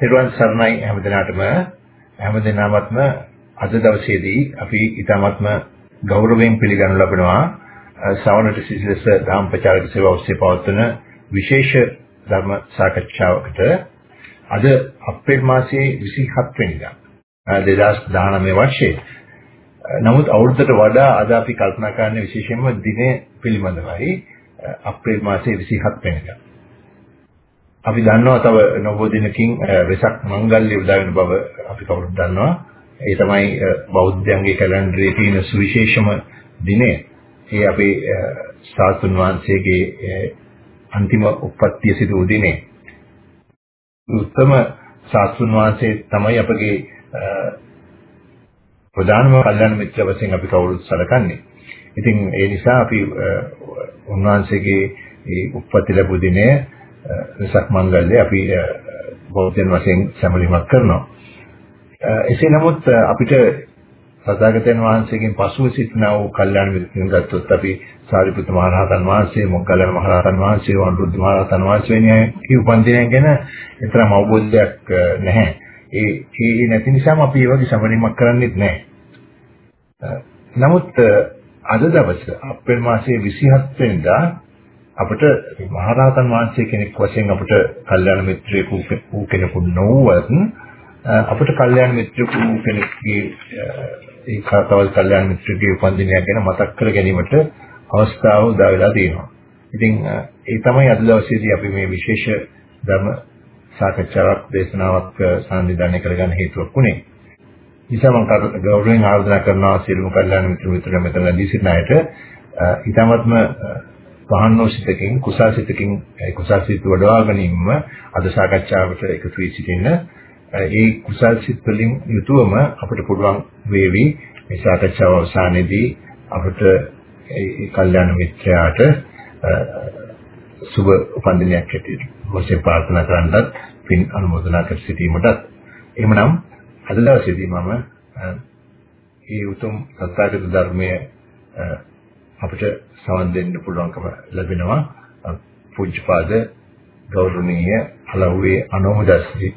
තෙරුවන් සරණයි හැමදිනාටම. හැමදිනාමත්ම අද දවසේදී අපි ඊටමත්ම ගෞරවයෙන් පිළිගනු ලබනවා. සවනට සිසිලස දාම් ප්‍රචාරක සේවාව ඔස්සේ පවත්වන විශේෂ ධර්ම සාකච්ඡාවකට අද අප්‍රේල් මාසයේ 27 වෙනිදා 2019 වර්ෂයේ නමුත් අවුරුද්දට වඩා අද අපි කල්පනා කරන්නේ විශේෂයෙන්ම දිනේ පිළිබඳවයි අප්‍රේල් මාසයේ 27 වෙනිදා. අපි දන්නවා තව නොබෝ දිනකින් වෙසක් මංගල්‍ය උදා වෙන බව අපි කවුරුත් දන්නවා. ඒ තමයි බෞද්ධයන්ගේ කැලෙන්ඩරයේ තියෙන සුවිශේෂම දිනය. ඒ අපේ සාතුන් වහන්සේගේ අන්තිම උප්පත්තිය සිදු වූ දිනේ. උත්තම සාතුන් වහන්සේ තමයි අපගේ ප්‍රධානම කල්යාණ මිත්‍ර වශයෙන් අපි කවුරුත් සැලකන්නේ. ඉතින් ඒ නිසා අපි උන්වහන්සේගේ ඒ උප්පත්ති ලැබු දිනය වෙසක් මංගල්‍ය අපි බෞද්ධයන් වශයෙන් සැමලීමක් කරනවා. එසේ නමුත් අපිට සදාගතයන් වහන්සේගෙන් පසුව සිටිනා වූ කල්යාණ මිත්‍රයන් ගත්තොත් අපි සාරිපුත්ත මහ රහතන් වහන්සේ, මොග්ගලණ මහ රහතන් වහන්සේ, වන්රුද්ධ මහ රහතන් වහන්සේ වෙනිය කී උපන්දිනයන් ගැන එතරම් අවබෝධයක් නැහැ. ඒ ඒ නැති නිසාම අපි ඒ වගේ සැමලීමක් කරන්නේත් නැහැ. නමුත් අද දවසේ අප්‍රේල් මාසයේ 27 වෙනිදා අපිට මහරහතන් වහන්සේ කෙනෙක් වශයෙන් අපිට කල්යාණ මිත්‍රයෙකු වූ කෙනෙකු නොවුවත් අපිට කල්යාණ මිත්‍රයෙකු කෙනෙක්ගේ ඒ කාතවල් කල්යාණ මිත්‍රගේ උපන්දිනයක් ගැන මතක් කර ගැනීමට අවස්ථාව උදා වෙලා තියෙනවා. ඉතින් ඒ තමයි අද දවසේදී අපි මේ විශේෂ ධර්ම සාකච්ඡාවක් දේශනාවක් සංවිධානය කරගන්න හේතුවක් වුණේ. නිසා මම ගෞරවයෙන් ආරාධනා කරනවා සියලුම කල්යාණ මිත්‍ර මිත්‍රයන් මෙතන ලැබී සිටින අයට ඊටමත්ම පහන්වසිතකින් කුසල්සිතකින් කුසල්සිත වඩවා ගැනීම අද සාකච්ඡාවට එකතු වී සිටින්න ඒ කුසල්සිත වලින් යුතුවම අපිට පුළුවන් වේවි. මේ සාකච්ඡාව අවසානයේදී අපිට ඒ කල්යාණ මිත්‍රයාට සුබ උපන්දිනයක් ඇටියට මොසේ ප්‍රාර්ථනා කරන්නත් පින් අනුමೋದනා කර සිටීමටත්. එහෙමනම් අද දවසේදී මම මේ උතුම් සත්‍යගත ධර්මයේ අපිට සවන් දෙන්න පුළුවන්කම ලැබෙනවා. පූජ්‍යපාද ගෞරවනීය අලව්වේ අනෝමදස්සී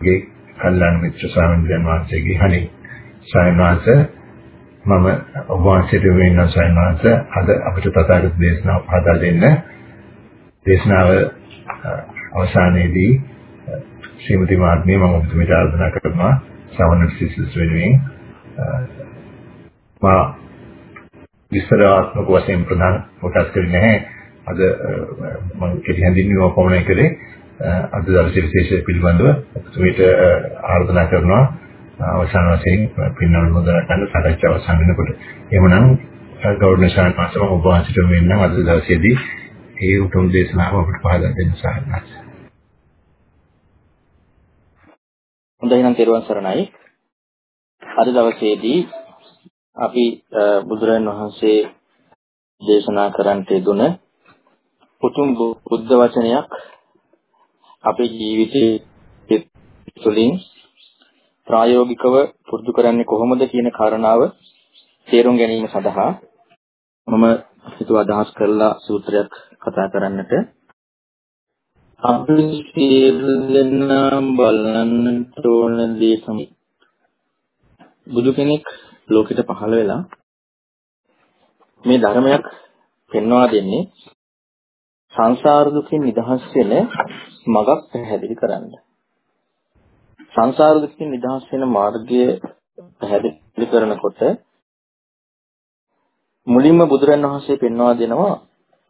ගේ කල්යාණ මිත්‍ර ස්වාමීන් වහන්සේගේ හණි. සයන්වාස මම ඔබ වහන්සේට වෙන්න සයන්වාස අද අපිට තථාගත දේශනාව පහදා දෙන්න. දේශනාව අවසානයේදී ශ්‍රීමති මාත්මිය මම ඔබතුමීට ආරාධනා කරනවා. සවන්න සිසිල්ස් වෙනුවෙන් මා විස්තරාත්මක වශයෙන් ප්‍රධාන කොටස් කරේ නැහැ. අද මම කෙටි හැඳින්වීම පමණයි කරේ. අද දවසේ විශේෂ පිළිබඳව ඔබතුමීට ආරාධනා කරනවා අවසාන වශයෙන් පින්නවල මොදලා ගන්න සාකච්ඡාව අවසන් වෙනකොට. එහෙමනම් ගෞරවනීය ශාන්තිමාසම ඔබ වහන්සේට මෙන්නම් අද දවසේදී ඒ උතුම් දේශනාව අපිට පහදා දෙන්න සාකච්ඡා. හොඳයි නම් තෙරුවන් සරණයි. අද දවසේදී අපි බුදුරජාණන් වහන්සේ දේශනා කරන්නට යෙදුන උතුම් බුද්ධ වචනයක් අපේ ජීවිතයේ තුළින් ප්‍රායෝගිකව පුරුදු කරන්නේ කොහොමද කියන කාරණාව තේරුම් ගැනීම සඳහා මම හිතුව අදහස් කරලා සූත්‍රයක් කතා කරන්නට. අපි සියලු දෙනා බලන්නට ඕන දේ තමයි බුදු කෙනෙක් ලෝකෙට පහළ වෙලා මේ ධර්මයක් පෙන්වා දෙන්නේ සංසාර දුකින් නිදහස් වෙන මගක් පැහැදිලි කරන්න. සංසාර දුකින් නිදහස් වෙන මාර්ගය පැහැදිලි කරනකොට මුලින්ම බුදුරන් වහන්සේ පෙන්වා දෙනවා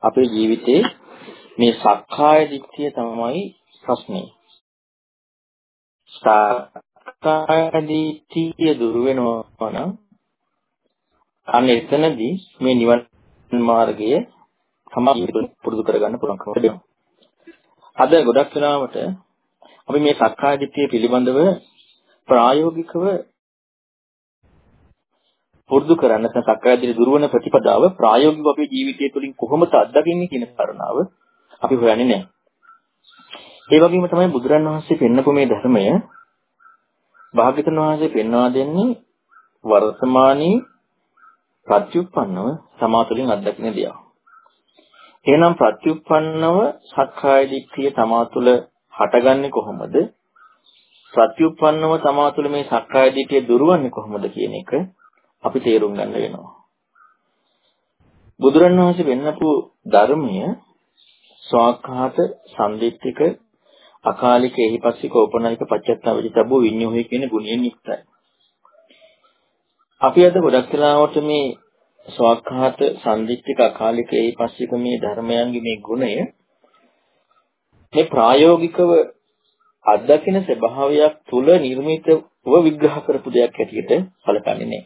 අපේ ජීවිතේ මේ සක්කාය දිට්ඨිය තමයි ප්‍රශ්නේ. සක්කාය දිට්ඨිය දුර වෙනවා නම් අන්න එතනදී මේ නිවන් මාර්ගය තමයි පුරුදු කරගන්න පුළුවන්කම ලැබෙනවා. අද ගොඩක් වෙලාවට අපි මේ සක්කාය දිට්ඨිය පිළිබඳව ප්‍රායෝගිකව පුරුදු කරන්න නැත්නම් සක්කාය දිට්ඨිය දුරවන ප්‍රතිපදාව ප්‍රායෝගිකව අපේ ජීවිතය තුළින් කොහොමද අත්දකින්නේ කියන කාරණාව අපි හොයන්නේ නැහැ. ඒ වගේම තමයි බුදුරන් වහන්සේ පෙන්නපු මේ ධර්මය භාග්‍යතුන් වහන්සේ පෙන්වා දෙන්නේ වර්තමානයේ ප්‍රත්‍යুৎපන්නව තමාතුලින් අත්දකින්න දියා. එහෙනම් ප්‍රත්‍යুৎපන්නව සක්කාය දිට්ඨිය තමාතුල හටගන්නේ කොහොමද? ප්‍රත්‍යুৎපන්නව තමාතුල මේ සක්කාය දිට්ඨිය දුරවන්නේ කොහොමද කියන එක අපි තේරුම් ගන්න වෙනවා. බුදුරණවහන්සේ වෙන්නපු ධර්මය ස්වාක්ඛාත සම්දිත්තික අකාලික එහිපස්සික ඕපනායික පච්චත්තාවචිතබ්බෝ විඤ්ඤෝහි කියන ගුණයෙන් යුක්තයි. අපි අද ගොඩක් වෙලාවට මේ ස්වාක්ඛාත සම්දිත්තික අකාලික එහිපස්සික මේ ධර්මයන්ගේ මේ ගුණය මේ ප්‍රායෝගිකව අත්දකින ස්වභාවයක් තුල නිර්මිතව විග්‍රහ කරපු දෙයක් හැටියට සැලකන්නේ නැහැ.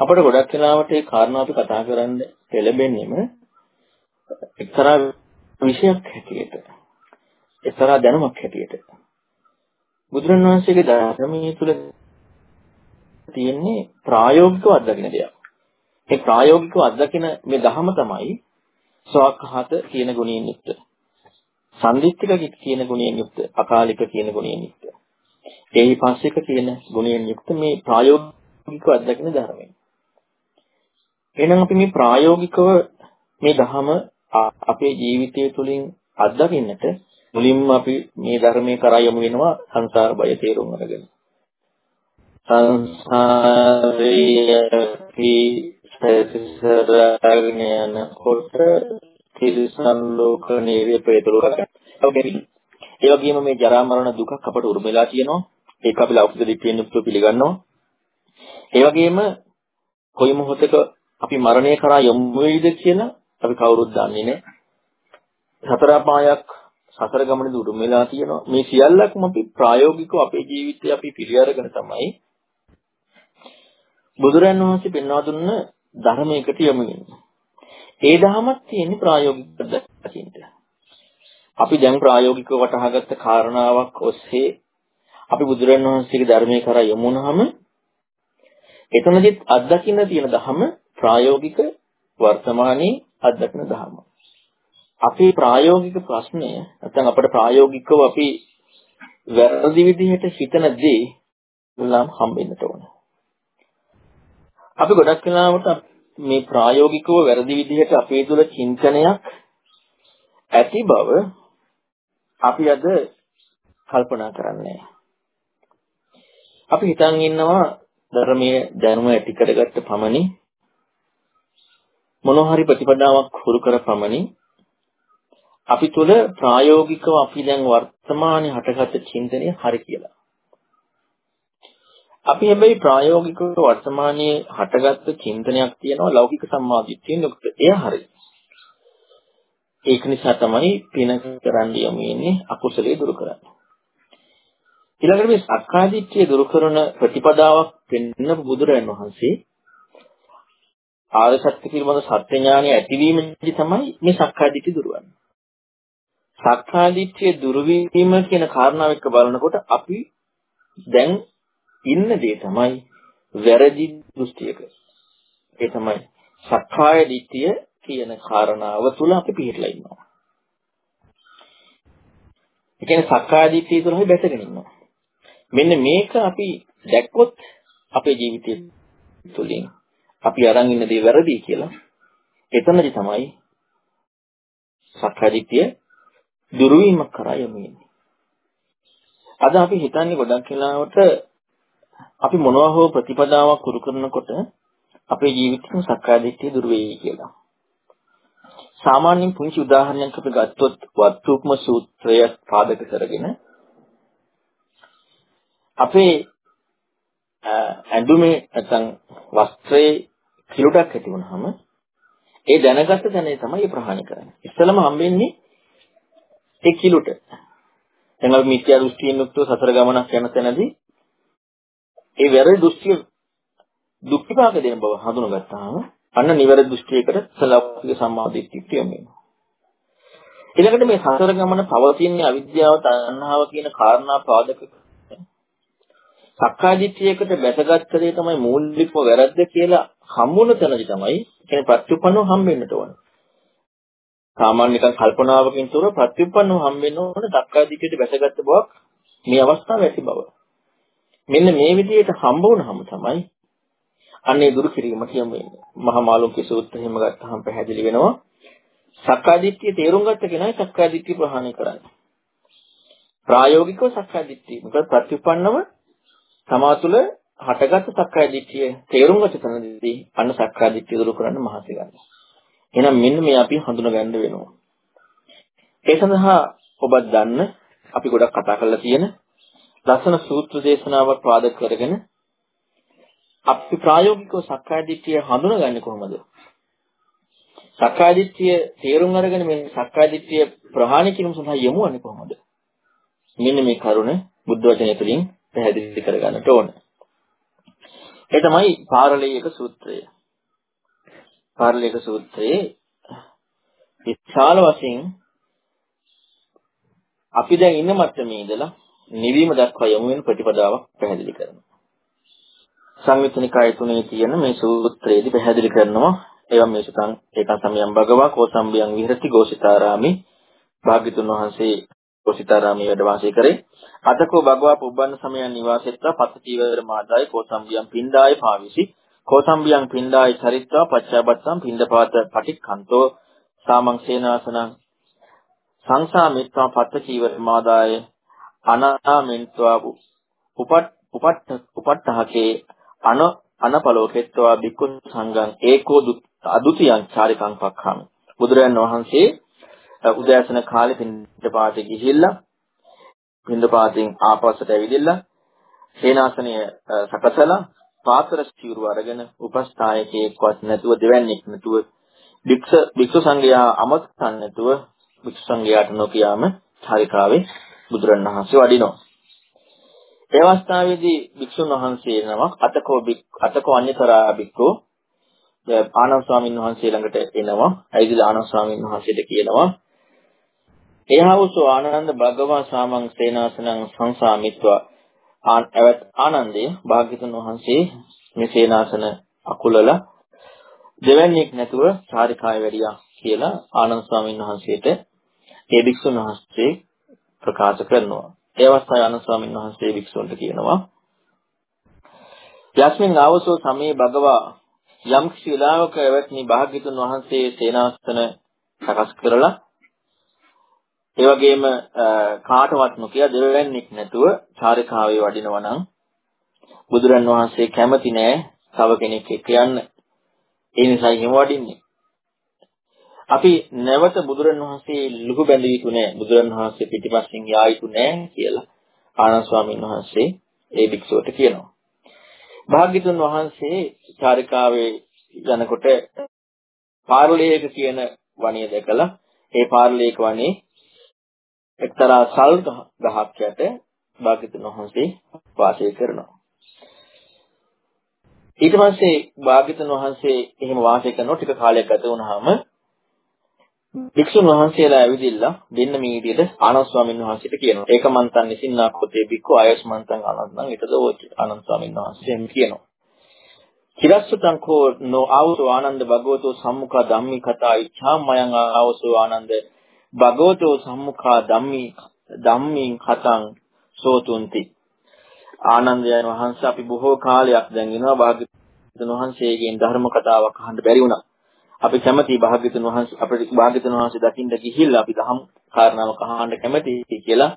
අපිට ගොඩක් වෙලාවට මේ කාරණා අපි කතා කරන්න පෙළඹෙන්නෙම එක්තරා විෂයක් හැටියට. එක්තරා දැනුමක් හැටියට. බුදුරණවහන්සේගේ ධර්මයේ තුල තියෙන්නේ ප්‍රායෝගිකව අත්දකින දෙයක්. ඒ ප්‍රායෝගිකව අත්දකින මේ ධහම තමයි සෝක්හත කියන ගුණයෙන් යුක්ත. සම්දිත්තික කියන ගුණයෙන් යුක්ත, අකාලික කියන ගුණයෙන් යුක්ත. ඒහිපස්සික කියන ගුණයෙන් යුක්ත මේ ප්‍රායෝගිකව අත්දකින ධර්මය. එහෙනම් අපි මේ ප්‍රායෝගිකව මේ ධහම අපේ ජීවිතය තුළින් අත්දකින්නට මුලින්ම අපි මේ ධර්මයේ කරා යමු වෙනවා සංසාර බය තේරුම් අරගෙන. සංසාරයේ සැරිසරගෙන යනකොට තිරිසන් ලෝක නීරිය ප්‍රේතලෝක ඒ වගේම මේ ජරා මරණ දුකක් අපට උරුම වෙලා තියෙනවා. ඒක අපි ලෞකික දිට්ඨියෙන් යුක්තව පිළිගන්නවා. ඒ වගේම කොයි මොහොතක අපි මරණය කරා යොමු වෙයිද කියලා අපි කවුරුත් දන්නේ නැහැ. සතර පායක් සතර ගමනේ උරුම වෙලා තියෙනවා. මේ සියල්ලක්ම අපි ප්‍රායෝගිකව අපේ ජීවිතේ අපි පිළිඅරගෙන තමයි බුදුරන් වහන්සේ පෙන්වා දුන්න ධර්මයකට යමු වෙන්නේ. ඒ ධහමක් තියෙන්නේ ප්‍රායෝගික දකින්ට. අපි දැන් ප්‍රායෝගිකව වටහාගත්ත කාරණාවක් ඔස්සේ අපි බුදුරන් වහන්සේගේ ධර්මයේ කරා යමු වුණාම එතනදිත් අත්දකින්න තියෙන ධහම ප්‍රායෝගික වර්තමානයේ අත්දකින ධහම. අපේ ප්‍රායෝගික ප්‍රශ්නය නැත්නම් අපේ ප්‍රායෝගිකව අපි වැරදි විදිහට හිතන දේ නම් හම්බෙන්නට ඕන. අපි ගොඩක් වෙලාවට මේ ප්‍රායෝගිකව වැරදි විදිහට අපේ තුල චින්තනයක් ඇති බව අපි අද කල්පනා කරන්නේ. අපි හිතන් ඉන්නවා ධර්මයේ දැනුම ඇති කරගත්ත පමණින් මොනවා හරි ප්‍රතිපදාවක් හුරු කර පමණින් අපි තුල ප්‍රායෝගිකව අපි දැන් වර්තමානයේ හටගත් චින්තනය හරි කියලා. අපි හැබැයි ප්‍රායෝගිකව වර්තමානයේ හටගත් චින්තනයක් තියෙනවා ලෞකික සම්මාදිට්ඨියෙන් යුක්ත. එය හරි. ඒක නිසා තමයි පින කරන්න යමු ඉන්නේ අකුසලයේ දුරු කරන්නේ. ඊළඟට මේ සක්කාදිට්ඨිය දුරු කරන ප්‍රතිපදාවක් පෙන්වන බුදුරජාණන් වහන්සේ ආර්ය සත්‍ය පිළිබඳ සත්‍ය ඥානය ඇතිවීමදී තමයි මේ සක්කාදිට්ඨිය දුරවන්නේ. සක්කාදිට්ඨිය දුරු වීම කියන කාරණාව එක්ක බලනකොට අපි දැන් ඉන්න දේ තමයි වැරදි දෘෂ්ටියක. ඒ තමයි සක්කාය දිට්ඨිය කියන කාරණාව තුල අපි පිළිట్లా ඉන්නවා. ඒ කියන්නේ සක්කාය දිට්ඨිය තුල අපි බැසගෙන ඉන්නවා. මෙන්න මේක අපි දැක්කොත් අපේ ජීවිතය තුළින් අපි අරන් ඉන්න දේ වැරදි කියලා එතනදි තමයි සක්කාය දිට්ඨිය දුරු වීමක් කරා යමු වෙන්නේ. අද අපි හිතන්නේ ගොඩක් වෙලාවට අපි මොනවා හෝ ප්‍රතිපදාවක් කුරු කරනකොට අපේ ජීවිතේ සක්කාය දිට්ඨිය දුරු වෙයි කියලා. සාමාන්‍යයෙන් පුංචි උදාහරණයක් අපි ගත්තොත් වත්තුක්ම සූත්‍රය පාදක කරගෙන අපේ ඇඳුමේ නැත්නම් වස්ත්‍රයේ කිලුටක් ඇති වුනහම ඒ දැනගත්ත තැනේ තමයි ප්‍රහාණය කරන්නේ. ඉස්සලම හම්බෙන්නේ ඒ කිලුට. දැන් අපි මිත්‍යා දෘෂ්ටියෙන් යුක්තව සතර ගමනක් යන තැනදී ඒ වැරදි දෘෂ්ටිය දුක් විපාක දෙන බව හඳුනගත්තාම අන්න නිවැරදි දෘෂ්ටියකට සලෞකික සම්මාදිට්ඨිය වෙනවා. ඊළඟට මේ සතර ගමන පවතින අවිද්‍යාව තණ්හාව කියන කාරණා පාදක සක්කාදිට්ඨියකට බැසගත්ත දේ තමයි මූලිකම වැරද්ද කියලා හම්බුන තැනදි තමයි කියන්නේ ප්‍රත්‍යুৎපන්නව හම්බෙන්නට ඕන. සාමාන්‍ය නිකන් කල්පනාවකින් තොර ප්‍රත්‍යুৎපන්නව හම්බෙන්න ඕන සක්කාදිට්ඨියට බැසගත්ත බවක් මේ අවස්ථාවේ ඇති බව. මෙන්න මේ විදිහට හම්බ වුණාම තමයි අන්නේ දුරු කිරීම කියමු වෙන්නේ. මහා මාළුක්‍ය සූත්‍රය එහෙම ගත්තාම පැහැදිලි වෙනවා. සක්කාදිට්ඨිය තේරුම් ගත්ත කෙනායි සක්කාදිට්ඨිය ප්‍රහාණය කරන්නේ. ප්‍රායෝගිකව සක්කාදිට්ඨිය. මොකද ප්‍රතිඋපන්නව තමා තුළ හටගත් සක්කාදිට්ඨිය තේරුම් ගත තැනදී අන්න සක්කාදිට්ඨිය දුරු කරන්න මහසි ගන්නවා. එහෙනම් මෙන්න මේ අපි හඳුනා ගන්න වෙනවා. ඒ සඳහා ඔබත් දන්න අපි ගොඩක් කතා කරලා තියෙන ලස්සන සූත්‍ර දේශනාවක් පාදක කරගෙන අපි ප්‍රායෝගිකව සක්කාය දිට්ඨිය හඳුනගන්නේ කොහොමද? සක්කාය දිට්ඨිය තේරුම් අරගෙන මේ සක්කාය දිට්ඨිය ප්‍රහාණය කිරීම සඳහා යොමු වන්නේ කොහොමද? මෙන්න මේ කරුණ බුද්ධ වචනය තුළින් පැහැදිලි කරගන්නට ඕන. ඒ තමයි පාරලීයක සූත්‍රය. පාරලීයක සූත්‍රයේ විශාල වශයෙන් අපි දැන් ඉන්න මට්ටමේ ඉඳලා නිවීම දක්වා යොමු වෙන ප්‍රතිපදාවක් පැහැදිලි කරනවා. සංයුත්නිකාය තුනේ තියෙන මේ සූත්‍රයේදී පැහැදිලි කරනවා එවම් මේ සුතං ඒකන් සමයං භගවා කෝසම්බියං විහෙරති ගෝසිතාරාමි භාග්‍යතුන් වහන්සේ ගෝසිතාරාමේ වැඩ වාසය කරේ අතකෝ භගවා පුබ්බන්න සමයන් නිවාසෙත්තා පත චීවර මාදාය කෝසම්බියං පින්ඩාය පාවිසි කෝසම්බියං පින්ඩාය චරිත්වා පච්චාබත්තම් පින්ඩපාත පටික්ඛන්තෝ සාමං සේනාසනං සංසාමිත්වා පත චීවර මාදාය අනාමෙන්ත්වා උපට් උපට්ඨ උපට්ඨහකේ අන අනපලෝකෙත්වා බික්කුන් සංඝං ඒකෝ අදුතියං චාරිකං පක්ඛාමි. බුදුරයන් වහන්සේ උදෑසන කාලේ පින්දපාතේ ගිහිල්ලා පින්දපාතෙන් ආපස්සට ඇවිදilla සේනාසනය සකසලා පාත්‍ර ස්ථීරව අරගෙන උපස්ථායකයෙක්වත් නැතුව දෙවන්නේක් නැතුව භික්ෂ භික්ෂු සංඝයා අමතකන් නැතුව භික්ෂු සංඝයාට නොකියාම චාරිකාවේ බුදුරණවහන්සේ වඩිනවා ඒ අවස්ථාවේදී භික්ෂුන් වහන්සේ නමක් අතකෝ අතකෝ අඤ්‍යතරා භික්ඛු ආනන්ද ස්වාමීන් වහන්සේ ළඟට එනවා. ඇයිදලා ආනන්ද ස්වාමීන් වහන්සේට කියනවා එහවසෝ ආනන්ද භගවා සාමං සේනාසනං සංසාමිත්වා ආනවත් ආනන්දය භාග්‍යතුන් වහන්සේ මේ සේනාසන අකුලලා දෙවන්නේක් නැතුව චාරිකාය වැඩියා කියලා ආනන්ද ස්වාමීන් වහන්සේට ඒ භික්ෂුන් වහන්සේ ප්‍රකාශ කරනවා. ඒ අවස්ථාවේ ආනන්ද ස්වාමීන් වහන්සේ වික්ෂුන්ට කියනවා යස්මින් ආවසෝ සමේ භගවා යම් කිසි වෙලාවක එවත්නි භාග්‍යතුන් වහන්සේ සේනාසන සකස් කරලා ඒ වගේම කාටවත් නොකිය දෙවැන්නෙක් නැතුව චාරිකාවේ වඩිනවා නම් බුදුරන් වහන්සේ කැමති නෑ තව කෙනෙක් එක්ක යන්න. ඒ නිසා හිම වඩින්නේ. අපි නැවත බුදුරණවහන්සේ ලුහු බැඳ යුතු නෑ බුදුරණවහන්සේ පිටිපස්සෙන් යා යුතු නෑ කියලා ආනන්ද ස්වාමීන් වහන්සේ ඒ භික්ෂුවට කියනවා. භාග්‍යතුන් වහන්සේ චාරිකාවේ යනකොට පාරලීයක කියන වණිය දැකලා ඒ පාරලීයක වණේ එක්තරා සල් ගහක් යට භාග්‍යතුන් වහන්සේ වාසය කරනවා. ඊට පස්සේ භාග්‍යතුන් වහන්සේ එහෙම වාසය කරනකොට ටික කාලයක් ගත වුණාම භික්ෂුන් වහන්සේලා ඇවිදිලා දෙන්න මේ විදිහට ආනන්ද ස්වාමීන් වහන්සේට කියනවා. ඒක මන්තන් නිසින්නා කොතේ බික්කු ආයස්මන්තං ආනන්දං ඊටද ඕච ආනන්ද ස්වාමීන් වහන්සේ එම් කියනවා. චිරස්සතං කෝ නෝ ආවසෝ ආනන්ද භගවතෝ සම්මුඛා ධම්මි කතා ඉච්ඡාම් මයං ආවසෝ ආනන්ද භගවතෝ සම්මුඛා ධම්මි ධම්මින් කතං සෝතුන්ති. ආනන්දයන් වහන්සේ අපි බොහෝ කාලයක් දැන් ඉනවා භාග්‍යවතුන් වහන්සේගෙන් ධර්ම කතාවක් අහන්න බැරි වුණා. අපි කැමති භාග්‍යතුන් වහන්සේ අපිට භාග්‍යතුන් වහන්සේ දකින්න ගිහිල්ලා අපි දහම් කාරණාවක් අහන්න කැමතියි කියලා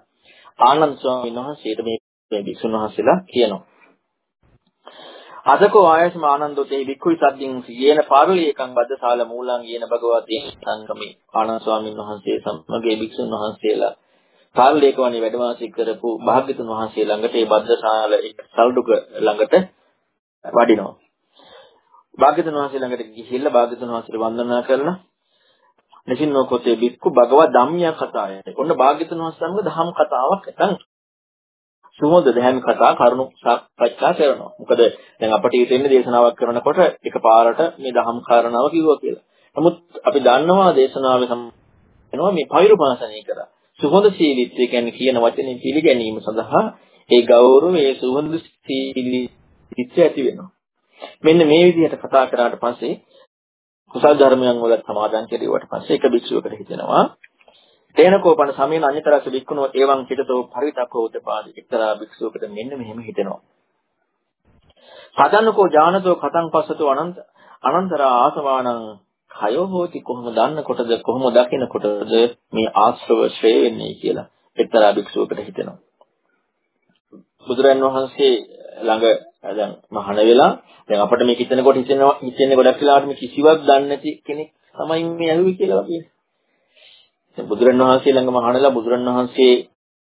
ආනන්ද ස්වාමීන් වහන්සේට මේ භික්ෂුන් වහන්සේලා කියනවා. අදකෝ ආයස්ම ආනන්දෝ තේ වික්ඛුයි සද්දින් යේන පාරලීකං බද්දසාල මූලං යේන භගවතී සංගමේ ආනන්ද ස්වාමීන් වහන්සේ සමගයේ භික්ෂුන් වහන්සේලා පාරලීක වනේ වැඩ වාසය කරපු භාග්‍යතුන් වහන්සේ ළඟට ඒ බද්දසාල සල්ඩුක ළඟට වඩිනවා. භාග්‍යතුන් වහන්සේ ළඟට ගිහිල්ලා භාග්‍යතුන් වහන්සේට වන්දනා කරලා නිසින්නෝ කොතේ බික්කු භගව ධම්මිය කතාය. ඔන්න භාග්‍යතුන් වහන්සේ ළඟ දහම් කතාවක් නැත්නම් සුමද දහම් කතා කරුණු සාකච්ඡා කරනවා. මොකද දැන් අපට හිතෙන්නේ දේශනාවක් කරනකොට එකපාරට මේ දහම් කාරණාව කිව්වා කියලා. නමුත් අපි දන්නවා දේශනාවේ සම්පූර්ණව මේ පෛරුපාසනය කරා. සුහොඳ සීලීත්වය කියන්නේ කියන වචනේ පිළිගැනීම සඳහා ඒ ගෞරවයේ සුහොඳ සීලීත්වය ඇති වෙනවා. මෙන්න මේ විදිහට කතා කරාට පස්සේ කුසල් ධර්මයන් වල සමාදන් කෙරුවට පස්සේ එක භික්ෂුවකට හිතෙනවා තේනකෝපන සමීන අඤ්‍යතරස වික්කුණෝ එවං පිටතෝ පරිතක්කෝ උදපාදි එක්තරා භික්ෂුවකට මෙන්න මෙහෙම හිතෙනවා. සදන්නකෝ ඥානතෝ කතං පස්සතෝ අනන්ත අනන්තර ආසවානං කය හෝති කොහොම දන්නකොටද කොහොම දකිනකොටද මේ ආශ්‍රව ශ්‍රේ වෙන්නේ? කියලා එක්තරා භික්ෂුවකට හිතෙනවා. බුදුරන් වහන්සේ ළඟ දැන් මහාන වෙලා දැන් අපිට මේක හිතනකොට හිතෙනවා හිතෙන්නේ ගොඩක් වෙලාවට මේ කිසිවක් දන්නේ නැති කෙනෙක් තමයි මේ ඇහුවේ කියලා කියන්නේ. දැන් බුදුරන් වහන්සේ ළඟ මහානලා බුදුරන් වහන්සේ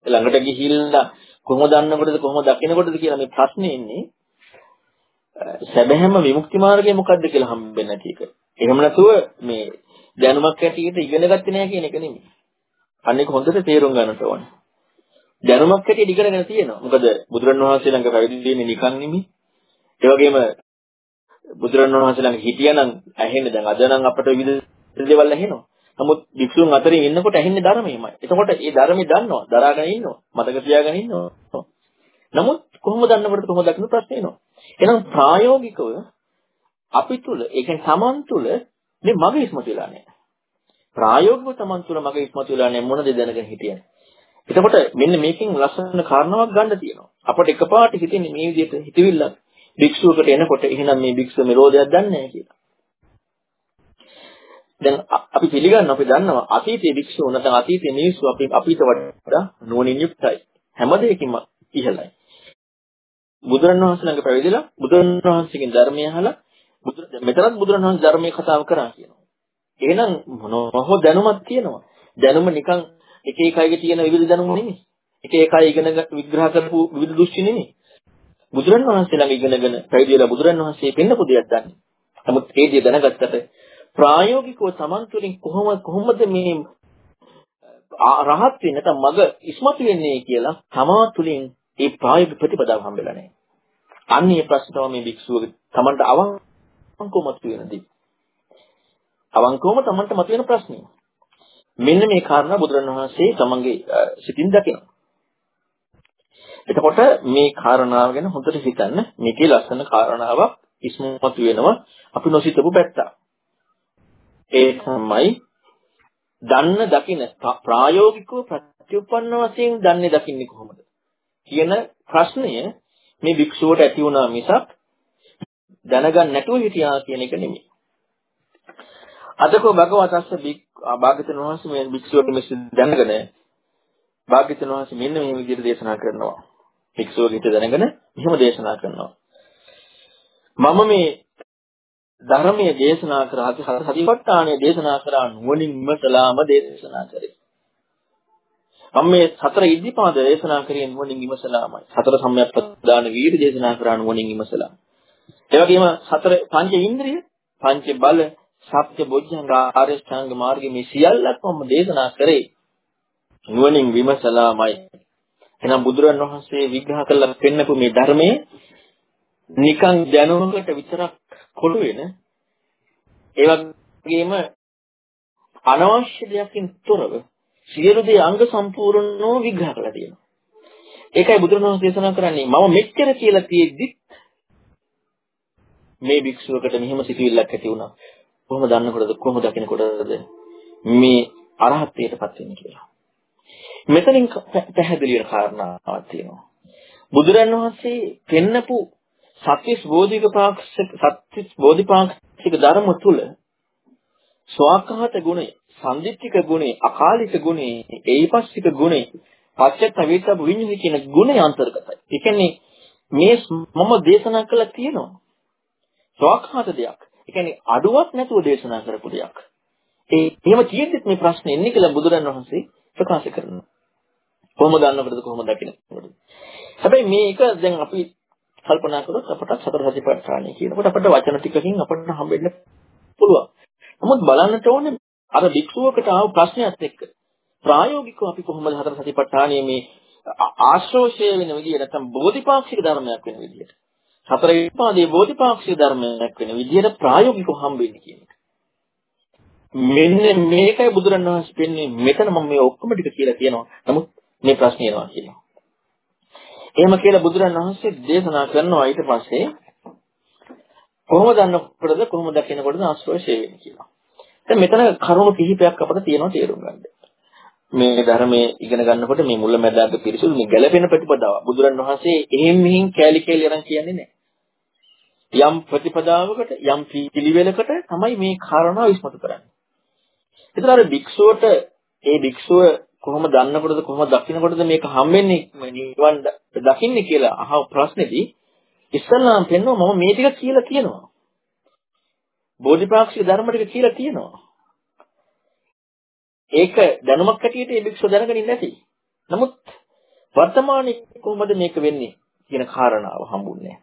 ළඟට ගිහිල්ලා කොහොම දන්නකොටද කොහොම දකිනකොටද කියලා මේ ප්‍රශ්නේ ඉන්නේ. සැබෑම විමුක්ති මාර්ගය මොකද්ද කියලා හම්බෙන්නේ නැති එක. එහෙම නැතුව මේ දැනුමක් ඇටියට ඉගෙන ගත්තේ නැහැ කියන එක නෙමෙයි. අන්නේක හොඳට තේරුම් ගන්නට ඕනේ. දැනුමක් ඇටියට ඉගෙනගෙන තියෙනවා. මොකද බුදුරණවහන්සේ ළඟ පැවිදි වෙන්නේ නිකන් නෙමෙයි. ඒ වගේම බුදුරණවහන්සේ ළඟ හිටියනම් ඇහෙන්නේ දැන් අද නම් අපට විවිධ දේවල් ඇහෙනවා. නමුත් වික්ෂුන් අතරින් ඉන්නකොට ඇහෙන්නේ ධර්මයමයි. එතකොට ඒ ධර්මي දන්නවා, දරාගෙන ඉන්නවා, මතක තියාගෙන ඉන්නවා. නමුත් කොහොමද දන්නකොට කොහොමද දකින්න ප්‍රශ්නේ එනවා. එහෙනම් ප්‍රායෝගිකව අපි තුල ඒ කියන්නේ Taman තුල මේ මග ඉස්මතු වෙලා නැහැ. ප්‍රායෝගිකව Taman තුල මග ඉස්මතු වෙලා නැහැ මොනද දැනගෙන හිටියද? එතකොට මෙන්න මේකෙන් ලස්සන කාරණාවක් ගන්න තියෙනවා. අපට එකපාරට හිතෙන්නේ මේ විදිහට හිතවිල්ල භික්ෂුවකට එනකොට එහෙනම් මේ භික්ෂුව නිරෝධයක් දන්නේ නැහැ කියලා. දැන් අපි පිළිගන්න අපි දන්නවා අතීතයේ භික්ෂුව නැත්නම් අතීතයේ මිනිස්සු අපි අපිට වඩා නුවණින් යුක්තයි. හැම දෙයකින්ම ඉහළයි. බුදුරණවහන්සේ ළඟ පැවිදිලා බුදුරණවහන්සේගෙන් ධර්මය අහලා මෙතනත් බුදුරණවහන්සේ ධර්මයේ කතාව කරා කියනවා. එහෙනම් මොනවහෝ දැනුමක් තියෙනවා. දැනුම නිකන් එක එක අයගේ තියෙන විවිධ දැනුම නෙමෙයි. එක එක අය ඉගෙන විග්‍රහ කරපු විවිධ දෘෂ්ටි නෙමෙයි. බුදුරණවහන්සේ ළඟ ඉගෙනගෙන පැවිදිලා බුදුරණවහන්සේ පෙන්නපු දෙයක් දන්නේ. නමුත් ඒ දේ දැනගත්තට ප්‍රායෝගිකව Taman තුලින් කොහොම කොහොමද මේ රහත් වෙන්නේ නැත්නම් මග ඉස්මතු වෙන්නේ කියලා තමා තුලින් ඒ ප්‍රායෝගික ප්‍රතිපදාව හම්බෙලා නැහැ. අන්නේ ප්‍රශ්න තමයි මේ භික්ෂුවගේ Tamanට අවංකවම මතුවෙනදී. අවංකවම Tamanට මතුවෙන ප්‍රශ්නේ. මෙන්න මේ කාරණා බුදුරණවහන්සේ තමන්ගේ සිතින් දකිනවා. එතකොට මේ කාරණාව ගැන හොඳට හිතන්න මේකේ ලස්සන කාරණාවක් ඉස්මතු වෙනවා අපි නොසිතපු පැත්ත. ඒ තමයි දන්න දකින ප්‍රායෝගිකව ප්‍රතිඋපන්න වශයෙන් දන්නේ දකින්නේ කොහොමද කියන ප්‍රශ්නය මේ භික්ෂුවට ඇති වුණා මිසක් දැනගන්න නැතුව හිටියා කියන එක නෙමෙයි. අදකෝ භගවතස්ස භාග්‍යතුන් වහන්සේ මේ භික්ෂුවට මෙස දැනගෙන භාග්‍යතුන් වහන්සේ මෙන්න මේ විදිහට දේශනා කරනවා. භික්ෂුවගේ හිත දැනගෙන මෙහෙම දේශනා කරනවා. මම මේ ධර්මයේ දේශනා කරා හතර සතිපට්ඨානයේ දේශනා කරා නුවණින් විමසලාම දේශනා කරේ. මම මේ සතර ඉද්ධිපාද දේශනා කරේ නුවණින් විමසලාමයි. සතර සම්‍යක් ප්‍රදාන වීර්ය දේශනා කරා නුවණින් විමසලා. ඒ වගේම සතර පංච ඉන්ද්‍රිය, පංච බල, සත්‍ය බොජ්ජංග ආර්ය ශ්‍රාංග මාර්ගයේ මේ සියල්ලක්ම දේශනා කරේ නුවණින් විමසලාමයි. එහෙනම් බුදුරන් වහන්සේ විග්‍රහ කළ පෙන්නපු මේ ධර්මයේ නිකන් දැනුමකට විතරක් කොළු වෙන ඒ වගේම අනවශ්‍ය දෙයකින් තොරව සියලු දේ අංග සම්පූර්ණව විග්‍රහ කරලා තියෙනවා. ඒකයි බුදුරණවහන්සේ දේශනා කරන්නේ මම මෙච්චර කියලා තියෙද්දි මේ භික්ෂුවකට මෙහෙම සිතුවිල්ලක් ඇති වුණා. කොහොම දන්නකොටද කොහොම දකිනකොටද මේ අරහත්ත්වයටපත් වෙන්නේ කියලා. මෙතනින් පැහැදිලි වෙන කාරණාවක් තියෙනවා. බුදුරන් වහන්සේ පෙන්නපු සත්‍විස් බෝධිපාක්ෂික සත්‍විස් බෝධිපාක්ෂික ධර්ම තුල ස්වාකහත ගුණය, සම්දිත්තික ගුණය, අකාලික ගුණය, ඒපස්සික ගුණය, පච්චත්ත වේතබ විඤ්ඤාණ කියන ගුණය අන්තර්ගතයි. ඒ කියන්නේ මේ මම දේශනා කළා තියෙනවා. ස්වාකහත දෙයක්. ඒ කියන්නේ අඩුවක් නැතුව දේශනා කරපු දෙයක්. ඒ එහෙම තියෙද්දිත් මේ ප්‍රශ්නේ එන්නේ කියලා බුදුරන් වහන්සේ ප්‍රකාශ කරනවා. කොහොමද දන්නකොටද කොහොමද දකින්නකොටද? හැබැයි මේක දැන් අපි කල්පනා කරොත් අපට සතර සතිපට්ඨානය කියනකොට අපිට වචන ටිකකින් අපිට හම්බෙන්න පුළුවන්. නමුත් බලන්නට ඕනේ අර වික්ෂුවකට ආව ප්‍රශ්නයත් එක්ක ප්‍රායෝගිකව අපි කොහොමද හතර සතිපට්ඨානයේ මේ ආශ්‍රෝෂය වෙන විදිහ නැත්නම් බෝධිපාක්ෂික ධර්මයක් වෙන විදිහට සතර විපාදයේ බෝධිපාක්ෂික ධර්මයක් වෙන විදිහට ප්‍රායෝගිකව හම්බෙන්නේ කියන එක. මෙන්න මේකයි බුදුරණවහන්සේ පෙන්වන්නේ මෙතන මම මේ ඔක්කොම ටික කියලා කියනවා. නමුත් මේ ප්‍රශ්නේ එනවා කියනවා. එහෙම කියලා බුදුරන් වහන්සේ දේශනා කරනවා ඊට පස්සේ කොහොමද දන්නකොටද කොහොමද දකිනකොටද ආශ්‍රය වෙන්නේ කියලා. දැන් මෙතන කරුණු කිහිපයක් අපිට තියෙනවා තේරුම් ගන්න. මේ ධර්මයේ ඉගෙන ගන්නකොට මේ මුලැමැදාග පිරිසුදු මේ ගැළපෙන ප්‍රතිපදාව. බුදුරන් වහන්සේ එහෙම් මෙහින් කෑලි කෑලි අරන් කියන්නේ නැහැ. යම් ප්‍රතිපදාවකට යම් පිළිවෙලකට තමයි මේ කාරණා විශ්මතු කරන්නේ. ඒතර අර භික්ෂුවට ඒ භික්ෂුව කොහොම දන්නකොටද කොහොම දකින්නකොටද මේක හම්බෙන්නේ නිවන් දකින්නේ කියලා අහව ප්‍රශ්නේදී ඉස්සල්ලාම පෙන්වුවා මම මේ ටික කියලා කියනවා. බෝධිපාක්ෂික ධර්ම ටික කියලා කියනවා. ඒක දැනුමක් හැටියට ඒ භික්ෂුව දැනගන්නේ නැති. නමුත් වර්තමානයේ කොහොමද මේක වෙන්නේ කියන කාරණාව හම්බුන්නේ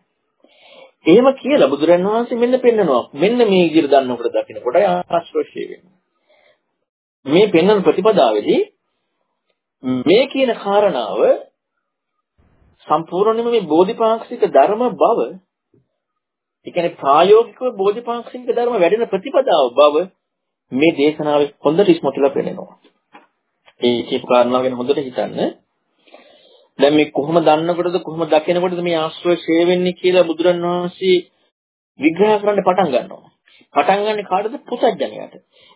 එහෙම කියලා බුදුරන් වහන්සේ මෙන්න පෙන්නනවා. මෙන්න මේ විදිහට දන්නකොට දකින්නකොට ආශ්‍රෝෂය වෙනවා. මේ පෙන්වන ප්‍රතිපදාවේදී මේ කියන කාරණාව සම්පූර්ණයෙන්ම මේ බෝධිපාක්ෂික ධර්ම බව ඒ කියන්නේ ප්‍රායෝගිකව බෝධිපාක්ෂික ධර්ම වැඩෙන ප්‍රතිපදාව බව මේ දේශනාවේ හොඳට ඉස්මතුලා පෙනෙනවා. ඒ කියපු කාරණාව ගැන හොඳට හිතන්න. දැන් මේ කොහොම දන්නකොටද කොහොම දකිනකොටද මේ ආශ්‍රය ෂේ වෙන්නේ කියලා බුදුරණවහන්සේ විග්‍රහ කරන්න පටන් ගන්නවා. පටන් ගන්නේ කාටද? පුතඥයට.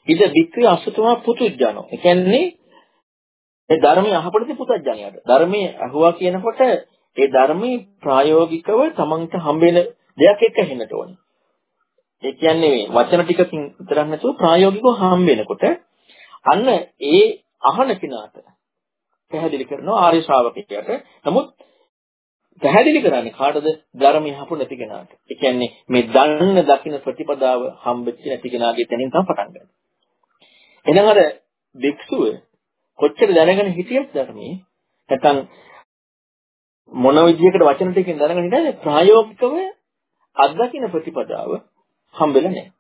ඉද වික්‍රය අසුතමා පුතුජනෝ. ඒ කියන්නේ ඒ ධර්මයේ අහපොඩි පුතඥයට. ධර්මයේ අහුවා කියනකොට ඒ ධර්මයේ ප්‍රායෝගිකව තමන්ට හම්බෙන දෙයක් එක්ක හෙන්නට ඕනේ. ඒ කියන්නේ මේ වචන ටිකකින් විතරක් නැතුව ප්‍රායෝගිකව හම්බ වෙනකොට අන්න ඒ අහන කෙනාට පැහැදිලි කරනවා ආර්ය ශ්‍රාවකයට. නමුත් පැහැදිලි කරන්නේ කාටද? ධර්මය හපු නැති කෙනාට. ඒ කියන්නේ මේ දන්න දකින්න ප්‍රතිපදාව හම්බෙච්ච නැති කෙනාගේ තැනින් තමයි පටන් ගන්න. එහෙනම් අර භික්ෂුව කොච්චර දැනගෙන හිටියත් ධර්මයේ නැත්නම් මොන විදියකට වචන ටිකකින් දැනගෙන හිටියද ප්‍රායෝගිකව අත්දකින්න ප්‍රතිපදාව හම්බෙලා නැහැ.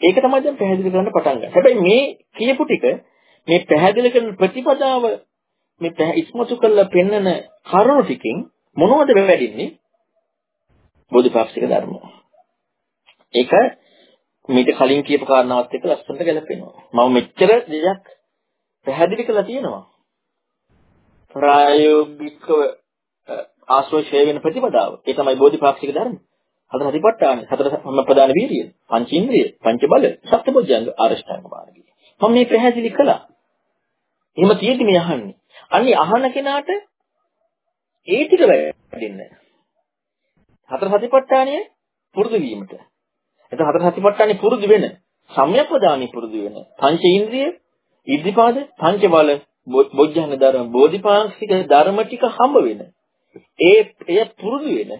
ඒක තමයි දැන් පැහැදිලි කරන්න පටන් ගන්න. හැබැයි මේ කියපු ටික මේ පැහැදිලි කරන ප්‍රතිපදාව මේ ඉස්මතු කරලා පෙන්නන කරුණු ටිකෙන් මොනවද වෙන්නේ? බෝධිපාක්ෂික ධර්ම. ඒක මීට කලින් කියපු කාරණාවත් එක්ක ලස්සනට ගැලපෙනවා. මම මෙච්චර දෙයක් පැහැදිලි කරලා තියෙනවා. ප්‍රායෝගිකව ආශ්‍රය වෙන ප්‍රතිපදාව. ඒ තමයි බෝධිපාක්ෂික ධර්ම. හතර සතිපට්ඨාන, හතර සම්ප්‍රදාන වීර්යය, පංච ඉන්ද්‍රිය, පංච බල, සත්බොජ්ජංග ආරෂ්ඨාංග මාර්ගය. මම මේ පැහැදිලි කළා. එහෙම තියෙදි මේ අහන්නේ. අන්නේ අහන කෙනාට ඒ ටික වැඩෙන්න. හතර සතිපට්ඨානය පුරුදු වීමට. එතකොට හතර සතිපට්ඨානෙ පුරුදු වෙන, සම්‍යක්පදානෙ පුරුදු වෙන, පංච ඉන්ද්‍රිය, ඉද්ධිපාද, පංච බල, බොජ්ජංග ධර්ම, බෝධිපාක්ෂික ධර්ම ටික හම්බ වෙන. ඒ එය පුරුදු වෙන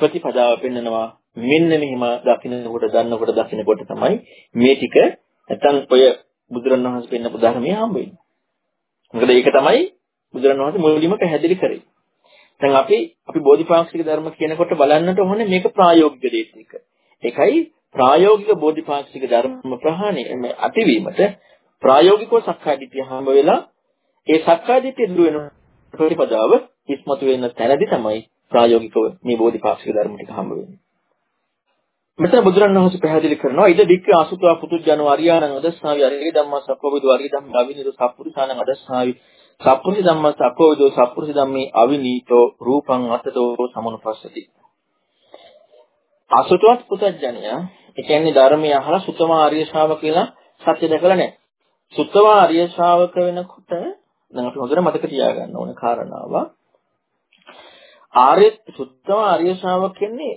ප්‍රතිපදාව පෙන්නනවා මෙන්න මෙහිම දකින්නකොට දන්නකොට දකින්නකොට තමයි මේ ටික නැත්නම් ඔය බුදුරණවහන්සේ පෙන්නපු ධර්මයේ හම්බ වෙන්නේ. මොකද ඒක තමයි බුදුරණවහන්සේ මුලින්ම පැහැදිලි කරේ. දැන් අපි අපි බෝධිපාක්ෂික ධර්ම කියනකොට බලන්නට ඕනේ මේක ප්‍රායෝගික දේත් එක. ඒකයි ප්‍රායෝගික බෝධිපාක්ෂික ධර්ම ප්‍රහාණය අතිවීමට ප්‍රායෝගිකව සක්කායදිට්ඨිය හම්බ වෙලා ඒ සක්කායදිට්ඨිය දුර වෙන ප්‍රතිපදාව ඉස්මතු වෙන තැනදී තමයි ප්‍රායෝගිකව මේ බෝධිපාක්ෂික ධර්ම ටික හම්බ වෙන්නේ. මෙතන බුදුරණවහන්සේ පැහැදිලි කරනවා ඉද දික්ක අසුතවා පුතුජනෝ අරියාණං අදස්සාවි අරිය ධම්මා සක්කෝවිදෝ අරිය ධම්ම අවිනිදෝ සප්පුරිසානං අදස්සාවි සප්පුරිස ධම්මා සක්කෝවිදෝ සප්පුරිස ධම්මේ අවිනීතෝ රූපං අතතෝ සමනුපස්සති. අසුතවත් පුතඥයා ඒ කියන්නේ ධර්මය අහලා සුතමා ආර්ය ශ්‍රාවක කියලා සත්‍ය දැකලා නැහැ. සුතමා ආර්ය ශ්‍රාවක වෙනකොට දැන් අපි හොඳට මතක තියාගන්න ඕනේ කාරණාව. ආර්ය සුත්තම ආර්ය ශ්‍රාවක කියන්නේ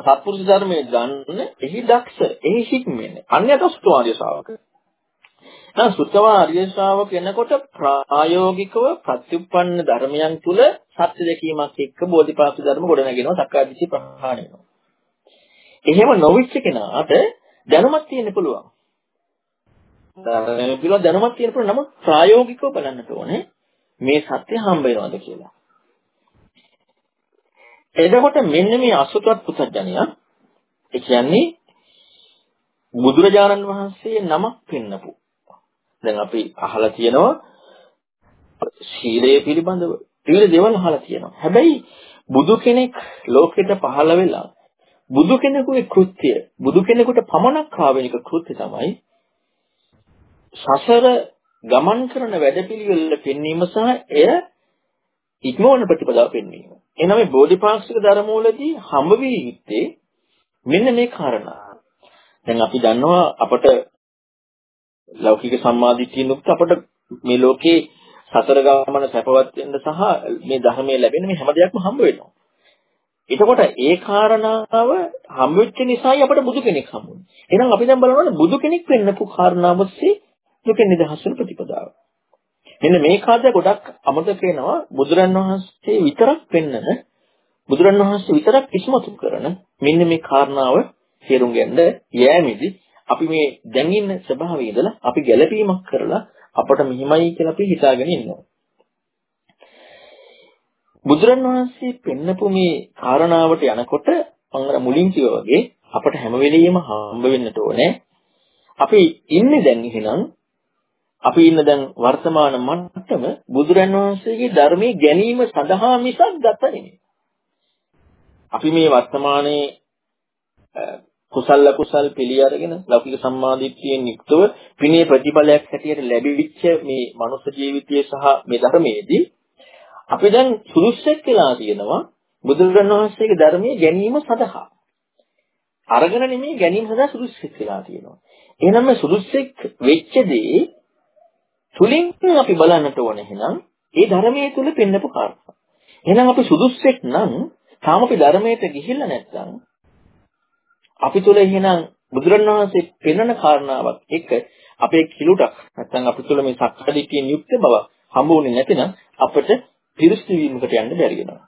සත්පුරුෂ ධර්මයේ ගන්න එහි දක්ෂ එහි හික්මෙන්නේ අන්‍යත සුත්තම ආර්ය ශ්‍රාවක දැන් සුත්තම ආර්ය ශ්‍රාවක වෙනකොට ප්‍රායෝගිකව ප්‍රතිඋප්පන්න ධර්මයන් තුල සත්‍ය දැකීමක් එක්ක බෝධිපාක්ෂ ධර්ම ගොඩනගෙනවා සක්කාදිට්ඨිය ප්‍රහාණය වෙනවා. එහෙම නොවිච්ච කෙනාට දැනුමක් තියෙන්න පුළුවන්. ධර්මයේ පිළිබඳ දැනුමක් තියෙන්න පුළුවන්. නමුත් ප්‍රායෝගිකව බලන්නට ඕනේ මේ සත්‍ය හම්බ වෙනවද කියලා. එතකොට මෙන්න මේ අසුතවත් පුතඥයා ඒ කියන්නේ බුදුරජාණන් වහන්සේ නමක් පෙන්නපු. දැන් අපි අහලා තියෙනවා ශීලය පිළිබඳව විවිධ දේවල් අහලා තියෙනවා. හැබැයි බුදු කෙනෙක් ලෝකෙට පහළ වෙලා බුදු කෙනෙකුගේ කෘත්‍ය බුදු කෙනෙකුට පමණක් ආවෙනික කෘත්‍ය තමයි සසර ගමන් කරන වැඩපිළිවෙල පෙන්වීම සහ එය ඉක්මවන ප්‍රතිපදාව පෙන්වීම. එනනම් මේ බෝධිපාක්ෂික ධර්මවලදී හම්බ වී යුත්තේ මෙන්න මේ කාරණා. දැන් අපි දන්නවා අපට ලෞකික සම්මාදිටියෙන් උත් අපට මේ ලෝකේ සතර ගමන සැපවත් වෙන්න සහ මේ ධර්මයේ ලැබෙන මේ හැම දෙයක්ම හම්බ වෙනවා. එතකොට ඒ කාරණාව හම් වෙච්ච නිසායි අපට බුදු කෙනෙක් හම්බුනේ. එහෙනම් අපි දැන් බලනවා බුදු කෙනෙක් වෙන්නපු කාරණාව ඔස්සේ දුකෙන් නිදහස් වෙන ප්‍රතිපදාව. මෙන්න මේ කාද ගොඩක් අමතක වෙනවා බුදුරන් වහන්සේ විතරක් පෙන්නන බුදුරන් වහන්සේ විතරක් ඉස්මතු කරන මෙන්න මේ කාරණාව තේරුම් ගන්න යෑමේදී අපි මේ දැන් ඉන්න ස්වභාවය ඉඳලා අපි ගැළපීමක් කරලා අපට මෙහිමයි කියලා අපි හිතාගෙන ඉන්නවා. බුදුරන් වහන්සේ පෙන්නපු මේ කාරණාවට යනකොට මම මුලින් කිව්වා වගේ අපට හැම වෙලෙම හම්බ වෙන්නට ඕනේ. අපි ඉන්නේ දැන් එහෙනම් අපි ඉන්න දැන් වර්තමාන මට්ටම බුදුරන් වහන්සේගේ ධර්මයේ ගැනීම සඳහා මිසක් ගත නෙමෙයි. අපි මේ වර්තමානයේ කුසල කුසල් පිළි අරගෙන ලෞකික සම්මාදිට්ඨියෙන් යුක්තව පිනේ ප්‍රතිඵලයක් හැටියට ලැබිච්ච මේ මනුෂ්‍ය ජීවිතය සහ මේ ධර්මයේදී අපි දැන් සුදුස්සෙක් වෙලා තියෙනවා බුදුරණවහන්සේගේ ධර්මයේ ගැනීම සඳහා. අරගෙන නෙමෙයි ගැනීම සඳහා සුදුස්සෙක් වෙලා තියෙනවා. එහෙනම් මේ සුදුස්සෙක් වෙච්ච දේ තුලින් අපි බලන්නට ඕන එහෙනම් ඒ ධර්මයේ තුල පෙන්නපු කාරණා. එහෙනම් අපි සුදුස්සෙක් නම් තාම අපි ධර්මයට ගිහිල්ලා නැත්නම් අපි තුල එහෙනම් බුදුරණවහන්සේ පෙන්වන කාරණාවක් එක අපේ කිලුටක් නැත්නම් අපි තුල මේ සක්කාදිටියෙන් යුක්ත බව හම්බුනේ නැතිනම් අපිට පිරිසිදු වීමකට යන්න බැරි වෙනවා.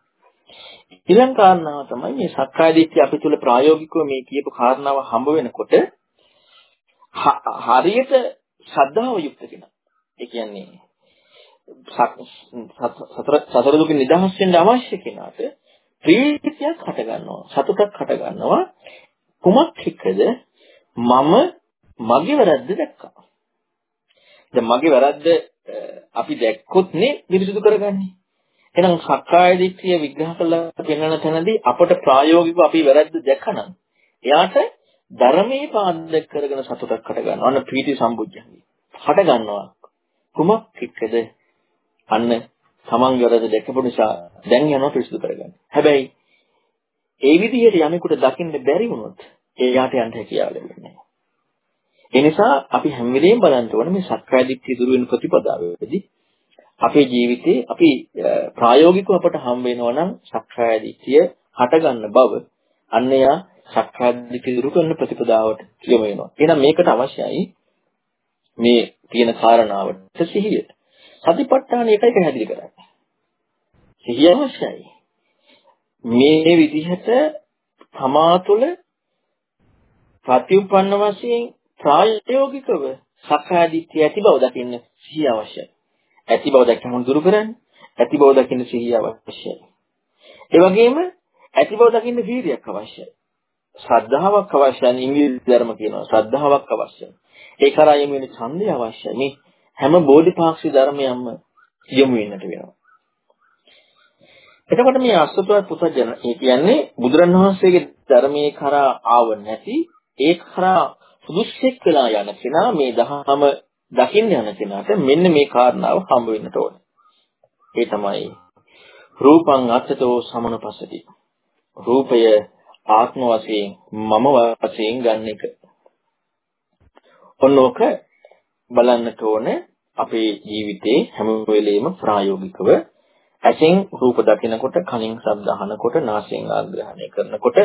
ඊළඟ කාරණාව තමයි මේ සක්කාය දිට්ඨිය අපි තුල ප්‍රායෝගිකව මේ කියපු කාරණාව හම්බ වෙනකොට හරියට ශ්‍රද්ධාව යුක්ත කෙනා. ඒ කියන්නේ සතර සතර දුකින් නිදහස් වෙන්න අවශ්‍ය කෙනාට ප්‍රීතියක් හට ගන්නවා සතුටක් හට ගන්නවා කුමක් එක්කද මම මගේ වැරද්ද දැක්කා දැන් මගේ වැරද්ද අපි දැක්කොත් නේ පිරිසිදු කරගන්නේ එහෙනම් සක්කාය දිට්ඨිය විග්‍රහ කරලා පෙන්වන තැනදී අපට ප්‍රායෝගිකව අපි වැරද්ද දැකනම් එයාට ධර්මයේ පාදක කරගෙන සතුටක් හට ගන්නවා. අන්න ප්‍රීති සම්බුද්ධියයි. හට ගන්නවා. කුමක් එක්කද? අන්න තමන්ගේ වැරද්ද දැකපු නිසා දැන් යනවා පිරිසිදු කරගන්න. හැබැයි ඒ විදිහට යමෙකුට දකින්න බැරි වුණොත් එයාට යන්න හැකියාව ලැබෙන්නේ නැහැ. ඒ නිසා අපි හැම වෙලෙම බලන්න ඕනේ මේ සක්කාය දිට්ඨිය දුරු වෙන ප්‍රතිපදාවේදී අපේ ජීවිතේ අපි ප්‍රායෝගිකව අපට හම් වෙනවා නම් සක්කාය දිට්ඨිය හටගන්න බව අන්නයා සක්කාය දිට්ඨිය දුරු කරන ප්‍රතිපදාවට යොමු වෙනවා. එහෙනම් මේකට අවශ්‍යයි මේ තියෙන කාරණාවට සිහිය. සතිපට්ඨාන එකයි පැහැදිලි කරන්නේ. සිහිය අවශ්‍යයි. මේ විදිහට තමා තුළ ප්‍රතිඋපන්න වශයෙන් ප්‍රායෝගිකව සක්කාය දිට්ඨිය ඇති බව දකින්න සිහිය අවශ්‍යයි. ඇති බව දැක්කම දුරු කරන්න. ඇති බව දකින්න සිහිය අවශ්‍යයි. ඒ වගේම ඇති බව දකින්න වීරියක් අවශ්‍යයි. ශ්‍රද්ධාවක් අවශ්‍යයි. ඉංග්‍රීසි ධර්ම කියනවා. ශ්‍රද්ධාවක් අවශ්‍යයි. ඒ කරා යොමු වෙන ඡන්දය අවශ්‍යයි. මේ හැම බෝධිපාක්ෂි ධර්මයක්ම යොමු වෙන්නට වෙනවා. එතකොට මේ අසතුත් පුතජන ඒ කියන්නේ බුදුරණවහන්සේගේ ධර්මයේ කරා ආව නැති ඒ කරා සුදුස්සෙක් වෙලා යන කෙනා මේ දහම දකින්න යන කෙනාට මෙන්න මේ කාරණාව හම්බ වෙන්නට ඕනේ. ඒ තමයි රූපං අත්තතෝ සමනපසති. රූපය ආත්ම වශයෙන් මම වශයෙන් ගන්න එක. ඔන්නෝක බලන්නට ඕනේ අපේ ජීවිතේ හැම වෙලෙම ප්‍රායෝගිකව ඇසෙන් රූප දකිනකොට කනින් ශබ්ද අහනකොට නාසයෙන් ආග්‍රහණය කරනකොට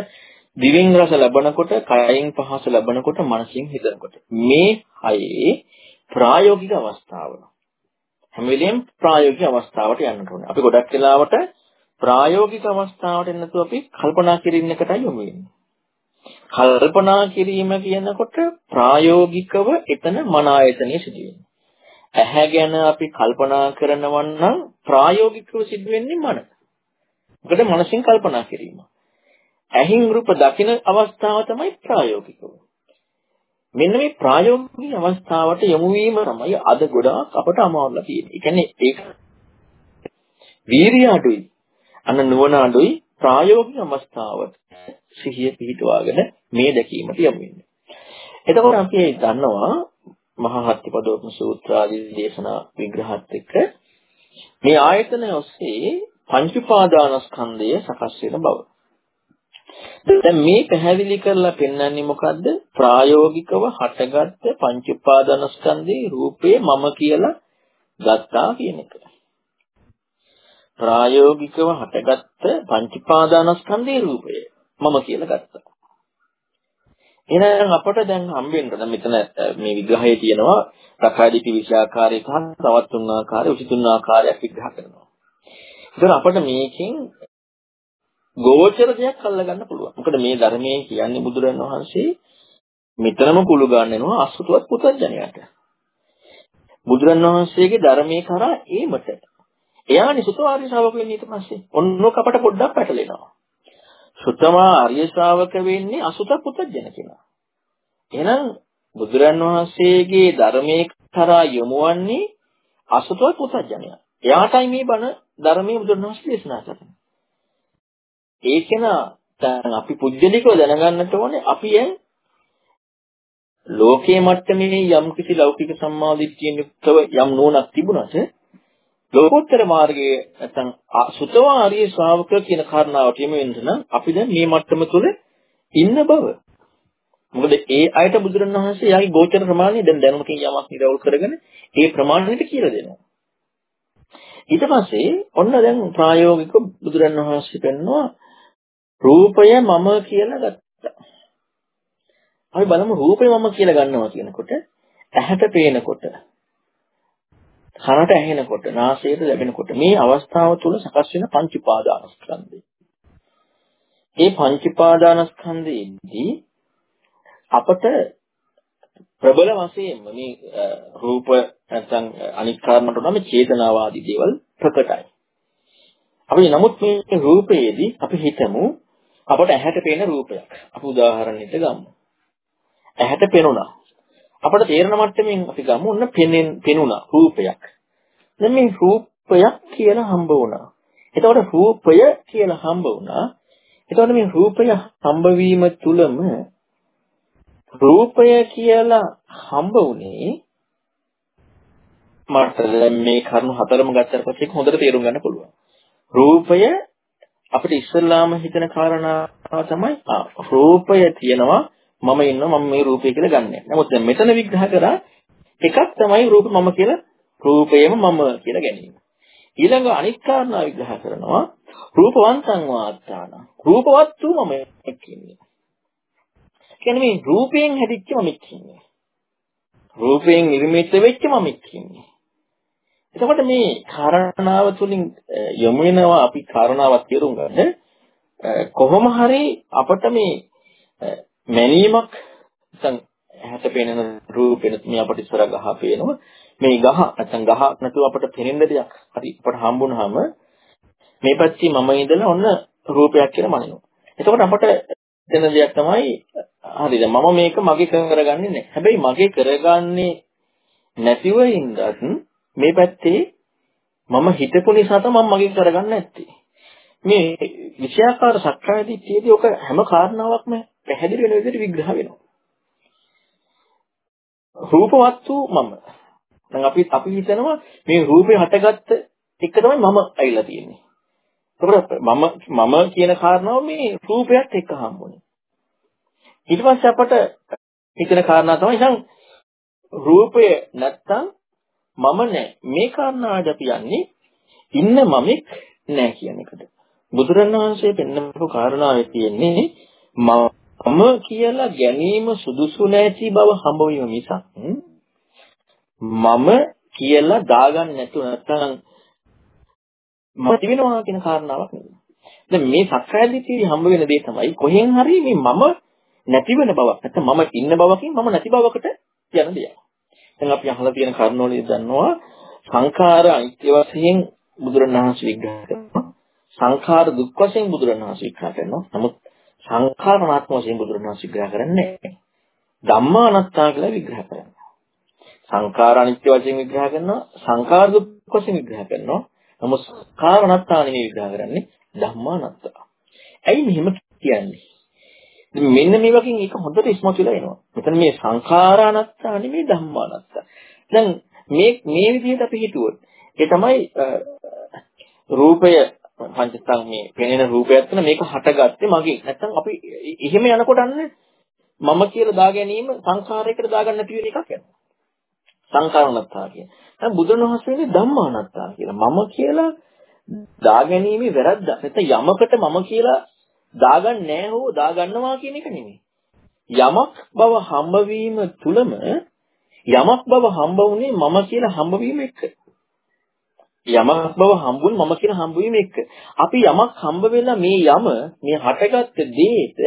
දිවෙන් රස ලබනකොට කයෙන් පහස ලබනකොට මනසින් හිතනකොට මේ හයේ ප්‍රායෝගික අවස්ථාව. හැම වෙලෙම ප්‍රායෝගික අවස්ථාවට යන්න ඕනේ. අපි ගොඩක් වෙලාවට ප්‍රායෝගික අවස්ථාවට එන්නතු අපි කල්පනා කිරීම එකටයි යොමු වෙන්නේ. කල්පනා කිරීම කියනකොට ප්‍රායෝගිකව එතන මන ආයතනය සිදු වෙනවා. ඇහැ ගැන අපි කල්පනා කරනවා නම් ප්‍රායෝගිකව සිදු වෙන්නේ මන. මොකද මනසින් කල්පනා කිරීම. ඇහින් රූප දකින අවස්ථාව තමයි ප්‍රායෝගිකව. මෙන්න මේ ප්‍රායෝගික අවස්ථාවට යොමු වීම තමයි අද ගොඩාක් අපට අමාරුලා තියෙන්නේ. ඒ කියන්නේ ඒක වීරිය අඩුයි. අන්න නුවණ අඩුයි ප්‍රායෝගික අවස්ථාවට සිහිය පිහිටවාගෙන මේ දැකීමට යොමු වෙන්නේ. එතකොට අපි දන්නවා මහා හත්තිපදෝපම සූත්‍ර ආදී දේශනා විග්‍රහත් එක්ක මේ ආයතන ඔස්සේ පංච උපාදානස්කන්ධය සකස් වෙන බව. දැන් මේ පැහැදිලි කරලා පෙන්වන්නේ මොකද්ද? ප්‍රායෝගිකව හටගත්ත පංච උපාදානස්කන්ධේ රූපේ මම කියලා ගත්තා කියන එක. ප්‍රායෝගිකව හටගත්ත පංචපාදානස්කන්ධයේ රූපය මම කියලා ගත්තා. එහෙනම් අපට දැන් හම්බෙන්න දැන් මෙතන මේ විග්‍රහයේ තියෙනවා රකාදිටි විෂයාකාරයේ සහ තවත් තුන් ආකාරයේ උචිතුන් ආකාරයක් විග්‍රහ කරනවා. ඒතර අපට මේකෙන් ගෝචර දෙයක් අල්ලගන්න පුළුවන්. මොකද මේ ධර්මයේ කියන්නේ බුදුරන් වහන්සේ මෙතනම කුළු ගන්නනවා අසුතුවත් පුතඥයට. බුදුරන් වහන්සේගේ ධර්මයේ කරා ඒමට. එයානි සුතෝ ආර්ය ශ්‍රාවක වෙන්නේ ඊට පස්සේ. ඔන්නෝක අපට පොඩ්ඩක් පැටලෙනවා. සුතමා ආර්ය ශ්‍රාවක වෙන්නේ අසුත පුතඥ කෙනා. එහෙනම් බුදුරන් වහන්සේගේ ධර්මයේ කරා යොමුවන්නේ අසුතවත් පුතඥයා. එයාටයි මේ බණ ධර්මයේ බුදුරන් වහන්සේ දේශනා කරන්නේ. ඒකන දැන් අපි පුජ්‍යලිකව දැනගන්නට ඕනේ අපි යන් ලෝකයේ මට්ටමේ යම් කිසි ලෞකික සම්මාදිට්ඨියෙන් යුක්තව යම් නෝනක් තිබුණාට ලෝකෝත්තර මාර්ගයේ නැත්නම් සුතවා ආර්ය ශ්‍රාවක කියන කාරණාවට යමු වෙනස නම් අපි දැන් මේ මට්ටම තුල ඉන්න බව. මොකද ඒ අයට බුදුරණවහන්සේ යාගේ ගෝචර ප්‍රමාණය දැන් දැනුමකින් යමක් නිරවුල් කරගෙන ඒ ප්‍රමාණයට කියලා දෙනවා. ඊට පස්සේ ඔන්න දැන් ප්‍රායෝගික බුදුරණවහන්සේ පෙන්නවා රූපය මම කියලා ගත්තා. අපි බලමු රූපය මම කියලා ගන්නවා කියනකොට ඇහැට පේනකොට කනට ඇහෙනකොට නාසයට ලැබෙනකොට මේ අවස්ථාව තුළ සකස් වෙන පංච උපාදානස්කන්ධය. මේ පංච උපාදානස්කන්ධයේදී අපට ප්‍රබල වශයෙන්ම මේ රූප නැත්නම් අනික් කාරණාට නම් චේතනාවාදී දේවල් ප්‍රකටයි. අපි නමුත් මේ රූපයේදී අපි හිතමු අපට ඇහැට පේන රූපයක්. අපි උදාහරණයක් ගමු. ඇහැට පෙනුණා. අපට තේරෙන මට්ටමින් අපි ගමු ඔන්න පෙනෙන් පෙනුණා රූපයක්. දැන් මේ රූපයක් කියලා හම්බ වුණා. එතකොට රූපය කියලා හම්බ වුණා. එතකොට මේ රූපය හම්බ වීම තුලම රූපය කියලා හම්බ වුණේ මට දැන් මේ කරුණු හතරම ගත්තට පස්සේ හොඳට තේරුම් ගන්න පුළුවන්. රූපය අපිට ඉස්සල්ලාම හිතන කාරණා තමයි රූපය තියෙනවා මම ඉන්නවා මම මේ රූපය කියලා ගන්නෑ. නමුත් දැන් මෙතන විග්‍රහ කරා එකක් තමයි රූප මම කියලා රූපයම මම කියලා ගැනීම. ඊළඟ අනිත් කාරණා විග්‍රහ කරනවා රූපවන්තං වාත්තාන. රූපවත් වූ මම කියන්නේ. කියන්නේ මේ රූපයෙන් හැදිච්ච මම කියන්නේ. රූපයෙන් නිර්මිත වෙච්ච මම කියන්නේ. එතකොට මේ කාරණාව තුලින් යොමු වෙනවා අපි කාරණාවක් තේරුම් ගන්න කොහොම හරි අපට මේ මැනීමක්. නැත්නම් ඇහැට පෙනෙන රූපෙන මේ අපිට ඉස්සර ගහ පේනවා. මේ ගහ නැත්නම් ගහ නැතුව අපිට පෙනෙන්න දෙයක් හරි අපට හම්බුනහම මේ පැත්තේ මම ඉඳලා ඔන්න රූපයක් කියලා මනිනවා. එතකොට අපට දෙන දෙයක් තමයි හරිද? මම මේක මගේ කරගන්නේ නැහැ. හැබැයි මගේ කරගන්නේ නැතිව ඉඳත් මේ පැත්තේ මම හිතපු නිසා තමයි මම මගේ කරගන්නේ නැත්තේ. මේ විෂයාකාර සක්කාය දිට්ඨියේදී ඔක හැම කාරණාවක්ම පැහැදිලි වෙන විදිහට විග්‍රහ වෙනවා. රූපවත් වූ මම. දැන් අපි අපි හිතනවා මේ රූපේ හටගත්ත එක තමයි මම ඇවිල්ලා තියෙන්නේ. ඒකට මම මම කියන කාරණාව මේ රූපයත් එක්ක හම්බුනේ. ඊට පස්සේ අපට හිතන කාරණා තමයි දැන් රූපය නැත්තම් මම නැහැ. මේ කාරණාවට අපි යන්නේ ඉන්න මමෙක් නැහැ කියන එකට. බුදුරණවහන්සේ පෙන්නපු කාරණාවේ තියෙන්නේ මම කියලා ගැනීම සුදුසු නැති බව හම්බ වීම මිසක් මම කියලා දාගන්න නැතුව නැත්නම් මම තිබෙනවා කියන කාරණාවක් නෙවෙයි. දැන් මේ සක්කාය දිට්ඨිය හම්බ වෙන දේ තමයි කොහෙන් හරි මේ මම නැති වෙන බවක් නැත්නම් මම ඉන්න බවකින් මම නැති බවකට යන දෙයක්. දැන් අපි අහලා තියෙන කරුණෝලිය දන්නවා සංඛාර අනිත්‍ය වශයෙන් බුදුරණවහන්සේ විග්‍රහ කරනවා. සංඛාර දුක් වශයෙන් බුදුරණවහන්සේ විග්‍රහ කරනවා. නමුත් සංඛාරණාත්ම වශයෙන් බුදුරණවහන්සේ විග්‍රහ කරන්නේ නැහැ. ධම්මානත්තා කියලා විග්‍රහ කරනවා. සංඛාර අනිත්‍ය වශයෙන් විග්‍රහ කරනවා. සංඛාර දුක් වශයෙන් විග්‍රහ කරනවා. නමුත් සංඛාරණත්තා නෙමෙයි විග්‍රහ කරන්නේ ධම්මානත්තා. ඇයි මෙහෙම කියන්නේ? මෙන්න මේ වගේ එක හොඳට ඉස්මතු වෙලා එනවා. මෙතන මේ සංඛාරානත්තා නෙමෙයි ධම්මානත්තා. දැන් මේ මේ විදිහට අපි හිතුවොත් ඒ තමයි රූපය පංචස්කන්ධ මේ පෙනෙන රූපයක් තුන මේක හටගත්තේ මගේ. නැත්තම් අපි එහෙම යනකොට අන්නේ මම කියලා දා ගැනීම සංඛාරයකට දාගන්න නැති වෙන එකක් යනවා. සංඛාරණත්තා කියන. දැන් බුදුන් වහන්සේගේ ධම්මානත්තා කියලා. මම කියලා දාගැනීමේ වැරද්දක්. නැත්නම් යමකට මම කියලා දාගන්නේ නැහැ හෝ දාගන්නවා කියන එක නෙමෙයි. යමක් බව හම්බවීම තුලම යමක් බව හම්බ වුණේ මම කියලා හම්බවීම එක්ක. යමක් බව හම්බුනේ මම කියලා හම්බවීම එක්ක. අපි යමක් හම්බ වෙලා මේ යම මේ හටගත්ත දේට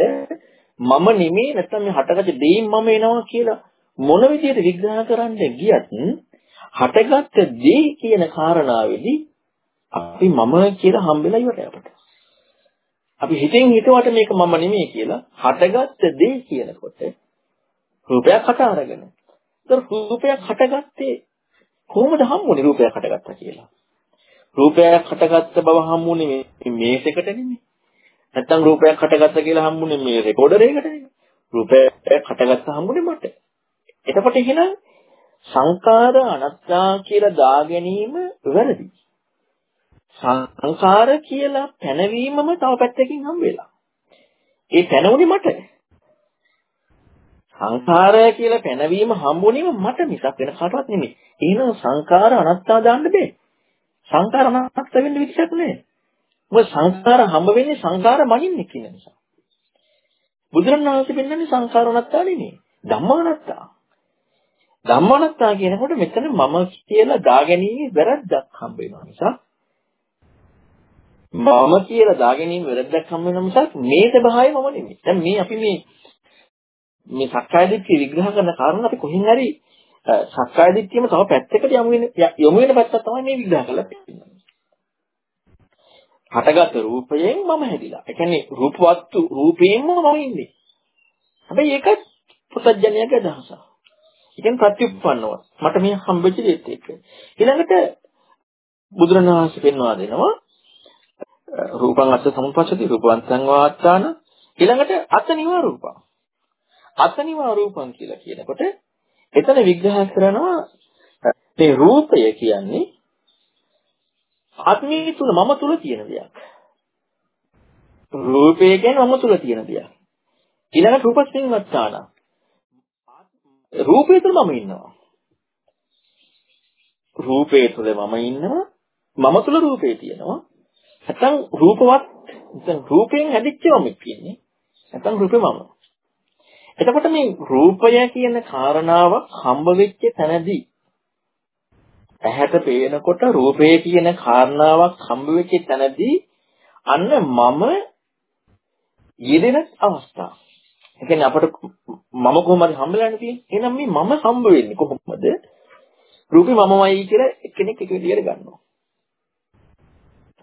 මම නෙමෙයි නැත්නම් මේ හටගත්ත දෙයින් මම එනවා කියලා මොන විදිහට විග්‍රහ කරන්න ගියත් හටගත්ත දේ කියන කාරණාවේදී අපි මම කියලා හම්බෙලා ඉවරයි අපට. අපි හිතෙන් හිතුවට මේක මම නෙමෙයි කියලා හටගත්ත දේ කියනකොට රූපයක් හට අරගෙන. ඒතර රූපයක් හටගත්තේ කොහොමද හම්බුනේ රූපයක් හටගත්තා කියලා? රූපයක් හටගත්ත බව හම්බුනේ මේ මේසෙකට නෙමෙයි. නැත්තම් රූපයක් හටගත්ත කියලා හම්බුනේ මේ රෙකෝඩරයකට නෙමෙයි. රූපයක් හටගත්ත හම්බුනේ මට. එතකොට එහෙනම් සංකාර අනත්තා කියලා දා ගැනීම වැරදි. සංකාර කියලා පැනවීමම තව පැත්තකින් හම්බ වෙලා. ඒ පැනුනේ මට. සංඛාරය කියලා පැනවීම හම්බුනේම මට මිසක් වෙන කාටවත් නෙමෙයි. එහෙනම් සංඛාර අනත්තා දාන්න බෑ. සංඛාර අනත්ත වෙන්න විදිහක් නෑ. මොකද සංඛාර හම්බ වෙන්නේ සංඛාර මනින්නේ කියන නිසා. බුදුරණවහන්සේ පෙන්වන්නේ සංඛාර අනත්තා නෙමෙයි. ධම්මානත්තා. ධම්මානත්තා කියනකොට මෙතන මම කියලා දාගැනීමේ වැරද්දක් හම්බ වෙනවා නිසා මම කියලා දාගැනීම වැරද්දක් හම්බ වෙන මිසක් මේ ස්වභාවය මම නෙමෙයි. දැන් මේ අපි මේ මේ සක්කාය දිට්ඨිය විග්‍රහ කරන කාරණා අපි කොහෙන් හරි සක්කාය දිට්ඨියම තව පැත්තකට යමු වෙන යමු වෙන පැත්තක් තමයි මේ විග්‍රහ කරලා තියෙන්නේ. හටගත් රූපයෙන් මම හැදිලා. ඒ කියන්නේ රූප වස්තු රූපයෙන්ම මම ඉන්නේ. හැබැයි ඒකත් පුතඥයාගේ අදහසක්. ඒ කියන්නේ ප්‍රතිඋප්පන්නව. මට මේ හම්බෙච්ච දෙයක් එක්ක. ඊළඟට බුදුරණවහන්සේ පෙන්වා දෙනවා රූපං අත්ථ සමුපස්සති රූපවන්තං වාත්තාන ඊළඟට අතනිවා රූපං අතනිවා රූපං කියලා කියනකොට එතන විග්‍රහ කරනවා මේ රූපය කියන්නේ ආත්මීය තුල මම තුල තියෙන දෙයක්. රූපය කියන්නේ මම තුල තියෙන දෙයක්. ඊළඟට රූපස්මින් වත්තාන රූපය තුල මම ඉන්නවා. රූපය තුල මම ඉන්නවා. මම තුල රූපේ තියෙනවා. නැත්නම් රූපවත් නැත්නම් රූපයෙන් හැදිච්ච මමෙක් කියන්නේ. නැත්නම් රූපේ මම. එතකොට මේ රූපය කියන කාරණාව හම්බ වෙච්ච තැනදී ඇහැට පේනකොට රූපය කියන කාරණාවක් හම්බ වෙච්ච තැනදී අන්න මම යෙදෙන අවස්ථාව. ඒ කියන්නේ අපට මම කොහොමද හම්බෙලානේ තියෙන්නේ? එහෙනම් මේ මම හම්බ වෙන්නේ කොහොමද? රූපේ මමමයි කියලා කෙනෙක් එක විදියට ගන්නවා.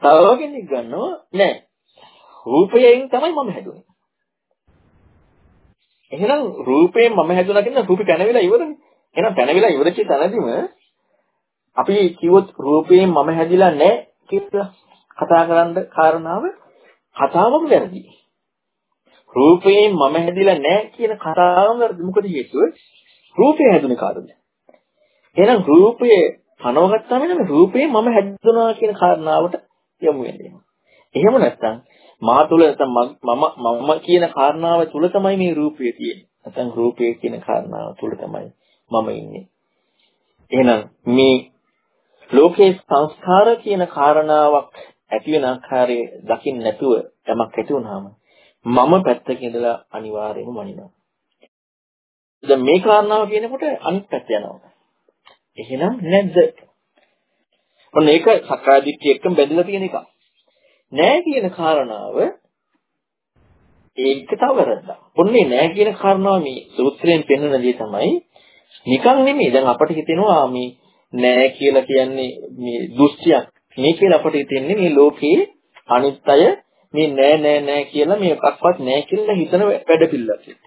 තව කෙනෙක් ගන්නවා නෑ. රූපයෙන් තමයි මම හැදුනේ. එහෙනම් රූපයෙන් මම හැදුනා කියන රූපේ පැනවිලා ඉවරනේ. එහෙනම් පැනවිලා ඉවරච්ච තැනදීම අපි කිව්වොත් රූපයෙන් මම හැදිලා නැහැ කියලා කතා කරන්න කාරණාව කතාවම වැරදි. රූපයෙන් මම හැදිලා නැහැ කියන කතාවම වැරදි. මොකද හේතුව? රූපය හැදුනේ කාටද? එහෙනම් රූපය පනවගත්තාම නම් රූපයෙන් මම හැදුනා කියන කාරණාවට යමු වෙන්නේ. එහෙම නැත්නම් මා තුල නැත්නම් මම මම කියන කාරණාව තුල තමයි මේ රූපය තියෙන්නේ. නැත්නම් රූපය කියන කාරණාව තුල තමයි මම ඉන්නේ. එහෙනම් මේ ලෝකේ සංස්කාර කියන කාරණාවක් ඇති වෙන ආකාරයේ දකින්න නැතුව යමක් ඇති වුනහම මම පැත්තක ඉඳලා අනිවාර්යයෙන්ම මනිනවා. දැන් මේ කාරණාව කියනකොට අනිත් පැත්ත යනවා. එහෙනම් නැද්ද? ඔන්න ඒක සක්කාය දිට්ඨිය එක්කම බැඳලා තියෙන එකක්. නෑ කියන කාරණාව ඒක තව වැරද්දක්. ඔන්නේ නෑ කියන කාරණාව මේ සූත්‍රයෙන් පෙන්වන දේ තමයි නිකන් නෙමෙයි. දැන් අපට හිතෙනවා මේ නෑ කියලා කියන්නේ මේ දෘෂ්ටියක්. මේ කියලා අපට හිතෙන්නේ මේ ලෝකේ අනිත් අය මේ නෑ නෑ නෑ කියලා මේ එකක්වත් නෑ කියලා හිතන වැඩ පිළිලක් එක්ක.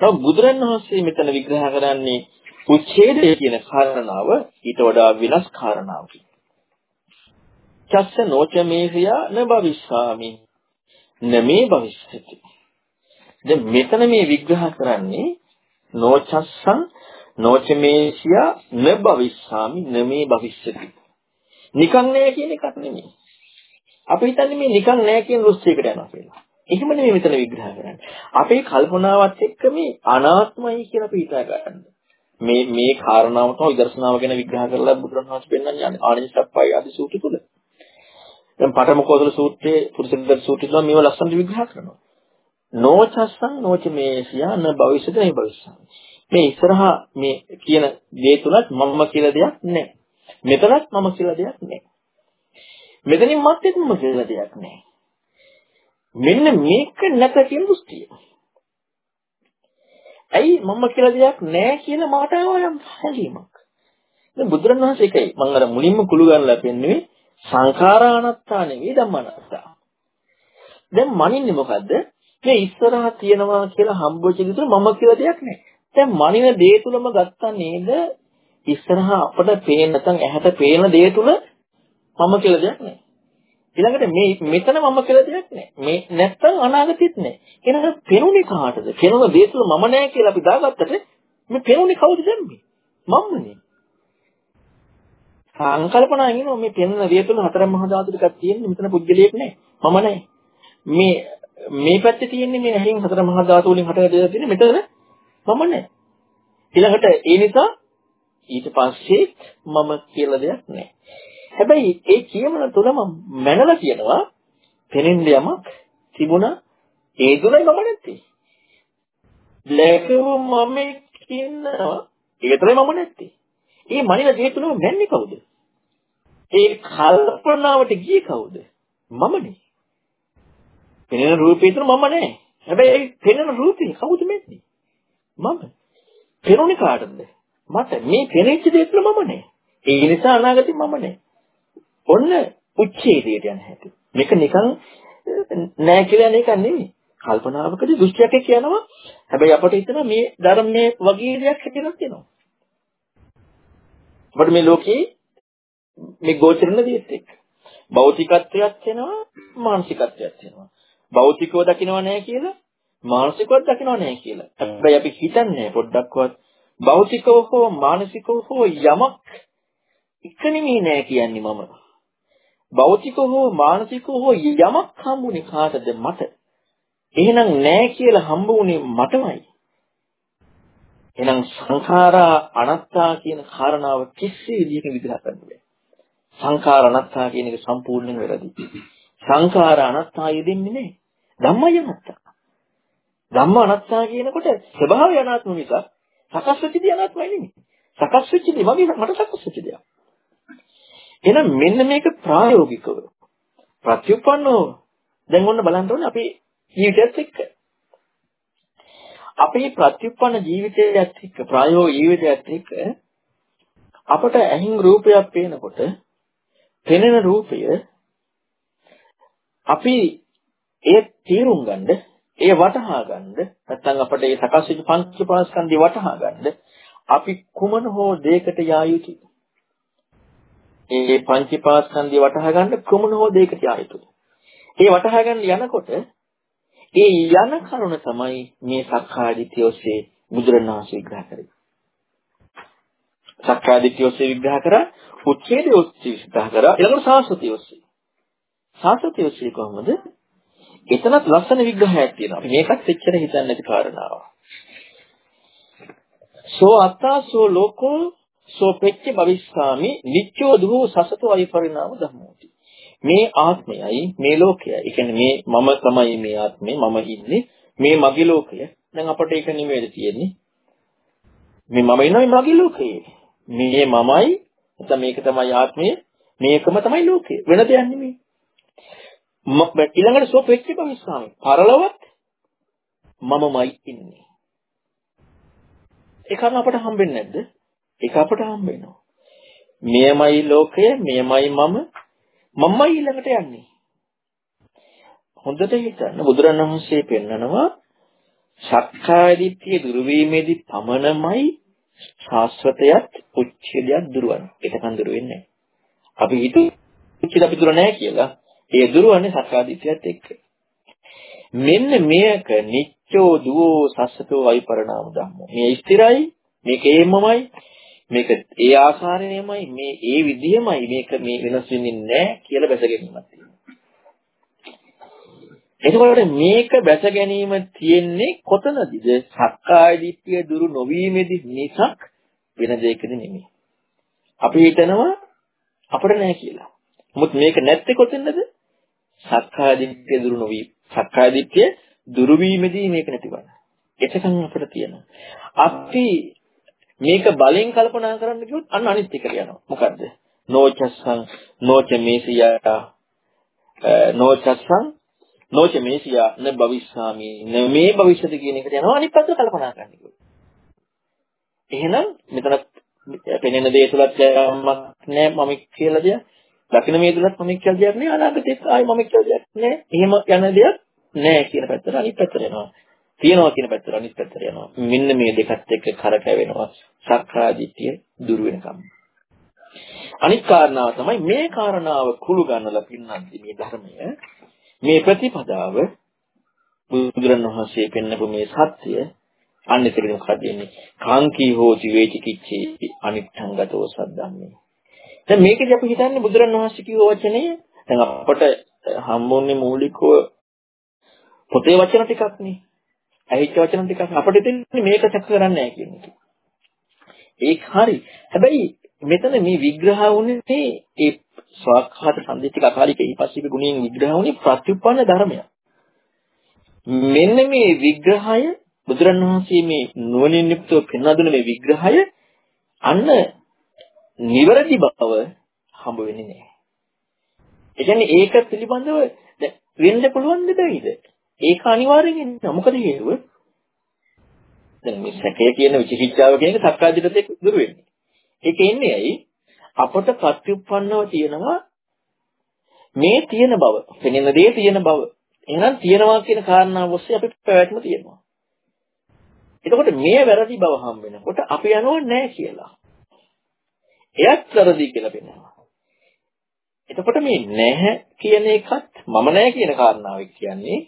නමුත් බුදුරණවහන්සේ මෙතන විග්‍රහ කරන්නේ උච්ඡේදය කියන කාරණාව ඊට වඩා වෙනස් කාරණාවකින්. චස්ස නොචමේසියා න භවිස්සාමි නමේ භවිස්සති. දැන් මෙතන මේ විග්‍රහ කරන්නේ නොචස්සං නොචමේසියා න භවිස්සාමි නමේ භවිස්සති. නිකන් නෑ කියන එකක් නෙමෙයි. අපි හිතන්නේ මේ නිකන් නෑ කියන දෘෂ්ටියකට යනවා කියලා. එහෙම නෙමෙයි මෙතන විග්‍රහ කරන්නේ. අපේ කල්පනාවත් එක්ක මේ අනාත්මයි කියලා අපි හිතා ගන්න. මේ මේ කාරණාව තමයි විදර්ශනාව ගැන විග්‍රහ කරලා බුදුරණවහන්සේ පෙන්වන්නේ. ආනන්ද සප්පයි ආදී සූත්‍ර තුල. දැන් පඨමකෝසල සූත්‍රයේ පුරුෂකගත සූත්‍රයේ මේව ලස්සනට විග්‍රහ කරනවා. නෝචස්සං නෝච මේසියා න භවිෂ්‍යත නේ භවිෂ්‍යං. මේ ඉස්සරහා මේ කියන දේ තුලත් මම කියලා දෙයක් නැහැ. මෙතනත් මම කියලා දෙයක් නැහැ. මෙතනින් මත්තෙත් මම කියලා දෙයක් නැහැ. මෙන්න මේක නැත කියන දෘෂ්ටිය. ඇයි මම කියලා දෙයක් නැහැ කියලා මට ආවම හැඟීමක්. දැන් බුදුරණවහන්සේ එකයි මම අර මුලින්ම කුළු ගන්නලා පෙන්නුවේ සංඛාරානත්තා නෙවෙයි ධම්මනත්තා. දැන් මනින්නේ මොකද්ද? මේ ඉස්සරහා තියනවා කියලා හම්බෙච්ච දේ තුල මම කියලා දෙයක් නැහැ. දැන් මනින දේ තුලම ගත්තා නේද? ඉස්සරහා අපට පේන නැත්නම් ඇහැට පේන දේ තුල මම කියලා දෙයක් නැහැ. ඊළඟට මේ මෙතන මම කියලා දෙයක් නැහැ. මේ නැත්තම් අනාගතෙත් නැහැ. එහෙනම් පෙනුනේ කාටද? පෙනුන දේ තුල මම නැහැ කියලා අපි දාගත්තට මේ පෙනුනේ කවුද දැම්මේ? මම්මනේ. සංකල්පනාවෙන් ඉන්නවා මේ පෙනෙන දේ තුල හතර මහා ධාතු ටිකක් තියෙන්නේ මෙතන පුද්ගලයෙක් නැහැ. මම නැහැ. මේ මේ පැත්තේ තියෙන්නේ මේ ඇහෙන් හතර මහා ධාතු වලින් හටගන්න දේ තියෙන්නේ මෙතන මම නැහැ. ඊළඟට ඒ නිසා ඊට පස්සේ මම කියලා දෙයක් නැහැ. හැබැයි ඒ කියමන තුලම මැනලා කියනවා පෙනෙන්න යමක් තිබුණා ඒ දුරයි මම නැත්තේ. ලැකව මම කියනවා ඒක තමයි මම නැත්තේ. ඒ මනින දේ තුලම මැන්නේ කවුද? ඒ කල්පනාවට ගියේ කවුද? මමනේ. පෙනෙන රූපේ තුල මම නැහැ. හැබැයි ඒ පෙනෙන රූපේ කවුද මෙන්නේ? මම. පෙනුනේ කාටද? මට. මේ පෙනෙච්ච දේ තුල මම නැහැ. ඒ නිසා අනාගතේ මම නැහැ. ඔන්න උච්ඡේදයට යන හැටි. මේක නිකන් නෑ කියලා යන එක නෙමෙයි. කල්පනාවකදී දෘෂ්ටියක් කියනවා. හැබැයි අපට හිතෙනවා මේ ධර්මයේ වගේ දෙයක් හැටියට තියෙනවා. අපිට මේ ලෝකේ මේ ගෝචරණ දෙයක් එක්ක භෞතිකත්වයක් වෙනවා මානසිකත්වයක් වෙනවා. භෞතිකව දකින්නව නෑ කියලා මානසිකව දකින්නව නෑ කියලා. හැබැයි අපි හිතන්නේ පොඩ්ඩක්වත් භෞතිකව හෝ මානසිකව හෝ යමක් එක නෙමෙයි නෑ කියන්නේ මම. භෞතික හෝ මානසික හෝ යමක් හම්බුනේ කාටද මට? එහෙනම් නෑ කියලා හම්බුනේ මටමයි. එහෙනම් සංඛාරා අනත්තා කියන කාරණාව කිසි විදිහකින් විග්‍රහ කරන්න බෑ. සංඛාර අනත්තා කියන එක සම්පූර්ණයෙන් වැරදි. සංඛාර අනත්තා යෙදෙන්නේ නෑ. ධම්මය අනත්තා. ධම්ම අනත්තා කියනකොට ස්වභාවය අනාත්ම මිසක් සකස් වෙච්ච දේ අනාත්මයි නෙමෙයි. සකස් වෙච්ච දේ මගේ මට සකස් වෙච්ච දෙයක්. එහෙනම් මෙන්න මේක ප්‍රායෝගිකව ප්‍රතිඋපන්නව දැන් ඔන්න බලන්න ඕනේ අපේ ජීවිතයත් එක්ක. අපේ ප්‍රතිඋපන්න ජීවිතයත් එක්ක ප්‍රායෝගික ජීවිතයත් එක්ක අපට ඇහිං රූපයක් පේනකොට පෙනෙන රූපය අපි ඒ තීරුම් ගන්න ඒ වටහා ගන්න නැත්නම් අපිට ඒ සකස් වෙච්ච පංච පාස්කන්ධය වටහා ගන්න අපි කුමන හෝ දෙයකට යා යුතුයි ඒ පංචීපාස්කන්ධය වටහා ගන්න කුමන හෝ දෙයකට යා යුතුයි. ඒ වටහා ගන්න යනකොට ඒ යන කරුණ තමයි මේ සක්කායදිට්ඨිය ඔස්සේ බුදුරණාහි විග්‍රහ කරේ. සක්කායදිට්ඨිය ඔස්සේ විග්‍රහ කරා උච්ඡේදය ඔස්සේ විග්‍රහ කරා ඊළඟට සාස්වතිය ඔස්සේ. සාස්වතිය ඔස්සේ කොහොමද? එතනත් ලස්සන විග්‍රහයක් තියෙනවා. අපි මේකත් එච්චර හිතන්නේ නැති කාරණාවක්. සෝ අත්තාසෝ ලෝකෝ සෝ පෙච්ච භවිස්සාමි නිච්චෝ දුහෝ සසතෝ අවිපරිණාම ධම්මෝති මේ ආත්මයයි මේ ලෝකයයි. ඒ කියන්නේ මේ මම තමයි මේ ආත්මේ මම ඉන්නේ මේ මගේ ලෝකය. දැන් අපට ඒක නෙමෙයිද තියෙන්නේ? මේ මම ඉන්නේ මගේ ලෝකයේ. මේ මමයි නැත්නම් මේක තමයි ආත්මය මේකම තමයි ලෝකය. වෙන දෙයක් නෙමෙයි. ඊළඟට සෝ පෙච්ච භවිස්සාමි පරලොවත් මමමයි ඉන්නේ. ඒ කාරණා අපට හම්බෙන්නේ නැද්ද? ඒක අපට හම්බ වෙනවා. මෙයමයි ලෝකය, මෙයමයි මම, මමයි ඊළඟට යන්නේ. හොඳට හිතන්න බුදුරණවහන්සේ පෙන්නනවා සක්කාය දිට්ඨිය දුරු වීමේදී පමණමයි ශාස්ත්‍රතයත් උච්ඡේදයක් දුරවන්නේ. ඒකකන් දුර වෙන්නේ නැහැ. අපි හිතු උච්ඡේද අපි දුර නැහැ කියලා. ඒ දුරවන්නේ සක්කාය දිට්ඨියත් එක්ක. මෙන්න මේක නිච්චෝ දුවෝ සස්සතෝ වෛපරණාම ධම්මෝ. මේ ස්ථිරයි මේක ඒමමයි මේක ඒ ආකාරයෙන්මයි මේ ඒ විදිහමයි මේක මේ වෙනස් වෙන්නේ නැහැ කියලා බැස ගැනීමක් තියෙනවා. එතකොට මේක බැස ගැනීම තියෙන්නේ කොතනදද? සක්කාය දිට්ඨිය දුරු නොවීමේදී මිසක් වෙන දෙයකද නෙමෙයි. අපි හිතනවා අපිට නැහැ කියලා. නමුත් මේක නැත්තේ කොතෙන්ද? සක්කාය දිට්ඨිය දුරු නොවි. සක්කාය දිට්ඨිය දුරු වීමේදී මේක නැතිවන. එතකන් අපිට තියෙනවා. අපි මේක බලෙන් කල්පනා කරන්න කිව්වොත් අන්න අනිත් එකට යනවා. මොකද්ද? නෝචස්සං නෝච මේසියා නෝචස්සං නෝච මේසියා න භවිස්සාමි න මේ භවිෂ්‍යද කියන එකට යනවා අනිත් පැත්ත කල්පනා කරන්න කිව්වොත්. එහෙනම් මෙතන පෙනෙන දේ තුලත් යමක් නෑ මම කියලා දෙයක්. දකින්න මේ තුලත් මම කියලා දෙයක් නෑ අනාගතෙත් ආයි මම කියලා දෙයක් නෑ. එහෙම යන දෙයක් නෑ කියන පැත්තට අනිත් පැත්තට යනවා. තියනවා කියන පැත්තට අනිත් පැත්තට යනවා. මෙන්න මේ දෙකත් එක්ක කරකැවෙනවා. සක්කාදිට්ඨිය දුර වෙනකම්. අනිත් කාරණාව තමයි මේ කාරණාව කුළු ගන්නලා පින්නන්ති මේ ධර්මය මේ ප්‍රතිපදාව බුදුරණවහන්සේ පෙන්නපු මේ සත්‍ය අනිත්‍යකෙ මොකද වෙන්නේ කාංකී හෝති වේචිකිච්චේ අනිත්තං ගතෝ සද්දන්නේ දැන් මේකදී අපි හිතන්නේ බුදුරණවහන්සේ කිව්ව වචනේ දැන් අපට හම්බුන්නේ මූලිකව පොතේ වචන ටිකක් නේ ඇහිච්ච වචන ටිකක් අපිට දෙන්නේ මේක සැක කරන්නේ නැහැ කියන එක. ඒක හරි. හැබැයි මෙතන මේ විග්‍රහ වුණේ ඒ ස්වාක්ඛාත සම්දිත්තික අකාලික ඊපස්සික ගුණයෙන් විග්‍රහ වුණේ ප්‍රතිඋපන්න ධර්මයක්. මෙන්න මේ විග්‍රහය බුදුරණවහන්සේ මේ නුවණින් යුක්තව පෙන්වා දුන්න මේ විග්‍රහය අන්න නිවැරදි බව හම්බ වෙන්නේ නැහැ. ඒ කියන්නේ ඒක පිළිබඳව වෙන්න පුළුවන් දෙයිද? ඒක අනිවාර්යෙන් එනවා. මොකද හේතුව? දැන් මේ සැකය කියන විචිකිච්ඡාව කියන එක සක්කාදිටතේ දුර වෙන්නේ. ඒක එන්නේ ඇයි? අපට ප්‍රතිඋප්පන්නව තියෙනවා මේ තියෙන බව. පෙනෙන දේ තියෙන බව. එහෙනම් තියෙනවා කියන කාරණාව ඔස්සේ අපිට පැවැත්ම තියෙනවා. එතකොට මේ වැරදි බව හම් වෙනකොට අපි යනවා නැහැ කියලා. එයත් වැරදි කියලා පෙන්නනවා. එතකොට මේ නැහැ කියන එකත් මම නැහැ කියන කාරණාව කියන්නේ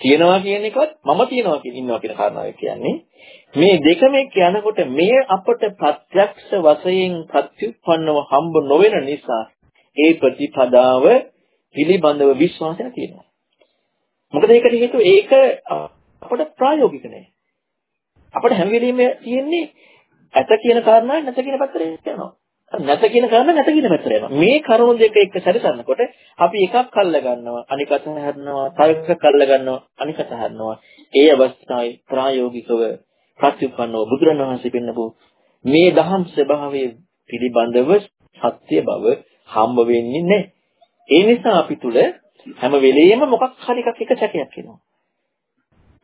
තියනවා කියන එකවත් මම තියනවා කියන ඉන්නවා කියන කාරණාව කියන්නේ මේ දෙකම එක්ක යනකොට මේ අපට ප්‍රත්‍යක්ෂ වශයෙන් ප්‍රතිඋප්පන්නව හම්බ නොවන නිසා ඒ ප්‍රතිපදාව පිළිබඳව විශ්වාසය තියෙනවා. මොකද ඒකට හේතුව ඒක අපට ප්‍රායෝගික නෑ. අපට හැම වෙලෙම තියෙන්නේ ඇත කියන කාරණාව නැත කියන පැත්තට යනවා. නැත කියන කාරණා නැත කියන පැත්තට යනවා. මේ කරුණු දෙක එක්ක සැරසන්නකොට අපි එකක් අල්ල ගන්නවා අනික අතහරිනවා, තව එකක් අල්ල ගන්නවා අනික අතහරිනවා. ඒ අවස්ථාවේ ප්‍රායෝගිකව ප්‍රතිඋපන්නව බුදුරණවහන්සේ පෙන්නපු මේ දහම් ස්වභාවයේ පිළිබඳව සත්‍ය බව හම්බ වෙන්නේ නැහැ. ඒ නිසා අපි තුල හැම වෙලෙම මොකක් හරි එකක් එක සැකයක් එනවා.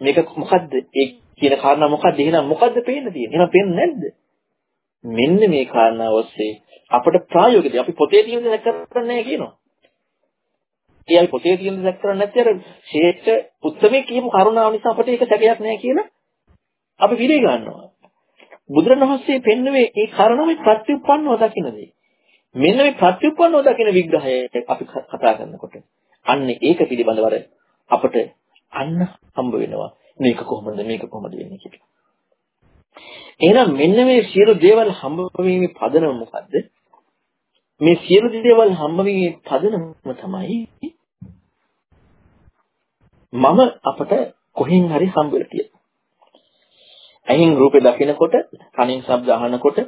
මේක මොකද්ද? ඒ කියන කාරණා මොකද්ද? එහෙනම් මොකද්ද පේන්න තියෙන්නේ? එහෙනම් පේන්නේ නැද්ද? මෙන්න මේ කාරණාව ඔස්සේ අපිට ප්‍රායෝගිකව අපි පොතේ තියෙන දේ කරන්නේ නැහැ කියනවා. ඒ අපි පොතේ තියෙන දේ කරන්නේ නැති අර ශේෂ්ඨ උත්තරේ කියපු කරුණාව නිසා අපිට ඒක සැකයක් නැහැ කියලා අපි පිළි ගන්නවා. බුදුරණවහන්සේ පෙන්වුවේ ඒ කාරණාවේ ප්‍රත්‍යুৎපන්නව දකින්නදී. මෙන්න මේ ප්‍රත්‍යুৎපන්නව දකින විග්‍රහය අපි කතා කරනකොට අන්න ඒක පිළිබඳව අපිට අන්න හම්බ වෙනවා. මේක කොහොමද මේක කොහොමද වෙන්නේ කියලා. එහෙනම් මෙන්න මේ සියලු දේවල් හම්බ වීමේ පදනම මොකද්ද? මේ සියලු දේවල් හම්බ වීමේ පදනම තමයි මම අපට කොහෙන් හරි හම්බ වෙලා තියෙනවා. ඇහෙන් රූපේ දකිනකොට, කනින් ශබ්ද අහනකොට,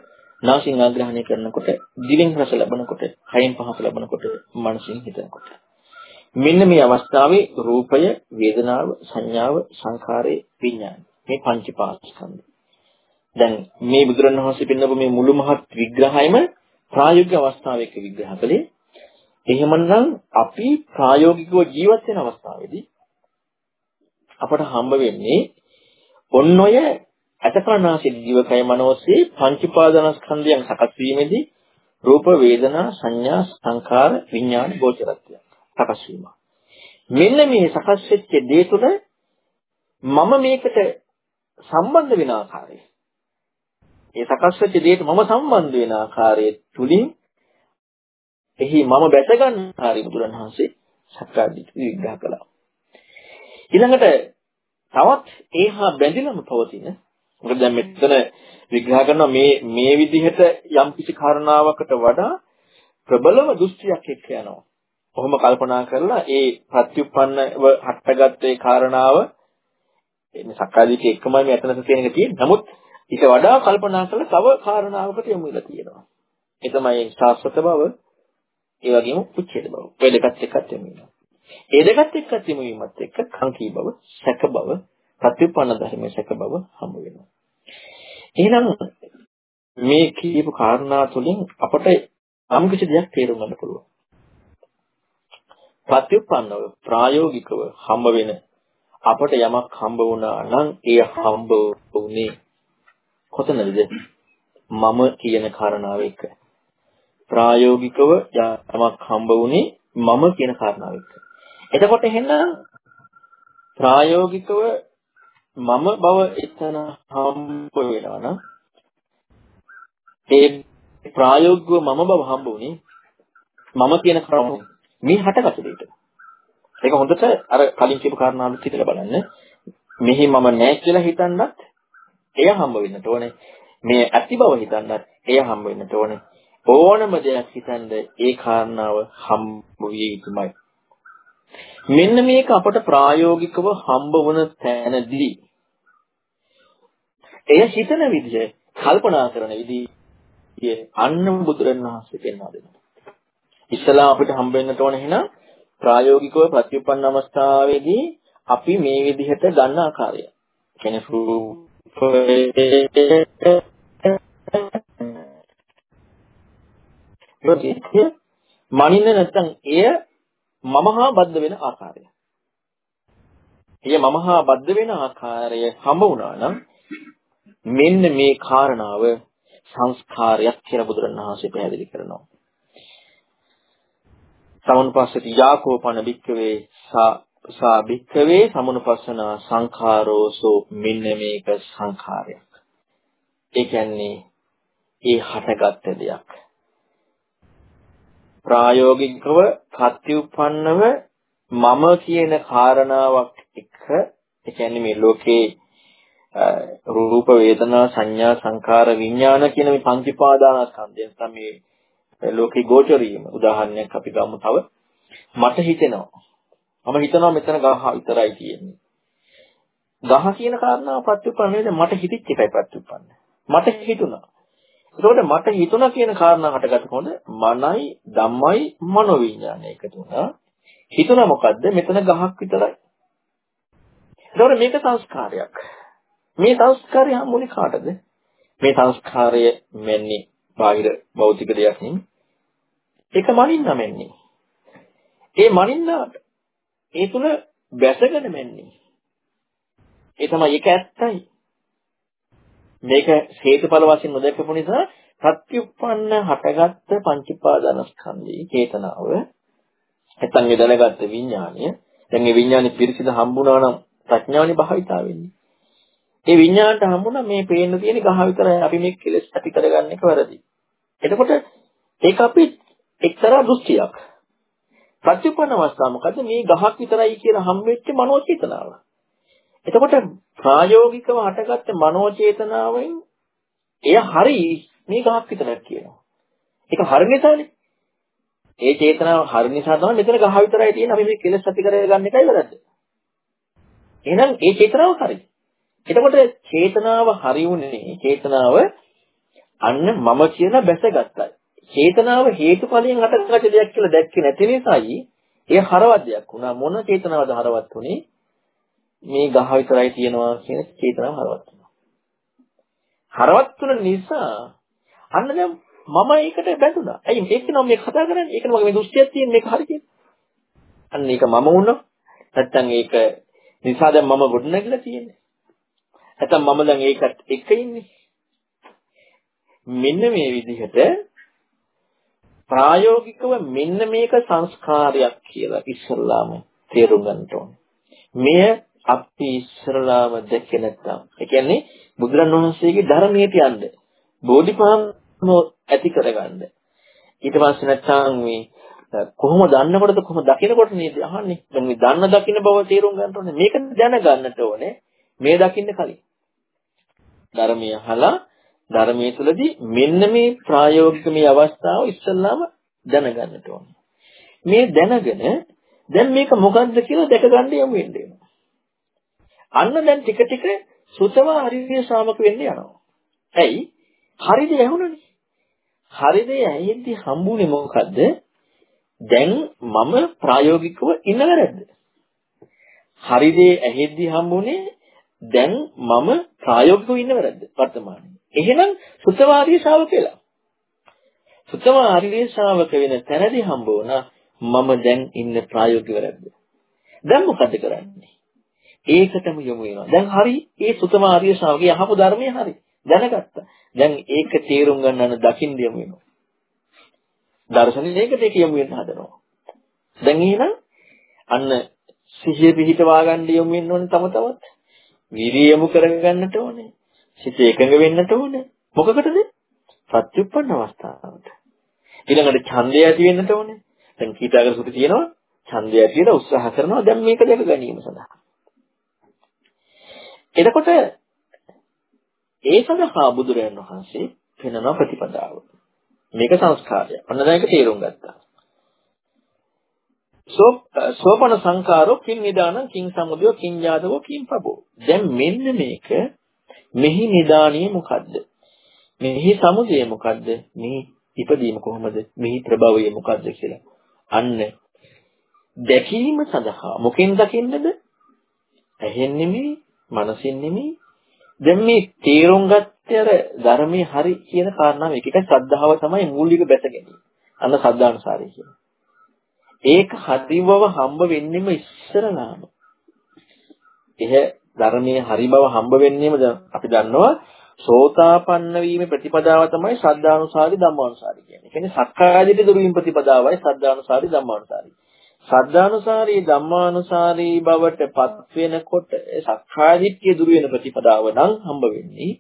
නාසයෙන් ආග්‍රහණය කරනකොට, දිවෙන් රස ලබනකොට, කයෙන් පහස ලබනකොට, මනසින් හිතනකොට. මෙන්න මේ අවස්ථාවේ රූපය, වේදනාව, සංඥාව, සංඛාරය, විඥානය. මේ පංච පාස්කන්ධ. දැන් මේ බුදුරණවහන්සේ පෙන්නපු මේ මුළු මහත් විග්‍රහයම ප්‍රායෝගික අවස්ථාවයක විග්‍රහ කළේ. එහෙමනම් අපි ප්‍රායෝගිකව ජීවත් වෙන අවස්ථාවේදී අපට හම්බ වෙන්නේ ඔන්න ඔය අතකනාසි ජීවකය මනෝසේ පංච පාදනස්කන්ධයන් සකස් වීමේදී රූප වේදනා සංඥා සංකාර විඥාන ගෝචරත්වය සකස් වීම. මෙන්න මේ සකස් වෙච්ච දේ තුළ මම මේකට සම්බන්ධ වෙන ආකාරය ඒ සකස් වෙච්ච දෙයට මම සම්බන්ධ වෙන ආකාරය තුලින් එහි මම බැස ගන්න ආකාරය බුදුරණවහන්සේ සක්කාදිට්ඨි විග්‍රහ කළා. ඊළඟට තවත් ඒහා බැඳිලම පවතින මොකද දැන් මෙතන විග්‍රහ කරනවා මේ මේ විදිහට යම් කිසි කාරණාවකට වඩා ප්‍රබලම දෘෂ්ටියක් එක්ක යනවා. කොහොම කල්පනා කරලා ඒ ප්‍රත්‍යুৎපන්නව හටගත්ත ඒ කාරණාව එන්නේ සක්කාදිට්ඨිය එක්කමයි මේ අතනස තියෙන එක තියෙන්නේ. නමුත් ඊට වඩා කල්පනා කළ තව කාරණාවකට යොමු වෙලා තියෙනවා. ඒ තමයි ශාස්ත්‍රත බව, ඒ වගේම උච්ඡේද බව. ඔය දෙකත් එක්කත් යමු වෙනවා. ඒ දෙකත් එක්කත් යමු වීමත් එක්ක කංකී බව, සැක බව, ප්‍රතිඋපන්න ධර්මයේ සැක බව හමු වෙනවා. එහෙනම් මේ කියපු කාරණා තුළින් අපට යම් කිසි දෙයක් තේරුම් ගන්න පුළුවන්. ප්‍රතිඋපන්නව ප්‍රායෝගිකව හම්බ වෙන අපට යමක් හම්බ වුණා නම් ඒ හම්බ වුණේ කොතනද? මම කියන කාරණාව එක්ක. ප්‍රායෝගිකව යමක් හම්බ වුණේ මම කියන කාරණාව එක්ක. එතකොට එහෙනම් ප්‍රායෝගිකව මම බව එතන හම්බ වෙනවා නම් ඒ ප්‍රායෝගිකව මම බව හම්බ වුණේ මම කියන ක්‍රම මේ හටගත් දෙයට. ඒක හොඳට අර කලින් කියපු කාරණාවලුත් හිතලා බලන්න. මෙහි මම නැහැ කියලා හිතන්නත් එය හම්බ වෙන්නට ඕනේ. මේ ඇති බව හිතන්නත් එය හම්බ වෙන්නට ඕනේ. ඕනම දෙයක් හිතනද ඒ කාරණාව හම්බ විය යුතුමයි. මෙන්න මේක අපට ප්‍රායෝගිකව හම්බ වුණ තැනදී එය හිතන විදිහ, කල්පනා කරන විදිහ අන්න බුදුරණවහන්සේ පෙන්වා දෙනවා. ඉස්සලා අපිට හම්බ වෙන්නට ඕන එහෙනම් ප්‍රායෝගිකව ප්‍රතිඋපන්න අවස්ථාවේදී අපි මේ විදිහට ගන්න ආකාරය. කියන්නේ මනින්න නැත්නම් එය මම හා බද්ධ වෙන ආකාරය. එය මම හා බද්ධ වෙන ආකාරය හම්බ වුණා නම් මෙන්න මේ කාරණාව සංස්කාරයක් කියලා බුදුරණවහන්සේ පැහැදිලි කරනවා. සමුනුපස්සති යාකෝපන භික්කවේ සා සා භික්කවේ සමුනුපස්සන සංඛාරෝසෝ මෙන්න මේක සංඛාරයක්. ඒ කියන්නේ ඒ හටගත්ත දෙයක්. ප්‍රායෝගිකව ප්‍රත්‍යুৎපන්නව මම කියන කාරණාවක් එක ඒ කියන්නේ මේ ලෝකේ රූප වේදනා සංඥා සංකාර විඥාන කියන මේ පංචපාදානස්කන්ධය නැත්නම් මේ ලෝකේ ගෝචරීම උදාහරණයක් අපි ගමු තව මට හිතෙනවා මම හිතනවා මෙතන ගහ විතරයි තියෙන්නේ. ගහ කියන කාරණාව ප්‍රත්‍යুৎපන්න නේද මට හිතිච්ච එකයි ප්‍රත්‍යুৎපන්න මට හිතුණා. එතකොට මට හිතුණා කියන කාරණා හටගත්ත කොහොමද මනයි ධම්මයි මනෝවිඥානය එකතු වුණා. හිතුණා මොකද්ද? මෙතන ගහක් විතරයි. එතකොට මේක සංස්කාරයක්. මේ සංස්කාරය හම්බුනේ කාටද? මේ සංස්කාරය මෙන්නේ බාහිර භෞතික දෙයක් නෙමෙයි. ඒක මනින්න මෙන්නේ. ඒ මනින්නාට ඒ තුල වැසගෙන මෙන්නේ. ඒ තමයි ඒක ඇත්තයි. මේක හේතුඵල වශයෙන් නොදකපු නිසා ප්‍රත්‍යুৎপন্ন හටගත්ත පංචපාදනස්කන්ධයේ චේතනාව නැත්නම් ඒ දැනගත්ත විඥාණය දැන් මේ විඥානේ පිරිසිදු හම්බුණා නම් ප්‍රඥාවනේ භාවිතා වෙන්නේ. ඒ විඥාණයට හම්බුණා මේ පේන්න තියෙන ගහ විතරයි අපි මේ කෙලස් ඇති කරගන්න එක වැරදි. එතකොට ඒක අපි එක්තරා දෘෂ්ටියක්. ප්‍රතිඋපන්න අවස්ථාව මොකද මේ ගහක් විතරයි කියලා හම්බෙච්ච මනෝ චේතනාව. එතකොට ප්‍රායෝගිකව හටගත්ත මනෝ චේතනාවෙන් එය හරි මේ ගහක් විතරක් කියනවා. ඒක හරි නිසානේ. ඒ චේතනාව හරි නිසා තමයි මෙතන ගහ විතරයි තියෙන අපි මේ කෙලස් ඇති කරගන්න එකයි වැරද්ද. එහෙනම් ඒ චේතනාව හරි. එතකොට චේතනාව හරි වුණේ චේතනාව අන්න මම කියලා බැසගත්තා. චේතනාව හේතුඵලයෙන් හටගත්ත දෙයක් කියලා දැක්කේ නැති නිසායි ඒ හරවත් දෙයක් වුණා. මොන චේතනාවද හරවත් වුණේ? මේ ගහ විතරයි තියෙනවා කියන චේතනාව හරවත් වුණා. හරවත් වුණ නිසා අන්න දැන් මම ඒකට බැඳුණා. ඇයි ඒක නම් මේ කතා කරන්නේ? ඒක නම් මගේ දෘෂ්ටියක් තියෙන මේක හරි කියලා. අන්න ඒක මම වුණා. නැත්තම් ඒක නිසා දැන් මම ගොඩනැගිලා තියෙන්නේ. නැත්නම් මම දැන් ඒකත් එක්ක ඉන්නේ. මෙන්න මේ විදිහට ප්‍රායෝගිකව මෙන්න මේක සංස්කාරයක් කියලා ඉස්සල්ලාම තේරුම් ගන්න ඕනේ. මෙය අපි ඉස්සරලාම දැකේ නැත්නම් ඒ කියන්නේ බුදුරණවහන්සේගේ ධර්මයට යන්න බෝධිපාම ඇති කරගන්න. ඊට පස්සේ නැත්නම් මේ කොහොම දන්නකොටද කොහොම දකිනකොට නේද? අහන්නේ. දැන් මේ දන්න දකින්න බව තේරුම් ගන්න ඕනේ. මේක දැනගන්නට ඕනේ. මේ දකින්න කලින්. ධර්මය අහලා ධර්මයේ තුලදී මෙන්න මේ ප්‍රායෝගික මේ අවස්ථාව ඉස්සල්ලාම දැනගන්නට ඕනේ. මේ දැනගෙන දැන් මේක මොකද්ද කියලා දැක ගන්න යමු වෙන්නේ. අන්න දැන් ටික ටික සුතව හරිය ශාමක වෙන්න යනවා. ඇයි? හරිද ඇහුණනේ. හරිද ඇහිද්දි හම්බුනේ මොකද්ද? දැන් මම ප්‍රායෝගිකව ඉන්න වැරද්ද. හරි දේ ඇහෙද්දි හම්බුනේ දැන් මම ප්‍රායෝගිකව ඉන්න වැරද්ද වර්තමානයේ. එහෙනම් සුතවාදී ශ්‍රාවක වෙලා. සුතවාදී ශ්‍රාවක වෙන තැනදී හම්බ වුණා මම දැන් ඉන්න ප්‍රායෝගික වැරද්ද. දැන් මොකද කරන්නේ? ඒකටම යොමු වෙනවා. දැන් හරි ඒ සුතමාරිය ශ්‍රාවකයා අහපු ධර්මයේ හරි දැනගත්තා. දැන් ඒක තේරුම් ගන්නන දකින්න යොමු වෙනවා. දර්ශනේ ඒකට ඒක යොමු වෙන්න හදනවා. දැන් එහෙනම් අන්න සිහිය පිහිටවා ගන්න යොමු වෙන්න ඕනේ තම තවත්. වීර්යය යොමු කරගන්නට ඕනේ. සිත එකඟ වෙන්නට ඕනේ. මොකකටද? සත්‍යුප්පන්න අවස්ථාවට. ඊළඟට ඡන්දය ඇති වෙන්නට ඕනේ. දැන් කීටාගර සුති තියෙනවා. ඡන්දය ඇතිලා උත්සාහ කරනවා. දැන් මේක දැක ගැනීම සඳහා. එතකොට ඒ සඳහා බුදුරජාණන් වහන්සේ පෙන්වන ප්‍රතිපදාව. මේක සංස්කාරය. අන්න දැන් ඒක තේරුම් ගත්තා. සෝපන සංකාරෝ කිං නිදානං කිං සමුදයෝ කිං යාදවෝ කිං පබෝ. දැන් මෙන්න මේක මෙහි නිදානිය මොකද්ද? මෙහි සමුදය මොකද්ද? මෙහි ඉපදීම කොහොමද? මෙහි ප්‍රභවය මොකද්ද කියලා. අන්න දැකීම සඳහා මොකෙන් දකින්නද? ඇහෙන් නෙමෙයි, මනසින් නෙමෙයි. දැන් මේ තේරුම් ගත්තේ අර ධර්මයේ හරි කියන කාරණාව එක එක ශ්‍රද්ධාව තමයි මූලික බැස ගැනීම. අන්න සද්ධානුසාරය කියන්නේ. ඒක හරි බව හම්බ වෙන්නෙම ඉස්සරලාම. එහ ධර්මයේ හරි බව හම්බ වෙන්නෙම අපි දන්නවා සෝතාපන්න වීමේ ප්‍රතිපදාව තමයි ශ්‍රද්ධානුසාරි ධම්මානුසාරි කියන්නේ. ඒ කියන්නේ සක්කායදිට දුරු වීම ප්‍රතිපදාවයි ශ්‍රද්ධානුසාරි ධම්මානුසාරි. ශ්‍රද්ධානුසාරී ධම්මානුසාරී බවට පත් වෙනකොට සක්කායදිට්ඨිය දුරු වෙන ප්‍රතිපදාව නම් හම්බ වෙන්නේ.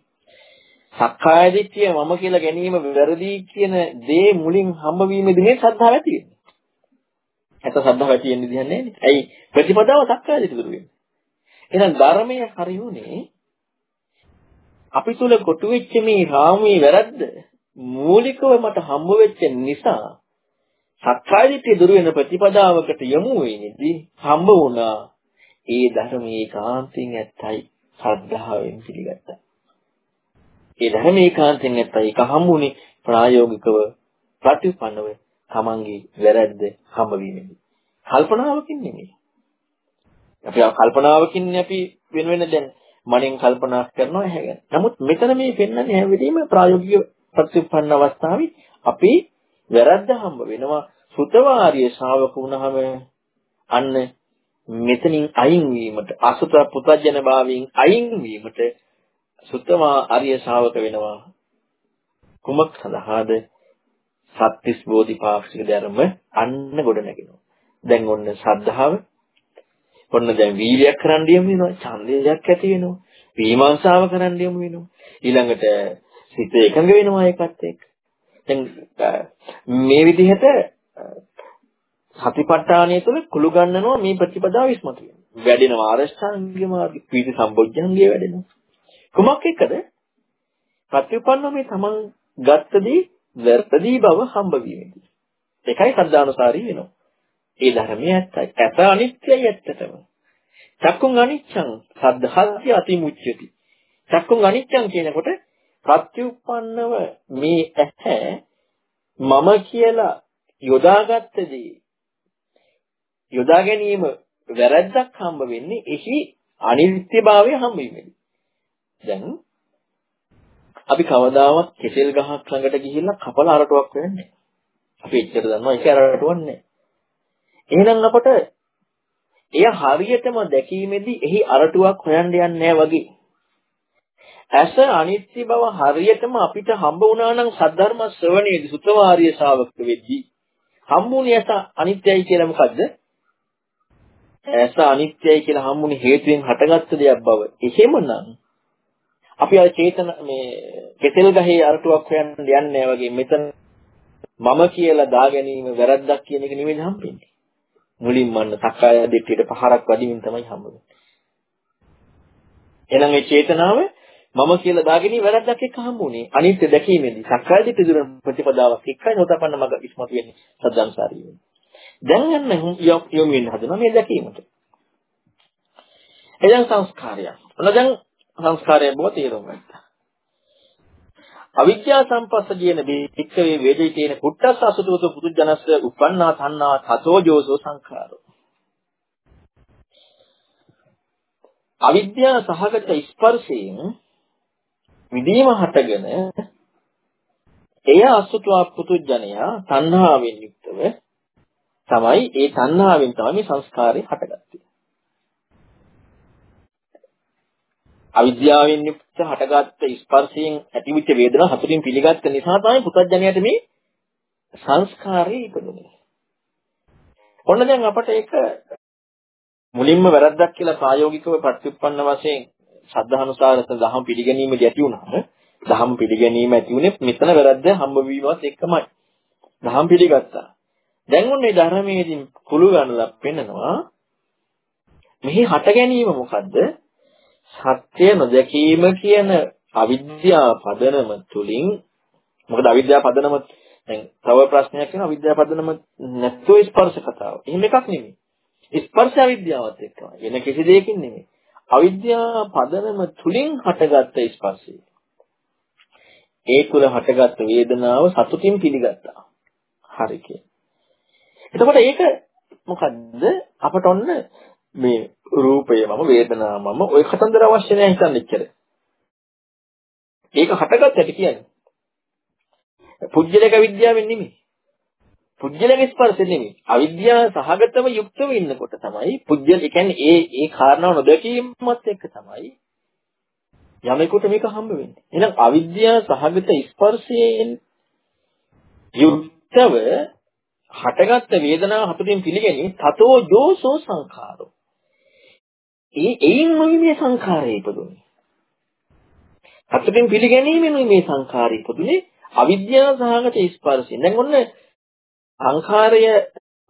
සක්කායදිට්ඨිය මම කියලා ගැනීම වැරදි කියන දේ මුලින් හම්බ වීමේදී ශ්‍රද්ධාව ඇති වෙන්නේ. නැත්නම් ශ්‍රද්ධාව ඇති වෙන්නේ දිහන්නේ නැහැ. ඇයි ප්‍රතිපදාව සක්කායදිට්ඨිය දුරු වෙන්නේ. එහෙනම් ධර්මයේ හරියුනේ අපි තුල කොටු වෙච්ච මේ රාමයේ වැරද්ද මූලිකව මට හම්බ වෙච්ච නිසා සක්කාය දිට්ඨිය දුර වෙන ප්‍රතිපදාවකට යමු වෙන්නේදී හම්බ වුණා ඒ ධර්මයේ කාන්තින් ඇත්තයි ශ්‍රද්ධාවෙන් පිළිගත්තා. ඒ ධර්මයේ කාන්තින් ඇත්තයි ඒක හම්බුනේ ප්‍රායෝගිකව ප්‍රතිපන්නව තමන්ගේ වැරද්ද හම්බ වීමෙන්දී. කල්පනාවකින් නෙමෙයි. අපි කල්පනාවකින් අපි වෙන වෙන දැන් මනෙන් කල්පනා කරනවා හැගෙන. නමුත් මෙතන මේ පෙන්වන්නේ හැම වෙලෙම ප්‍රායෝගික ප්‍රතිඋපන්න අවස්ථාවේ අපි වැරද්ද හම්බ වෙනවා. සුතවාර්ය ශ්‍රාවක වුණාම අන්න මෙතනින් අයින් වීමට අසුත පුතජන භාවයෙන් අයින් වීමට සුතමා ආර්ය ශ්‍රාවක වෙනවා. කුමක් සඳහාද? සත්‍තිස් බෝධිපාක්ෂික ධර්ම අන්න ගොඩ නැගෙනවා. දැන් ඔන්න ශ්‍රද්ධාව ඔන්න දැන් වීර්යයක් කරන්න යමු වෙනවා. ඡන්දයක් ඇති වෙනවා. විමර්ශාව කරන්න යමු වෙනවා. ඊළඟට සිත එකඟ වෙනවා ඒකත් එක්ක. දැන් මේ විදිහට සතිපට්ඨානය තුළ කුළු ගන්නනවා මේ ප්‍රතිපදාව ඉස්මතු වෙනවා. වැඩෙනවා ආරෂ්ඨාංගික මාර්ගය, පීති සම්බොජ්ජංගය වැඩෙනවා. කුමක් එක්කද? ප්‍රතිඋපන්නෝ මේ තමන් ගත්තදී වැරදි බව හම්බ වීමේදී. ඒකයි සද්ධානුසාරී වෙනවා. ඒ ධර්මයේ ඇත්තයි. ඇත අනිත්‍යයි ඇත්තටම. චක්කුං අනිච්ඡං සද්ධාත්‍ය අතිමුච්‍යති. චක්කුං අනිච්ඡං කියනකොට ප්‍රත්‍යুৎපන්නව මේ ඇහැ මම කියලා යොදාගත්තදී යොදා ගැනීම වැරද්දක් හම්බ වෙන්නේ එහි අනිත්‍යභාවය හම්බ වීමෙන්. දැන් අපි කවදාවත් කෙසෙල් ගහක් ළඟට ගිහිල්ලා කපල අරටුවක් වෙන්නේ අපි එච්චර දන්නවා ඒක අරටුවක් නෑ. එහෙනම් අපට එය හරියටම දැකීමේදී එහි අරටුවක් හොයන්න යන්නේ නැහැ වගේ. ඇස අනිත්‍ය බව හරියටම අපිට හම්බ වුණා නම් සද්ධර්ම ශ්‍රවණයේදී සුතවාරිය ශාවක වෙද්දී හම්බුනේ ඇස අනිත්‍යයි කියලා මොකද්ද? ඇස අනිත්‍යයි කියලා හම්බුනේ හේතුවෙන් හටගත්ත දෙයක් බව. එහෙමනම් අපි අර චේතන මේ කෙතෙල් ගහේ අරටුවක් හොයන්න යන්නේ නැහැ වගේ මෙතන මම කියලා දා ගැනීම වැරද්දක් කියන එක නෙමෙයි හම්බෙන්නේ. මුලින්ම අන්න සක්කාය දිට්ඨියට පහරක් වදිමින් තමයි හම්බෙන්නේ. එහෙනම් මේ චේතනාව මම කියලා දාගෙන වැරද්දක් එක්ක හම්බුනේ. අනිත්‍ය දැකීමේදී සක්කාය දිට්ඨි දුර ප්‍රතිපදාවක් එක්කයි නොතපන්න මග ඉස්මතු වෙන්නේ සද්ධාන්සාරී වෙන්නේ. දැන් යන්න යොමු වෙන්න හදනවා මේ දැකීමට. එදන් සංස්කාරය. ඔන්න දැන් සංස්කාරය බොහෝ තේරුම් ගත්තා. අවිද්‍යා සම්පස්සජේන බික්කවේ වේදිතේන පුට්ටස් අසුතවතු පුදුජනස්ස උපන්නා තණ්හා තතෝ ජෝසෝ සංඛාරෝ. අවිද්‍යා සහගත ස්පර්ශයෙන් විදීම හටගෙන එය අසුතවා පුදුජනයා තණ්හාවෙන් යුක්තව තමයි ඒ තණ්හාවෙන් තමයි මේ සංස්කාරය හටගත්තේ. අවිද්‍යාවෙන් යුක්ත හටගත්ත ස්පර්ශයෙන් ඇතිවෙච්ච වේදනා හතරින් පිළිගත්ත නිසා තමයි පුතඥයට මේ සංස්කාරය ඉපදුනේ. ඔන්න දැන් අපට ඒක මුලින්ම වැරද්දක් කියලා ප්‍රායෝගිකව ප්‍රතිඋප්පන්න වශයෙන් සද්ධානුසාරත දහම් පිළිගැනීමේදී ඇති වුණාම දහම් පිළිගැනීම ඇති උනේ මෙතන වැරද්ද හම්බ වීමවත් එක්කමයි. දහම් පිළිගත්තා. දැන් ඔන්නේ ධර්මයේදී කුළු ගන්නලා පෙන්නනවා මෙහි හට ගැනීම මොකද්ද? සත්‍ය නොදැකීම කියන අවිද්‍යා පදනම තුලින් මොකද අවිද්‍යා පදනම දැන් තව ප්‍රශ්නයක් වෙනවා අවිද්‍යා පදනම නැත්නම් ස්පර්ශ කතාව. එහෙම එකක් නෙමෙයි. ස්පර්ශ අවිද්‍යාවත් එක්කමයි. වෙන කිසි දෙයකින් නෙමෙයි. අවිද්‍යා පදනම තුලින් හටගත්ත ස්පර්ශය. ඒ තුල හටගත්ත වේදනාව සතුටින් පිළිගත්තා. හරි එතකොට ඒක මොකද්ද අපට ඔන්න මේ රූපය මම වේදනාව මම ඔය කතන්දර අවශ්‍ය නැහැ හිතන්න එච්චර. ඒක හටගත් හැටි කියන්නේ. පුජ්‍යලක විද්‍යාවෙන් නෙමෙයි. පුජ්‍යලක ස්පර්ශ නෙමෙයි. අවිද්‍යාව සහගතව යුක්තව ඉන්නකොට තමයි පුජ්‍යල කියන්නේ ඒ ඒ කාරණාව නොදැකීමත් එක්ක තමයි යමෙකුට මේක හම්බ වෙන්නේ. එහෙනම් අවිද්‍යාව සහගත ස්පර්ශයෙන් යුක්තව හටගත්ත වේදනාව හතුටින් පිළිගැනීම තතෝ ජෝසෝ සංඛාරෝ ඒ එයින්මයි මේ සංඛාරය ඉපදුනේ. හතරෙන් පිළිගැනීමෙනුයි මේ සංඛාරය ඉපදුනේ අවිද්‍යාව සහගත ස්පර්ශයෙන්. දැන් ඔන්න සංඛාරය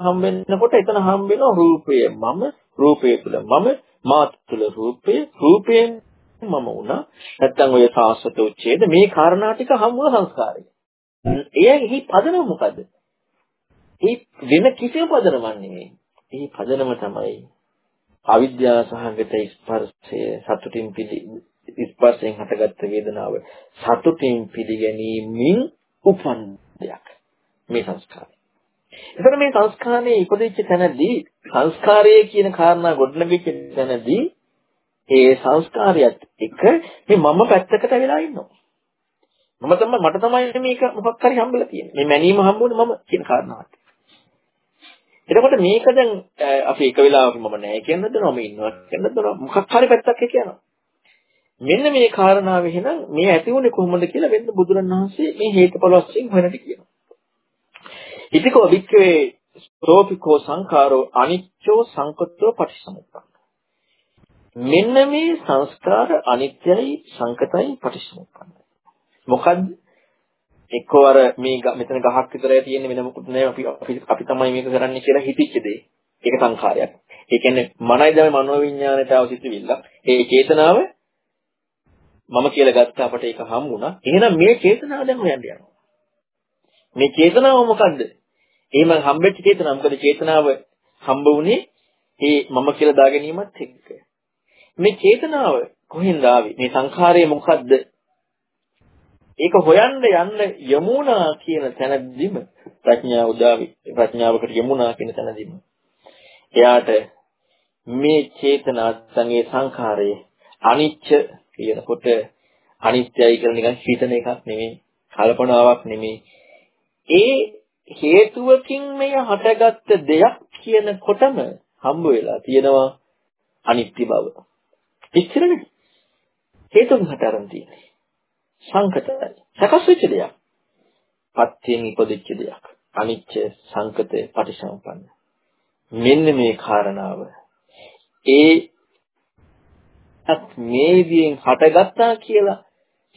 හම් වෙනකොට එතන හම් වෙන රූපය මම රූපය තුල මම මාත් තුල රූපය රූපයෙන් මම වුණා නැත්තම් ඔය සාස්වත උච්ඡේද මේ කාරණා ටික හම් වුණ සංස්කාරය. එයෙහි පදනම මොකද්ද? ඒ වෙන කිසිම පදනමක් නෙමෙයි. ඒ පදනම තමයි අවිද්‍යාව සහගත ස්පර්ශය සතුටින් පිළි ස්පර්ශයෙන් හටගත්ත වේදනාව සතුටින් පිළිගැනීමෙන් උපන් දෙයක් මේ සංස්කාරය. එතකොට මේ සංස්කාරයේ ඉපදිච්ච තැනදී සංස්කාරය කියන කාරණා ගොඩනගෙච්ච තැනදී ඒ සංස්කාරයත් එක මේ මම පැත්තකට වෙලා ඉන්නවා. මම තමයි මට තමයි මේක මොකක් හරි හම්බෙලා තියෙන්නේ. මේ මැනීම හම්බුනේ මම කියන කාරණාවට. එතකොට මේක දැන් අපි එක වෙලාවක මම නැහැ කියන දනවා මම ඉන්නවා කියන දනවා මොකක් හරි පැත්තක් කියනවා. මෙන්න මේ කාරණාව එහෙනම් මේ ඇති වුණේ කොහොමද කියලා වෙන්න බුදුරණවහන්සේ මේ හේතුඵල වශයෙන් හොයනට කියනවා. ඉතිකෝ වික්‍රේ ස්තෝපිකෝ සංඛාරෝ අනිච්චෝ සංකතෝ පටිසමුප්පන්න. මෙන්න මේ සංස්කාර අනිත්‍යයි සංකතයි පටිසමුප්පන්නයි. මොකද්ද? එක්කෝ අර මේ මෙතන ගහක් විතරයි තියෙන්නේ වෙන මොකුත් නෑ අපි අපි තමයි මේක කරන්නේ කියලා හිතිච්ච දේ. ඒක සංඛාරයක්. ඒ කියන්නේ මනයි තමයි මනෝ විඥාණයට අවසිතවිල්ල. ඒ චේතනාව මම කියලා ගත්ත අපට ඒක හම්බුණා. එහෙනම් මේ චේතනාව දැන් හොයන්න යනවා. මේ චේතනාව මොකද්ද? එහෙම හම්බෙච්ච චේතනාව මොකද චේතනාව හම්බ වුණේ ඒ මම කියලා දා ගැනීමත් එක්ක. මේ චේතනාව කොහෙන්ද ආවේ? මේ සංඛාරය මොකද්ද? ඒක හොයන්න යන්න යමුනා කියන තැනදීම ප්‍රඥාව උදාවි ප්‍රඥාවකට යමුනා කියන තැනදීම එයාට මේ චේතනා සංගේ සංඛාරයේ අනිච්ච කියනකොට අනිත්‍යයි කියලා නිකන් හිතන එකක් නෙමෙයි කල්පනාවක් නෙමෙයි ඒ හේතුවකින් මෙය හටගත්ත දෙයක් කියනකොටම හම්බ වෙලා තියෙනවා අනිත්‍ය බව. එච්චරනේ. හේතුන් හට අරන් තියෙන්නේ. සංකතයි. සකස් වෙච්ච දෙයක්. පත්‍යයෙන් ඉපදිච්ච දෙයක්. අනිච්ච සංකත පටිසම්පන්න. මෙන්න මේ කාරණාව. ඒ අත් මේ විදියෙන් හටගත්තා කියලා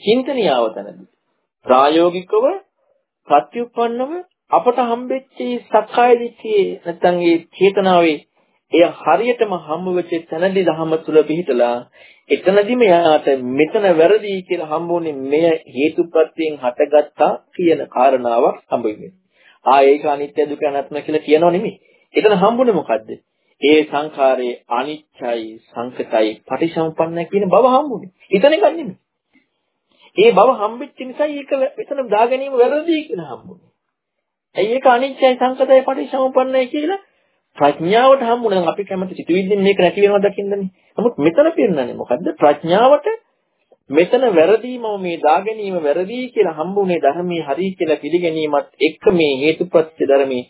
චින්තනියාව තනදී ප්‍රායෝගිකව ප්‍රත්‍යুৎපන්නව අපට හම්බෙච්ච සක්කාය දිට්ඨියේ නැත්නම් ඒ චේතනාවේ එය හරියටම හම්බ වෙච්ච තැනදී ධහම තුල පිහිටලා එතනදිම යාට මෙතන වැරදි කියලා හම්බුනේ මෙය හේතුප්‍රත්‍යයෙන් හටගත්තා කියන කාරණාවක් හම්බ වෙන්නේ. ආ ඒක අනිත්‍ය දුක අනාත්ම කියලා කියනව නෙමෙයි. එතන හම්බුනේ මොකද්ද? ඒ සංඛාරයේ අනිත්‍යයි සංකතයි පටිසම්පන්නයි කියන බව හම්බුනේ. එතන එකක් නෙමෙයි. ඒ බව හම්බෙච්ච නිසා ඒක එතන දා ගැනීම වැරදි කියලා හම්බුනේ. ඇයි ඒක අනිත්‍යයි සංකතයි පටිච්චසමුප්පන්නයි කියලා ප්‍රඥාවට හම්බුනේ. අපි කැමති සිතුවිල්ලෙන් මේක නැති වෙනවා දකින්නනේ. නමුත් මෙතන පෙන්නන්නේ මොකද්ද? ප්‍රඥාවට මෙතන වැරදි මම මේ දා ගැනීම වැරදි කියලා හම්බුනේ ධර්මයේ හරි කියලා පිළිගැනීමත් එක්ක මේ හේතුප්‍රත්‍ය ධර්මයේ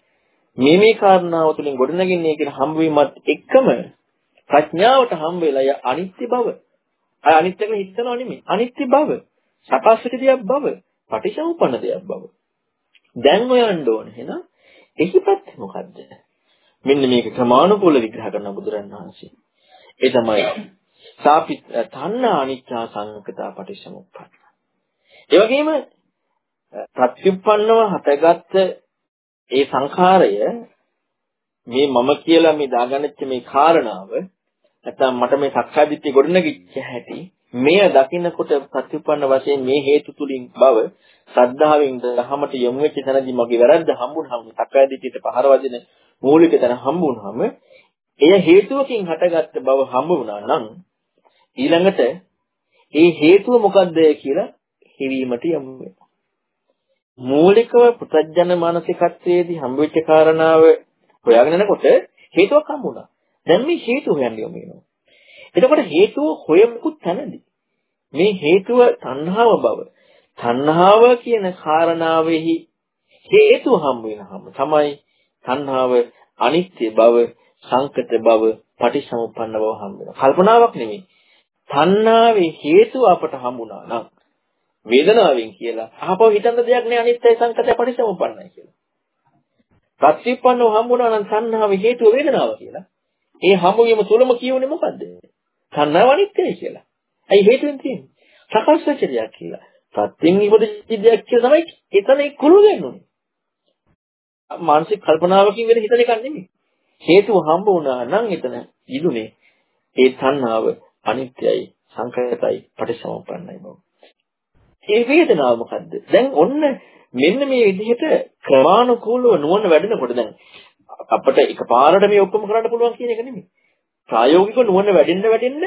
මේ මේ කාරණාව තුළින් ගොඩනගන්නේ කියලා හම්බවීමත් එක්කම ප්‍රඥාවට හම්බ වෙලා අනිත්‍ය බව. අය අනිත්‍ය කියලා හිතනව නෙමෙයි. අනිත්‍ය බව. සකස්විත දෙයක් බව. පටිච්චසමුප්පන්න දෙයක් බව. දැන් හොයන්න ඕනේ එහෙනම් එහි පැත්ත මොකද්ද? මෙන්න මේක ක්‍රමානුකූල විග්‍රහ කරන බුදුරණවහන්සේ. ඒ තමයි සාපි තණ්හා අනිත්‍ය සංකතා පටිච්චසමුප්පන්න. ඒ වගේම ප්‍රත්‍යুৎপන්නව හටගත්ත ඒ සංඛාරය මේ මම කියලා මේ දාගන්නච්ච මේ කාරණාව නැත්නම් මට මේ සක්කාදිට්ඨිය ගොඩනගිච්ච හැටි මෙය දකින්නකොට ප්‍රතිඋපන්න වශයෙන් මේ හේතු තුලින් බව ශ්‍රද්ධාවෙන් දහමට යොමු වෙච්ච තැනදී මගේ වැරද්ද හම්බුනහම සක්කාදිට්ඨියට පහර වදින මූලික තැන හම්බුනහම එය හේතුවකින් හටගත්ත බව හම්බ වුණා නම් ඊළඟට ඒ හේතුව මොකද්ද කියලා හිවීමට යමු වෙනවා. මූලිකව පුතඥ මානසිකත්වයේදී හම්බෙච්ච කාරණාව හොයාගෙන යනකොට හේතුවක් හම්බුණා. දැන් මේ හේතුව හොයන්න යමු වෙනවා. එතකොට හේතුව හොයමුකුත් තැනදී මේ හේතුව තණ්හාව බව. තණ්හාව කියන කාරණාවෙහි හේතුව හම්බ වෙනහම තමයි තණ්හාව අනිත්‍ය බව, සංකත බව, පටිසමුප්පන්න බව හම්බ වෙනවා. කල්පනාවක් නෙමෙයි. තණ්හාවේ හේතුව අපට හම්බුණා නම් වේදනාවෙන් කියලා අහපව හිතන්න දෙයක් නෑ අනිත්‍යයි සංකතයි පටිසමුප්පන්නයි කියලා. ප්‍රතිඋප්පන්නව හම්බුණා නම් තණ්හාවේ හේතුව වේදනාව කියලා. ඒ හම්බුවීම තුලම කියුනේ මොකද්ද? තණ්හාව අනිත්‍යයි කියලා. ඇයි හේතුවෙන් තියෙන්නේ? සකස් වෙච්ච දෙයක් කියලා. ප්‍රත්‍යයෙන් ඉපදිච්ච දෙයක් කියලා තමයි එතන ඒ කුළු දෙන්නුනේ. මානසික කල්පනාවකින් වෙන හිතන එකක් නෙමෙයි. හේතුව හම්බ වුණා නම් එතන ඉදුනේ ඒ තණ්හාව අනිත්‍යයි සංකතයි පටිසමුප්පන්නයි බව. ඒ වේදනාව මොකද්ද? දැන් ඔන්න මෙන්න මේ විදිහට ක්‍රමානුකූලව නුවණ වැඩෙනකොට දැන් අපිට එකපාරට මේ ඔක්කොම කරන්න පුළුවන් කියන එක නෙමෙයි. ප්‍රායෝගිකව නුවණ වැඩෙන්න වැඩෙන්න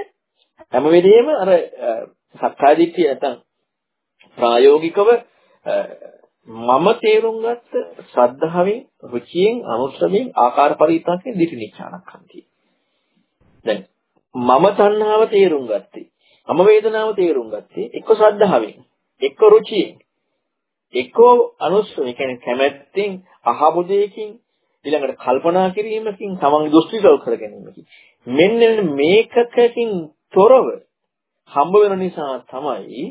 හැම වෙලෙම අර සක්කාය දිට්ඨිය නැත්නම් ප්‍රායෝගිකව මම තේරුම් ගත්ත ශ්‍රද්ධාවෙන් රුචියෙන් අනුශ්‍රමයෙන් ආකාර පරිවිතකේ දිටිනිච්ඡානක්ඛන්තිය. දැන් මම තණ්හාව තේරුම් ගත්තේ. මම වේදනාව තේරුම් ගත්තේ එක්ක ශ්‍රද්ධාවෙන්, එක්ක රුචියෙන්, එක්ක අනුශ්‍රමයෙන් කියන්නේ කැමැත්තෙන් අහබු දෙයකින් ඊළඟට කල්පනා කිරීමකින් තමන්ගේ දෘෂ්ටි කර ගැනීමකින් මෙන්න මේකකකින් තොරව හම්බ වෙන නිසා තමයි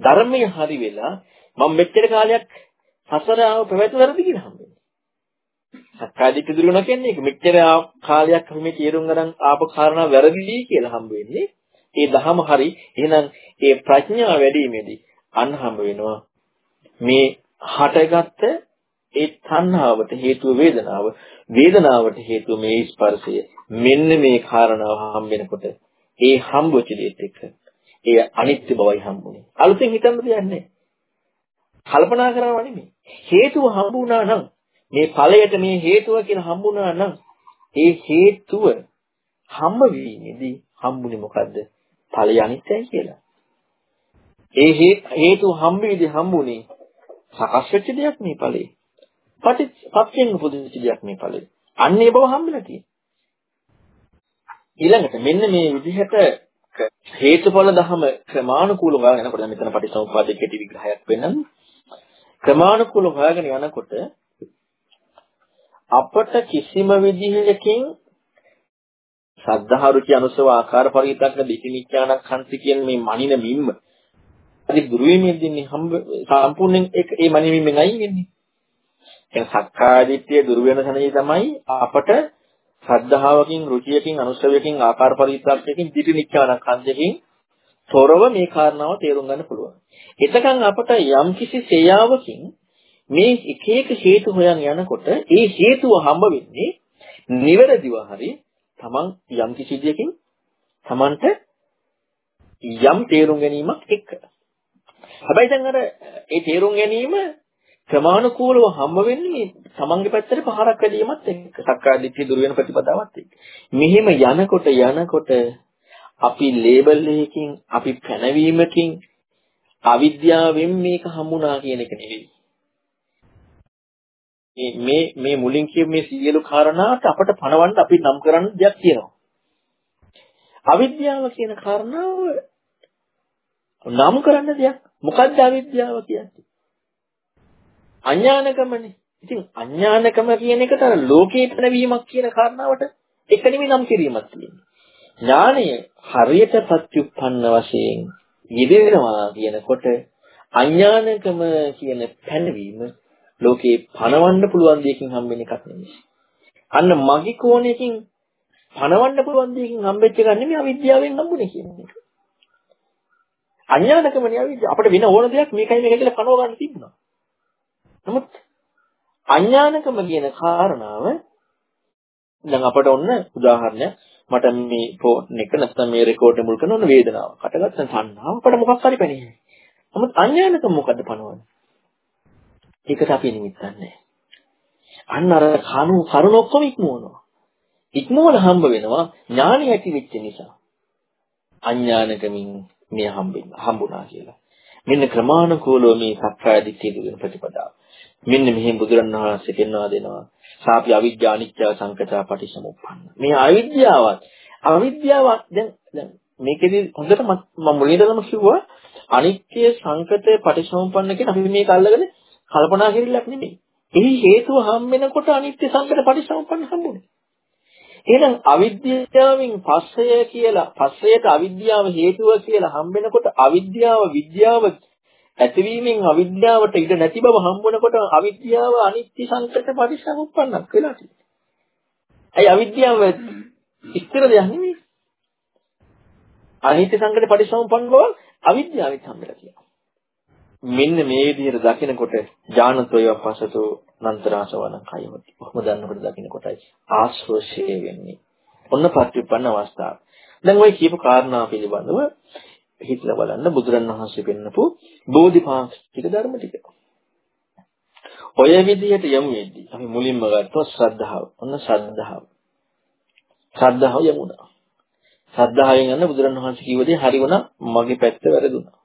ධර්මයේ හරි වෙලා මම මෙච්චර කාලයක් සසර ආව පැවැත්වුවරද කියලා හම්බෙන්නේ. සක්කාදිට්ඨි දුරු වෙනවා කියන්නේ ඒක මෙච්චර කාලයක් අපි මේ තීරුම් ගන්න ආපු කාරණා වැරදි කියලා හම්බ වෙන්නේ. ඒ දහම හරි එහෙනම් ඒ ප්‍රඥාව වැඩිීමේදී අන්න හම්බ වෙනවා මේ හටගත්ත ඒ තණ්හාවට හේතුව වේදනාව වේදනාවට හේතුව මේ ස්පර්ශය මෙන්න මේ කාරණාව හම් වෙනකොට ඒ හම්බුච්ච දෙයත් එක්ක ඒ අනිත්‍ය බවයි හම්බුනේ අලුතෙන් හිතන්න දෙයක් නැහැ කල්පනා කරනවා නෙමෙයි. හේතුව හම්බුණා නම් මේ ඵලයට මේ හේතුව කියලා හම්බුණා නම් ඒ හේතුව හම්බ වීමේදී හම්බුනේ මොකද්ද? ඵලය අනිත්‍යයි කියලා. ඒ හේතුව හම්බ වෙදී හම්බුනේ සකස් වෙච්ච දෙයක් මේ ඵලේ පටිච්චයෙන් උපදින දෙයක් මේ ඵලෙ. අන්නේ බව හම්බෙලා තියෙනවා. ඊළඟට මෙන්න මේ විදිහට හේතුඵල ධම ක්‍රමානුකූලව හොයාගෙන යනකොට මෙතන පටිච්චසමුප්පාදයේ කෙටි විග්‍රහයක් වෙනනම් ක්‍රමානුකූලව හොයාගෙන යනකොට අපට කිසිම විදිහකින් සද්ධාරුචි අනුසව ආකාර පරිවිතක්ක දිටිනිච්ඡානක් හන්ති කියන මේ මනින මිම්ම. අදි දුරු වීමෙන්දී හම්බ සම්පූර්ණයෙන් ඒක ඒ මනින අයින් වෙන්නේ. දැන් සක්කායදිට්ඨිය දුර වෙන තැනදී තමයි අපට ශ්‍රද්ධාවකින්, රුචියකින්, අනුස්සවයකින්, ආකාර පරිත්‍යාගයකින්, පිටි නිච්චානකන්දකින් තොරව මේ කාරණාව තේරුම් ගන්න පුළුවන්. එතකන් අපට යම් කිසි සේයාවකින් මේ එක එක හේතු හොයන් යනකොට ඒ හේතුව හම්බ වෙන්නේ නිවැරදිව හරි තමන් යම් කිසි දෙයකින් තමන්ට යම් තේරුම් ගැනීමක් එක්ක. හැබැයි දැන් අර ඒ තේරුම් ගැනීම ක්‍රමානුකූලව හම්බ වෙන්නේ තමන්ගේ පැත්තට පහරක් වැඩිවීමත් එක්ක සක්කාය දිට්ඨිය දුර වෙන ප්‍රතිපදාවත් එක්ක. මෙහෙම යනකොට යනකොට අපි ලේබල් එකකින් අපි පැනවීමකින් අවිද්‍යාවෙන් මේක හම්බුණා කියන එක නෙවෙයි. මේ මේ මේ මුලින් කියපු මේ සියලු කාරණාට අපට පණවන්න අපි නම් කරන්න දෙයක් තියෙනවා. අවිද්‍යාව කියන කාරණාව නම් කරන්න දෙයක්. මොකද්ද අවිද්‍යාව කියන්නේ? අඥානකමනේ. ඉතින් අඥානකම කියන එකට අර ලෝකේ පැනවීමක් කියන කාරණාවට එක නෙමෙයි නම් කිරීමක් තියෙන්නේ. ඥානය හරියට ප්‍රත්‍යুৎපන්න වශයෙන් යෙදෙනවා කියනකොට අඥානකම කියන පැනවීම ලෝකේ පණවන්න පුළුවන් දෙයකින් හම්බෙන එකක් නෙමෙයි. අන්න මගේ කෝණයකින් පණවන්න පුළුවන් දෙයකින් හම්බෙච්ච එකක් නෙමෙයි අවිද්‍යාවෙන් හම්බුනේ කියන එක. අඥානකමනේ අවිද්‍යාව. අපිට වෙන ඕන දෙයක් මේකයි මේක කියලා පණව ගන්න තිබුණා. නමුත් අඥානකම කියන කාරණාව දැන් අපට ඔන්න උදාහරණයක් මට මේ ෆෝන් එක නැත්නම් මේ රෙකෝඩ් එක මුල් කරන ඔන්න වේදනාව. කටගත්ත තණ්හාව අපට මොකක් හරි පෙනේ. නමුත් අඥානකම මොකද්ද පනවන්නේ? ඒකට අපි නිමිත්තක් නැහැ. අන්න අර කණු කරුණ ඔක්කොම ඉක්මවනවා. ඉක්මවල හම්බ වෙනවා ඥානෙ ඇති වෙච්ච නිසා. අඥානකමින් මේ හම්බෙන්න හම්බුණා කියලා. මෙන්න ක්‍රමානුකූලව මේ සක්කාය දිට්ඨිය දුගෙන ප්‍රතිපදාව. මෙන්න මෙහෙම බුදුරණවහන්සේ පෙන්වා දෙනවා. සාපි අවිද්‍යා අනිත්‍ය සංකතා පටිසමුප්පන්න. මේ අවිද්‍යාවත් අවිද්‍යාවත් දැන් දැන් මේකෙදි හොඳට මම මුලින්දම කිව්වා අනිත්‍ය සංකතය පටිසමුප්පන්න කියන අපි මේක අල්ලගෙන කල්පනා කිරිල්ලක් නෙමෙයි. ඒ හේතුව හම්බෙනකොට අනිත්‍ය සංකත පටිසමුප්පන්න හම්බුනේ. එහෙනම් අවිද්‍යාවෙන් පස්සය කියලා පස්සයට අවිද්‍යාව හේතුව කියලා හම්බෙනකොට අවිද්‍යාව විද්‍යාව ඇතිවීමෙන් අවිද්‍යාවට ඉඩ නැති බව හම්බුනකොට අවිද්‍යාව අනිත්‍ය සංකත පරිසම්පන්නක් වෙලා තියෙනවා. ඇයි අවිද්‍යාව ඉස්තර දෙයක් නෙමෙයි. අනිත්‍ය සංකත පරිසම්පන්න බව අවිද්‍යාවෙත් හම්බෙලා තියෙනවා. මෙන්න මේ විදිහට දකිනකොට ඥානතෝය පසතෝ නන්තරාසවන කයවති. කොහොම දන්නකොට දකිනකොටයි ආශ්‍රෝෂය වෙන්නේ. ඔන්න ප්‍රතිඋපන්න අවස්ථාව. දැන් ওই කියපු කාරණා පිළිබඳව හිතලා බලන්න බුදුරණවහන්සේ පෙන්නපු බෝධිපාක්ෂික ධර්ම ටික. ඔය විදිහට යමු වෙද්දී අපි මුලින්ම ගත්තොත් ශ්‍රද්ධාව. ඔන්න ශ්‍රද්ධාව. ශ්‍රද්ධාව යමුණා. ශ්‍රද්ධාවෙන් යන බුදුරණවහන්සේ කිව්ව දේ හරි වුණා මගේ පැත්ත වැරදුනා.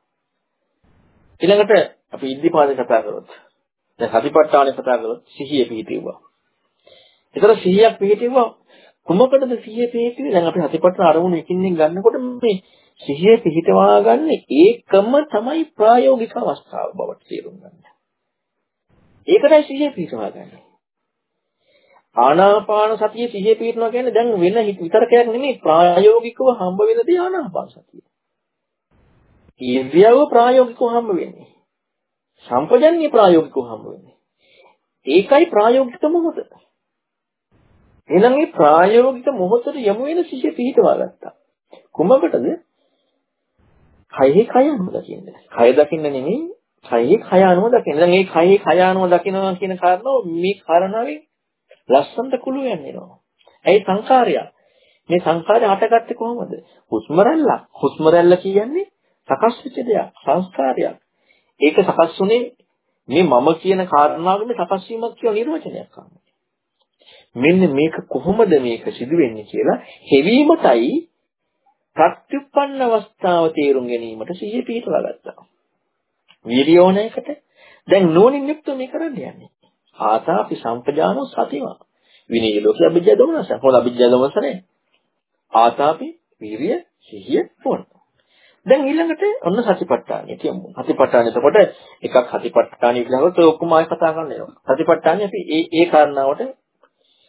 ඊළඟට අපි ඉද්ධිපාදේ කතා කරොත් දැන් සතිපට්ඨානේ කතා කරොත් සිහිය පිහිටුවා. ඒතර සිහියක් පිහිටුවා කුමකටද සිහිය පිහිටුවේ? දැන් අපි සතිපට්ඨාන අරමුණු එකින් එක ගන්නකොට මේ සිහිය පිහිටවා ගන්න ඒකම තමයි ප්‍රායෝගික අවස්ථාව බවට තේරුම් ගන්න. ඒකටයි සිහිය පිහිටවා ගන්න. ආනාපාන සතිය සිහිය පිහිටනවා කියන්නේ දැන් වෙන විතරකයක් නෙමෙයි ප්‍රායෝගිකව හම්බ වෙන දේ ආනාපාන සතිය. ඉන්ද්‍රියව ප්‍රායෝගිකව හම්බ වෙන්නේ. සම්පජන්‍ය ප්‍රායෝගිකව හම්බ වෙන්නේ. ඒකයි ප්‍රායෝගික මොහොත. එහෙනම් මේ ප්‍රායෝගික මොහොතට යමු වෙන සිහිය පිහිටවා ගත්තා. කුමකටද? කයෙහි කය අනුව දකින්න. කය දකින්න නෙමෙයි කයෙහි කය අනුව දකින්න. දැන් මේ කයෙහි කය අනුව දකිනවා කියන කාරණාව මේ කාරණාවේ ලස්සනට කුළු යන්නේනවා. ඇයි සංකාරය? මේ සංකාරය හටගත්තේ කොහොමද? හුස්ම රැල්ල. හුස්ම රැල්ල කියන්නේ සකස් වෙච්ච දෙයක්, සංස්කාරයක්. ඒක සකස් වුනේ මේ මම කියන කාරණාවෙම සකස් වීමක් කියන නිර්වචනයක් ආවා. මෙන්න මේක කොහොමද මේක සිදු වෙන්නේ කියලා හෙවීමටයි ප්‍රත්‍යুৎපන්න අවස්ථාව තේරුම් ගැනීමට සිහිය පිටවලා ගත්තා. වීර්ය ඕන එකට දැන් නෝනින් යුක්ත මේ කරන්න යන්නේ. ආතාපි සම්පජානෝ සතිවා. විනය ලෝක අභිජ්ජා දමනස. හොඳ අභිජ්ජා දමනස නේ. ආතාපි වීර්ය සිහිය පොන්න. දැන් ඊළඟට ඔන්න සතිපට්ඨානිය කියමු. සතිපට්ඨානිය එතකොට එකක් සතිපට්ඨානිය ඊළඟට ඔක්කොම ආයෙ කතා කරන්න යනවා. සතිපට්ඨානිය අපි ඒ ඒ කාරණාවට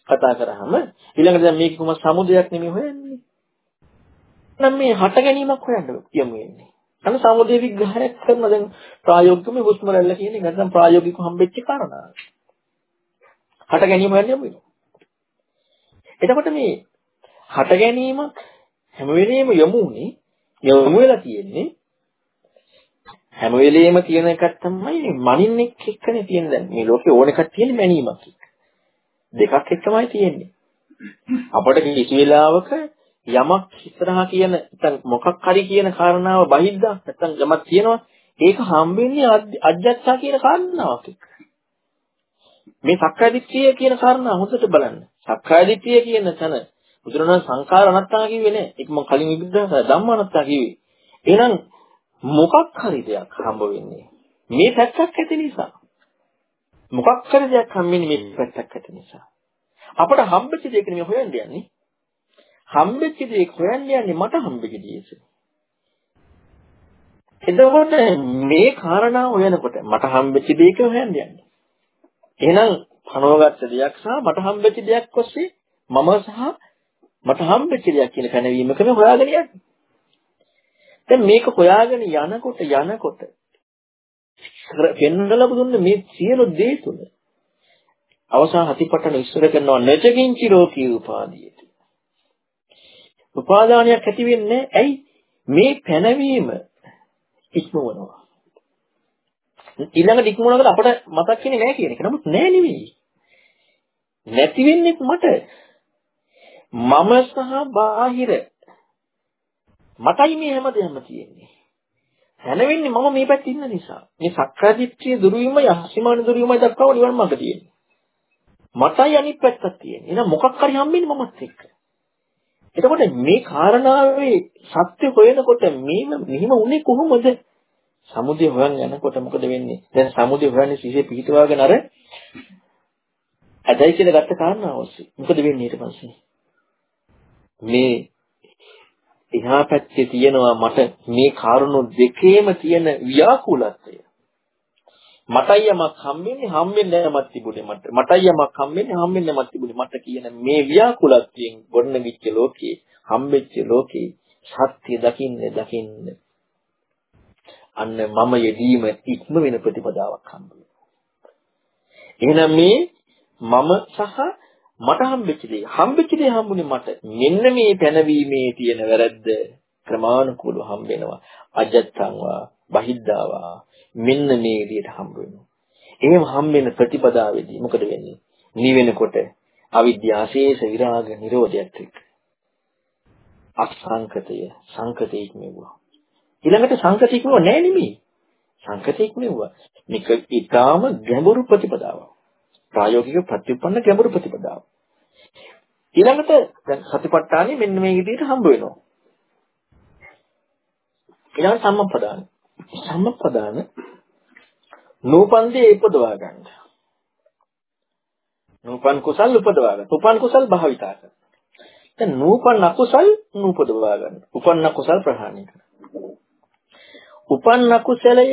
කතා කරාම ඊළඟට දැන් මේක කොහොම සමුදයක් නෙමෙයි හොයන්නේ. නම් මේ හට ගැනීමක් හොයන්න කියමු වෙන්නේ. අන්න සමුදේ විග්‍රහයක් කරන දැන් ප්‍රායෝගිකව මේ හුස්ම රැල්ල කියන එක නැත්නම් ප්‍රායෝගිකව හම්බෙච්ච කාරණා. හට ගැනීම හොයන්න යමු. එතකොට මේ හට ගැනීමක් හැම වෙලෙම යමු උනේ යමු වෙලා තියෙන්නේ හැම වෙලෙම තියෙන එකක් තමයි මනින් එක්ක එක්කනේ තියෙන දැන් මේ ලෝකේ ඕන එකක් තියෙන මැනීමක් එක්ක. දෙකක් එක්කමයි තියෙන්නේ. අපිට කිසි වෙලාවක යමක් ඉස්සරහා කියන නැත්නම් මොකක් හරි කියන කාරණාව බහිද්දා නැත්නම් යමක් කියනවා ඒක හම්බෙන්නේ අජ්ජත්සා කියන කාරණාවක් එක්ක. මේ සක්කාය දිට්ඨිය කියන කාරණාව හොඳට බලන්න. සක්කාය දිට්ඨිය කියන තැන බුදුරණන් සංඛාර අනත්තා කිව්වේ නෑ. ඒක මම කලින් විග්‍රහ කරා ධම්ම අනත්තා කිව්වේ. එහෙනම් මොකක් හරි දෙයක් හම්බ වෙන්නේ මේ පැත්තක් ඇති නිසා. මොකක් හරි දෙයක් හම්බෙන්නේ මේ පැත්තක් ඇති නිසා. අපට හම්බෙච්ච දෙයක නෙමෙයි හොයන්න යන්නේ. හම්බෙච්ච දෙයක් හොයන්න යන්නේ මට හම්බෙච්ච දෙයක. එතකොට මේ කාරණා හොයනකොට මට හම්බෙච්ච දෙයක හොයන්න යන්නේ. එහෙනම් පනවගත්ත දෙයක් සහ මට හම්බෙච්ච දෙයක් ඔස්සේ මම සහ මට හම්බෙච්ච දෙයක් කියන කැනවීමකම හොයාගෙන යන්නේ. දැන් මේක හොයාගෙන යනකොට යනකොට පෙන්වලා දුන්නේ මේ සියලු දේ තුල අවසාන හතිපටන ඉස්සර කරනවා නචකින්චි රෝකී උපාදීයති. උපාදානයක් ඇති වෙන්නේ ඇයි? මේ පැනවීම ඉක්මවනවා. ඊළඟට ඉක්මවනකොට අපට මතක් වෙන්නේ නැහැ කියන එක. නමුත් නෑ නෙවෙයි. නැති වෙන්නේ මට. මම සහ බාහිර මටයි මේ හැමදේම තියෙන්නේ. හැලෙන්නේ මම මේ පැත්තේ ඉන්න නිසා. මේ සක්කාදිට්ඨිය දුරු වීමයි අහිමාන දුරු වීමයි දක්වව නිවන් මාර්ග තියෙන්නේ. මටයි අනිත් පැත්තක් තියෙන්නේ. එහෙනම් මොකක් හරි හම්බෙන්නේ මමත් එක්ක. එතකොට මේ කාරණාවේ සත්‍ය හොයනකොට මේම මෙහිම උනේ කොහොමද? සමුදය හොයන් යනකොට මොකද වෙන්නේ? දැන් සමුදය හොයන්නේ සිහිය පිහිටවාගෙන අර ඇදයි කියලා ගත්ත කාරණාව ඔස්සේ. මොකද වෙන්නේ ඊට පස්සේ? මේ එහා පැත්තේ තියෙනවා මට මේ කාරණු දෙකේම තියෙන ව්‍යාකූලත්වය. මටයි යමක් හම්බෙන්නේ හම්බෙන්නේ නැමත් තිබුණේ මට. මටයි යමක් හම්බෙන්නේ හම්බෙන්නේ නැමත් තිබුණේ. මට කියන මේ ව්‍යාකූලත්වයෙන් ගොඩනගිච්ච ලෝකේ හම්බෙච්ච ලෝකේ සත්‍ය දකින්න දකින්න. අන්න මම යෙදීම ඉක්ම වෙන ප්‍රතිපදාවක් හම්බ එහෙනම් මේ මම සහ මට හම්බෙච්ච දේ හම්බෙච්ච දේ හම්බුනේ මට. මෙන්න මේ පැනවීමේ තියෙන වැරද්ද ක්‍රමානුකූලව හම්බෙනවා අජත්තංවා බහිද්ධාවා මෙන්න මේ විදිහට හම්බ වෙනවා එහෙම හම්බෙන ප්‍රතිපදාවේදී මොකද වෙන්නේ නිවෙනකොට අවිද්‍යාශේෂ විරාග නිරෝධයත් එක්ක අසංකතය සංකතය ඉක්මෙවුවා ඊළඟට සංකතය ඉක්මව නෑ නෙමෙයි සංකතය ඉක්මෙවුවා මේක ඊටාම ගැඹුරු ප්‍රතිපදාවක් ප්‍රායෝගික ප්‍රතිඋපන්න ගැඹුරු ප්‍රතිපදාව. ඊළඟට දැන් සතිපට්ඨානෙ මෙන්න මේ විදිහට හම්බ වෙනවා. ඊළඟ සම්මප්පදාන. සම්මප්පදාන නූපන්දී ඉපදවා ගන්න. නූපන් කුසල් උපදවා ගන්න. උපන් කුසල් භාවිතා කරන. දැන් නූපන් අකුසල් නූපදවා ගන්න. උපන් අකුසල් ප්‍රහාණය කරන. උපන් අකුසලය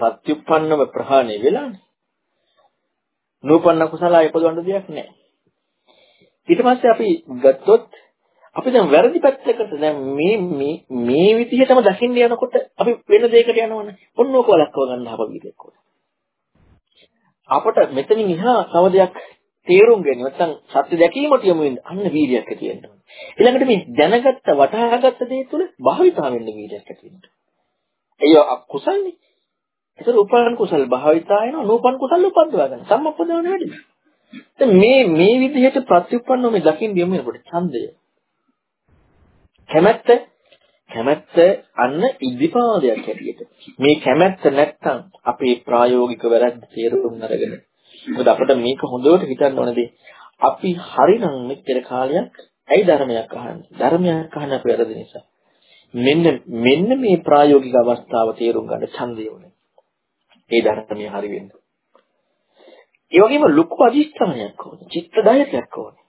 ප්‍රත්‍යুৎপන්නව ප්‍රහාණය වෙලානේ. නූපන්න කුසල ඉපදවන්න දෙයක් නැහැ. ඊට පස්සේ අපි ගත්තොත් අපි දැන් වැරදි පැත්තකට දැන් මේ මේ මේ විදිහටම දකින්න යනකොට අපි වෙන දෙයකට යනවනේ. ඔන්න ඕක වළක්ව ගන්න අපවිදෙක් කොට. අපට මෙතනින් එහා තව දෙයක් තේරුම් ගන්න නැත්නම් සත්‍ය දැකීමට යමු වෙන අන්න වීර්යයක් ඇති වෙනවා. ඊළඟට මේ දැනගත්ත වටහාගත්ත දේ තුළ භාවිතා වෙන්න වීර්යයක් ඇති වෙනවා. එය අකුසල්නේ. ඒතර උපන් කුසල් භාවිතා වෙනවා නූපන් කුසල් උපද්දවා ගන්න. සම්මප්පදාන වැඩි. දැන් මේ මේ විදිහට ප්‍රතිඋපන්නව මේ දකින්න යමු වෙනකොට ඡන්දය. කැමැත්ත කැමැත්ත අන්න ඉදිපාදයක් හැටියට. මේ කැමැත්ත නැත්තම් අපේ ප්‍රායෝගික වැරද්ද තේරුම් අරගෙන මොකද අපිට මේක හොඳට හිතන්න ඕනදී අපි හරිනම් මෙච්චර කාලයක් ඇයි ධර්මයක් අහන්නේ? ධර්මයක් අහන්න අපේ වැරදි නිසා. මෙන්න මෙන්න මේ ප්‍රායෝගික අවස්ථාව තේරුම් ගන්න ඡන්දය උනේ. ඒ ධර්මයේ හරි වෙන්න. ඒ වගේම ලොකු අධිෂ්ඨානයක් ඕනේ. චිත්ත ධෛර්යයක් ඕනේ.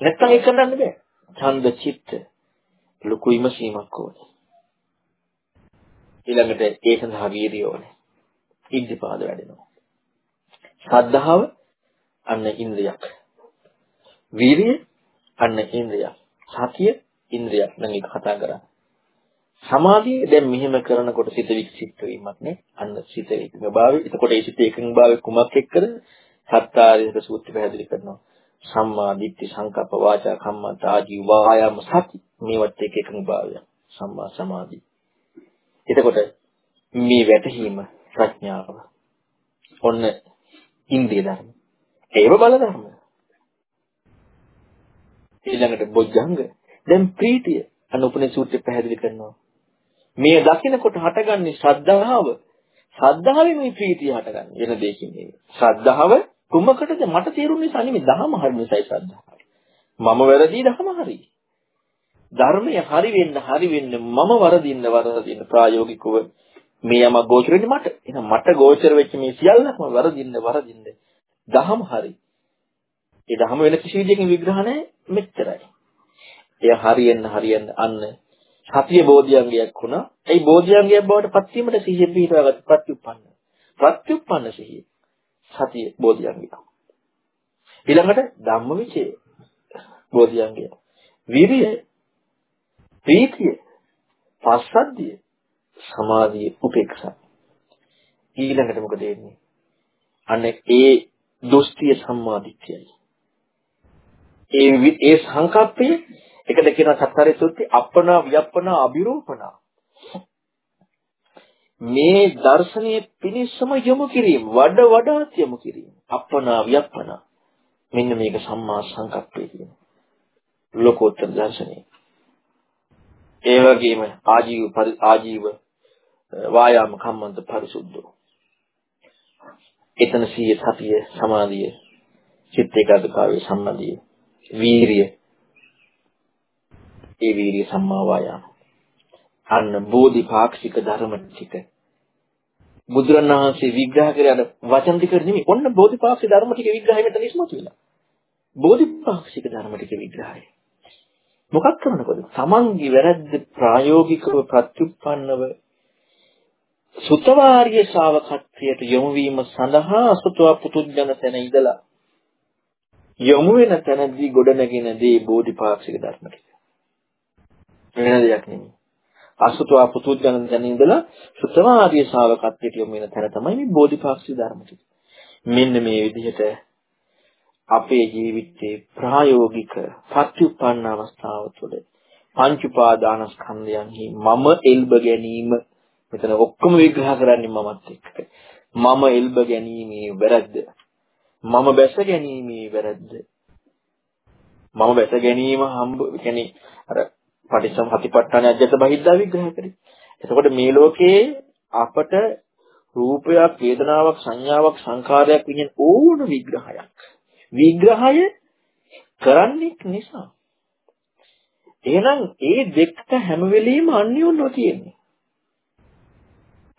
නැත්තම් ඒක කරන්න බෑ. ඡන්ද චිත්ත ලොකු විමසීමක් ඕනේ. ඊළඟට ඒ සඳහා වීර්යය ඕනේ. ඉද්ධිපාද වැඩෙනවා. ශ්‍රද්ධාව අන්න ඉන්ද්‍රියක්. වීර්යය අන්න ඉන්ද්‍රියක්. සතිය ඉන්ද්‍රියක්. නම් ඒක කතා කරා. සමාධිය දැන් මෙහෙම කරනකොට සිත වික්ෂිප්ත වීමක් නේ. අන්න සිත එකඟභාවය. එතකොට ඒ සිත එකඟභාවය කුමක් එක්කද? සත්‍යාරිත සූත්‍රය පැහැදිලි කරනවා. සම්මා දිට්ඨි සංකප්ප වාචා කම්මන්ත ආදී වායාම සති මේවත් එක්ක එකඟභාවය. සම්මා සමාධි. එතකොට මේ වැටහීම ප්‍රඥාව. ඔන්න ඉන්ද්‍රිය ධර්ම. ඒව බල ධර්ම. ඊළඟට බොජ්ජංග. දැන් ප්‍රීතිය අනුපනේ සූත්‍රය පැහැදිලි කරනවා. මේ දකිනකොට හටගන්නේ ශ්‍රද්ධාව. ශ්‍රද්ධාවෙන් මේ ප්‍රීතිය හටගන්නේ වෙන දෙයකින් නෙවෙයි. ශ්‍රද්ධාව කුමකටද මට තේරුම් නිසා නෙමෙයි දහම හරි නිසායි ශ්‍රද්ධාව. මම වැරදි දහම හරි. ධර්මය හරි වෙන්න හරි වෙන්න මම වරදින්න වරදින්න ප්‍රායෝගිකව මේ යම ගෝචර වෙන්නේ මට. එහෙනම් මට ගෝචර වෙච්ච මේ සියල්ලක්ම වරදින්න වරදින්න දහම හරි. ඒ දහම වෙන කිසි විදිහකින් විග්‍රහ නැහැ මෙච්චරයි. එය හරියෙන්න හරියෙන්න අන්න සතිය බෝධියංගයක් වුණා. ඒ බෝධියංගයක් බවට පත් වීමට සිහිය පිහිටවාගත්ත ප්‍රත්‍යুৎපන්න. ප්‍රත්‍යুৎපන්න සිහිය. සතිය බෝධියංගය. ඊළඟට ධම්මවිචේ බෝධියංගය. විරිය, ප්‍රීතිය, පස්සද්ධිය, සමාධිය, උපේක්ෂා. ඊළඟට මොකද වෙන්නේ? අන්න ඒ දොස්තිය සම්මාදිට්ඨියයි. ඒ ඒ සංකප්පය එකට කියන සතරේ සුත්ති අපනා වියප්පනා අබිරූපනා මේ දර්ශනීය පිනිස්සම යොමු කිරීම වඩ වඩාත් යොමු කිරීම. අපනා වියප්පනා මෙන්න මේක සම්මා සංකප්පය කියන ලෝකෝත්තර දර්ශනය. ඒ වගේම ආජීව ආජීව වායාම කම්මන්ත පරිසුද්ධෝ එතන සීය සතිය සමාධිය චිත්ත ඒකාග්‍රතාවයේ සම්මාදිය වීරිය. ඒ වීරිය සම්මා වායාම. අන්න බෝධිපාක්ෂික ධර්ම ටික. බුදුරණවහන්සේ විග්‍රහ කරන වචන ටික නෙමෙයි. ඔන්න බෝධිපාක්ෂික ධර්ම ටික විග්‍රහය මෙතන ඉස්මතු වෙනවා. බෝධිපාක්ෂික ධර්ම ටික විග්‍රහය. මොකක් කරනකොද තමන්ගේ වැරද්ද ප්‍රායෝගිකව ප්‍රත්‍යুৎපන්නව සුතවාර්ය ශ්‍රාවකත්වයට යොමු වීම සඳහා අසුතවා පුතුජන තැන ඉඳලා යොමු වෙන තැනදී ගොඩනගෙන දේ බෝධිපාක්ෂික ධර්ම ටික. වෙන දෙයක් නෙමෙයි. අසුතවා පුතුජන තැන ඉඳලා සුතවාදී ශ්‍රාවකත්වයට යොමු වෙන තැන තමයි මේ බෝධිපාක්ෂික ධර්ම ටික. මෙන්න මේ විදිහට අපේ ජීවිතේ ප්‍රායෝගික ප්‍රතිඋපන්න අවස්ථාව තුළ පංච උපාදානස්කන්ධයන්හි මම එල්බ ගැනීම මෙතන ඔක්කොම විග්‍රහ කරන්නේ මමත් එක්ක. මම එල්බ ගැනීමේ වැරද්ද. මම බැස ගැනීමේ වැරද්ද. මම බැස ගැනීම හම්බ කියන්නේ අර පටිච්චසමුප්පාදන අධ්‍යත බහිද්දා විග්‍රහ කරේ. එතකොට මේ ලෝකයේ අපට රූපයක්, වේදනාවක්, සංඥාවක්, සංකාරයක් කියන ඕන විග්‍රහයක්. විග්‍රහය කරන්නේ නිසා. එහෙනම් ඒ දෙක හැම වෙලෙම අන්‍යෝන්‍යව තියෙන්නේ.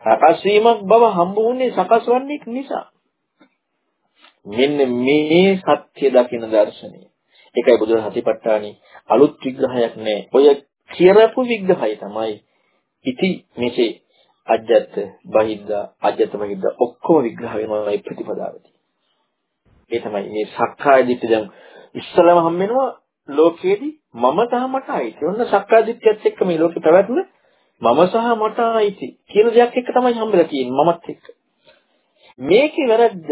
සකස් වීමක් බව හම්බ වුණේ සකස් වන්නේ නිසා. මෙන්න මේ සත්‍ය දකින දර්ශනය. ඒකයි බුදුන් හතිපට්ඨානි අලුත් විග්‍රහයක් නෑ. ඔය කියරපු විග්‍රහය තමයි ඉති මෙසේ අජ්ජත් බහිද්දා අජ්ජත් බහිද්දා ඔක්කොම විග්‍රහ වෙනවා මේ ප්‍රතිපදාවදී. ඒ තමයි මේ සක්කාය දිට්ඨිය දැන් ඉස්සලම හම් වෙනවා ලෝකයේදී මම සහ මට අයිති. ඔන්න සක්කාය දිට්ඨියත් එක්ක මේ ලෝකේ පැවැත්ම මම සහ මට අයිති කියන දෙයක් එක්ක තමයි හම්බෙලා තියෙන්නේ මමත් එක්ක. මේකේ වැරද්ද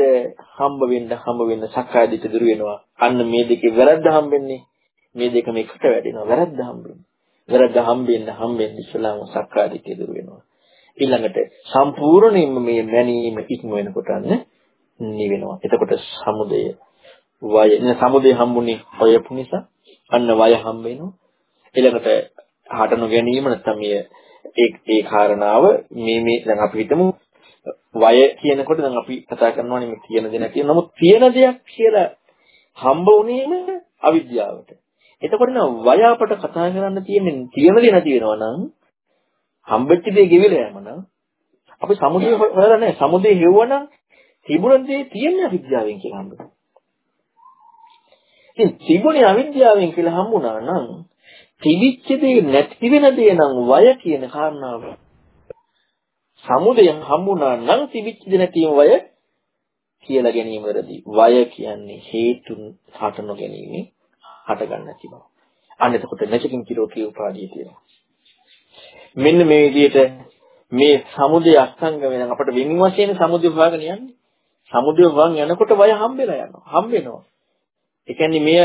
හම්බ වෙන්න හම්බ වෙන්න සක්කාය දිට්ඨිය දුර වෙනවා. අන්න මේ දෙකේ වැරද්ද හම්බෙන්නේ මේ දෙකම එකට වැඩෙනවා. වැරද්ද හම්බෙන්නේ. වැරද්ද හම්බෙන්න හම්බෙන්න ඉස්සලාම සක්කාය දිට්ඨිය දුර වෙනවා. ඊළඟට සම්පූර්ණයෙන්ම මේ මැනීම ඉක්ම වෙනකොට අන්න නිවෙනවා. එතකොට සමුදය වය නේ සමුදය හම්බුනේ හොයපු නිසා අන්න වය හම්බ වෙනවා. ඊළඟට හට නොගැනීම නැත්නම් මේ ඒ ඒ කාරණාව මේ මේ දැන් අපි හිතමු වය කියනකොට දැන් අපි කතා කරනවානේ මේ තියෙන දේ නැති. නමුත් තියෙන දෙයක් කියලා හම්බ වුණේම අවිද්‍යාවට. එතකොට නම් වය අපට කතා කරන්න තියෙන්නේ තියෙන දේ නැති වෙනවා නම් හම්බෙච්ච දේ ගෙවිලා යම නම් අපි සමුදේ හොයලා නැහැ. සමුදේ හෙව්වනම් තිබුණ දේ තියෙන්නේ අවිද්‍යාවෙන් කියලා හම්බුනා. ඉතින් තිබුණේ අවිද්‍යාවෙන් කියලා හම්බුණා නම් තිබිච්ච දේ නැති වෙන දේ නම් වය කියන කාරණාව. සමුදයෙන් හම්බුණා නම් තිබිච්ච දේ නැතිව වය කියලා ගැනීම වැරදි. වය කියන්නේ හේතුන් හට නොගැනීම හට ගන්න නැති බව. අන්න එතකොට නැචකින් කිලෝකී උපාදී තියෙනවා. මෙන්න මේ විදිහට මේ සමුදය අස්තංග වෙන අපිට වෙන වශයෙන් සමුදය හොයාගෙන යන්නේ. සමුදය වන් යනකොට වය හම්බෙලා යනවා. හම්බෙනවා. ඒ කියන්නේ මෙය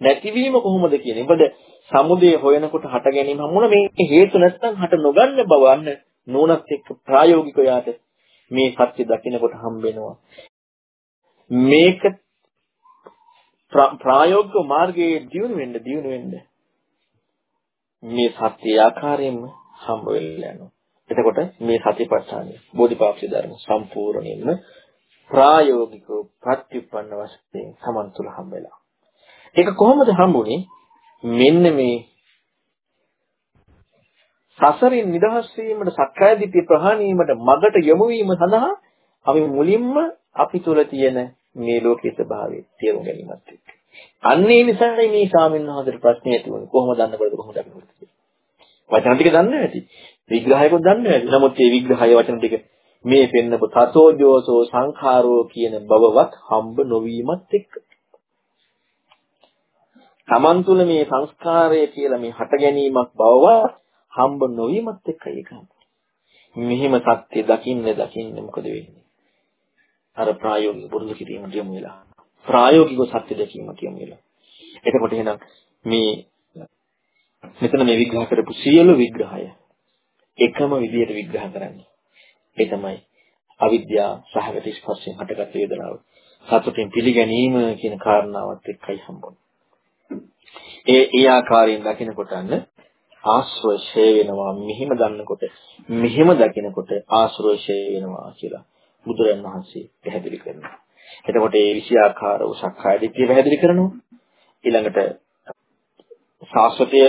නැතිවීම කොහොමද කියන්නේ? මොකද සමුදය හොයනකොට හට ගැනීම හම්බුණා මේ හේතු නැත්නම් හට නොගන්න බව අන්න නෝනත් එක්ක ප්‍රායෝගිකව යාට මේ සත්‍ය දකිනකොට හම්බෙනවා. මේක ප්‍රායෝගික මාර්ගයේ දියුණු වෙන්න දියුණු වෙන්න මේ සත්‍ය ආකාරයෙන්ම හම්බ වෙලා යනවා. එතකොට මේ සතිපට්ඨානය බෝධිපාක්ෂි ධර්ම සම්පූර්ණයෙන්ම ප්‍රායෝගිකව ප්‍රතිඋපන්න වශයෙන් Taman තුල හම්බෙලා. ඒක කොහොමද හම්බුනේ? මෙන්න මේ සසරින් නිදහස් වීමට සක්කාය දිට්ඨිය ප්‍රහාණය වීමට මගට යොමු වීම සඳහා අපි මුලින්ම අපි තුල තියෙන මේ ලෝකයේ ස්වභාවය තේරුම් ගැනීමත් එක්ක. අන්නේ නිසායි මේ ස්වාමීන් වහන්සේට ප්‍රශ්නේ ඇති වුණේ. කොහොමද දන්න බලද කොහොමද අපි කරන්නේ? වචන ටික දන්නේ නැති. විග්‍රහයකොත් දන්නේ නැති. නමුත් මේ විග්‍රහය වචන ටික මේ පෙන්නපු තතෝජෝසෝ සංඛාරෝ කියන බවවත් හම්බ නොවීමත් එක්ක. Taman තුල මේ සංස්කාරය කියලා මේ හට ගැනීමක් බවවත් හම්බ නොවීමත් එක්කයි ඒක. මෙහිම සත්‍ය දකින්න දකින්න මොකද වෙන්නේ? අර ප්‍රායෝගික පුරුදු කිරීමට යමු වෙලා. ප්‍රායෝගිකව සත්‍ය දැකීමට යමු වෙලා. එතකොට එහෙනම් මේ මෙතන මේ විග්‍රහ කරපු සියලු විග්‍රහය එකම විදියට විග්‍රහ කරන්නේ. ඒ තමයි අවිද්‍යාව සහගත ස්පර්ශයෙන් හටගත් වේදනාව. සතුටින් පිළිගැනීම කියන කාරණාවත් එක්කයි හම්බුනේ. ඒ ඒ ආකාරයෙන් දකිනකොට අන්න ආශ්‍රය වෙනවා මෙහිම දන්නකොට මෙහිම දකිනකොට ආශ්‍රය වෙනවා කියලා බුදුරන් වහන්සේ පැහැදිලි කරනවා. එතකොට ඒ විෂයාකාර උසක්කාය දිට්ඨිය පැහැදිලි කරනවා. ඊළඟට සාස්වතය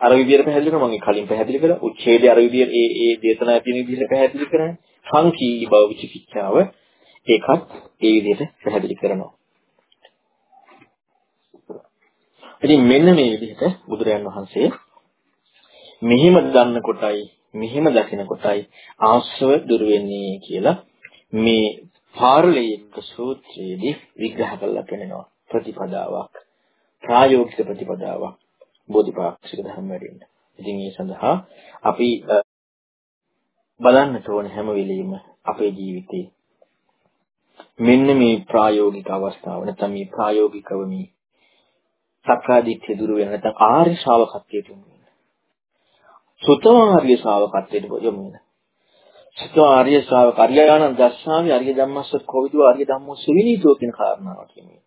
අර විදියට පැහැදිලි කරනවා මම කලින් පැහැදිලි කළා. උච්ඡේදය අර විදියට ඒ ඒ දේශනා තියෙන විදිහට පැහැදිලි කරන්නේ. සංකී බව විචිකිච්ඡාව ඒකත් ඒ විදිහට පැහැදිලි කරනවා. ඉතින් මෙන්න මේ විදිහට බුදුරයන් වහන්සේ මෙහිම දන්න කොටයි මෙහිම දකින කොටයි ආශ්‍රව දුර වෙන්නේ කියලා මේ පාරලීක සූත්‍රයේදී විග්‍රහ කරලා පෙන්නනවා ප්‍රතිපදාවක් ප්‍රායෝගික ප්‍රතිපදාවක් බෝධිපාක්ෂික ධර්ම වැඩෙන්න. ඉතින් ඒ සඳහා අපි බලන්න ඕන හැම වෙලෙම අපේ ජීවිතේ මෙන්න මේ ප්‍රායෝගික අවස්ථාව නැත්නම් මේ ප්‍රායෝගිකව මේ සක්කාදිට්ඨිය දුරු වෙන නැත්නම් ආර්ය ශ්‍රාවකත්වයට යොමු වෙන. සුතවාර්ය ශ්‍රාවකත්වයට යොමු වෙන. සුතවාර්ය ශ්‍රාවක අරියාණන් දස්සාමි අරිය ධම්මස්ස කෝවිදෝ අරිය ධම්මෝ සුවිනීතෝ කියන කාරණාව කියන්නේ.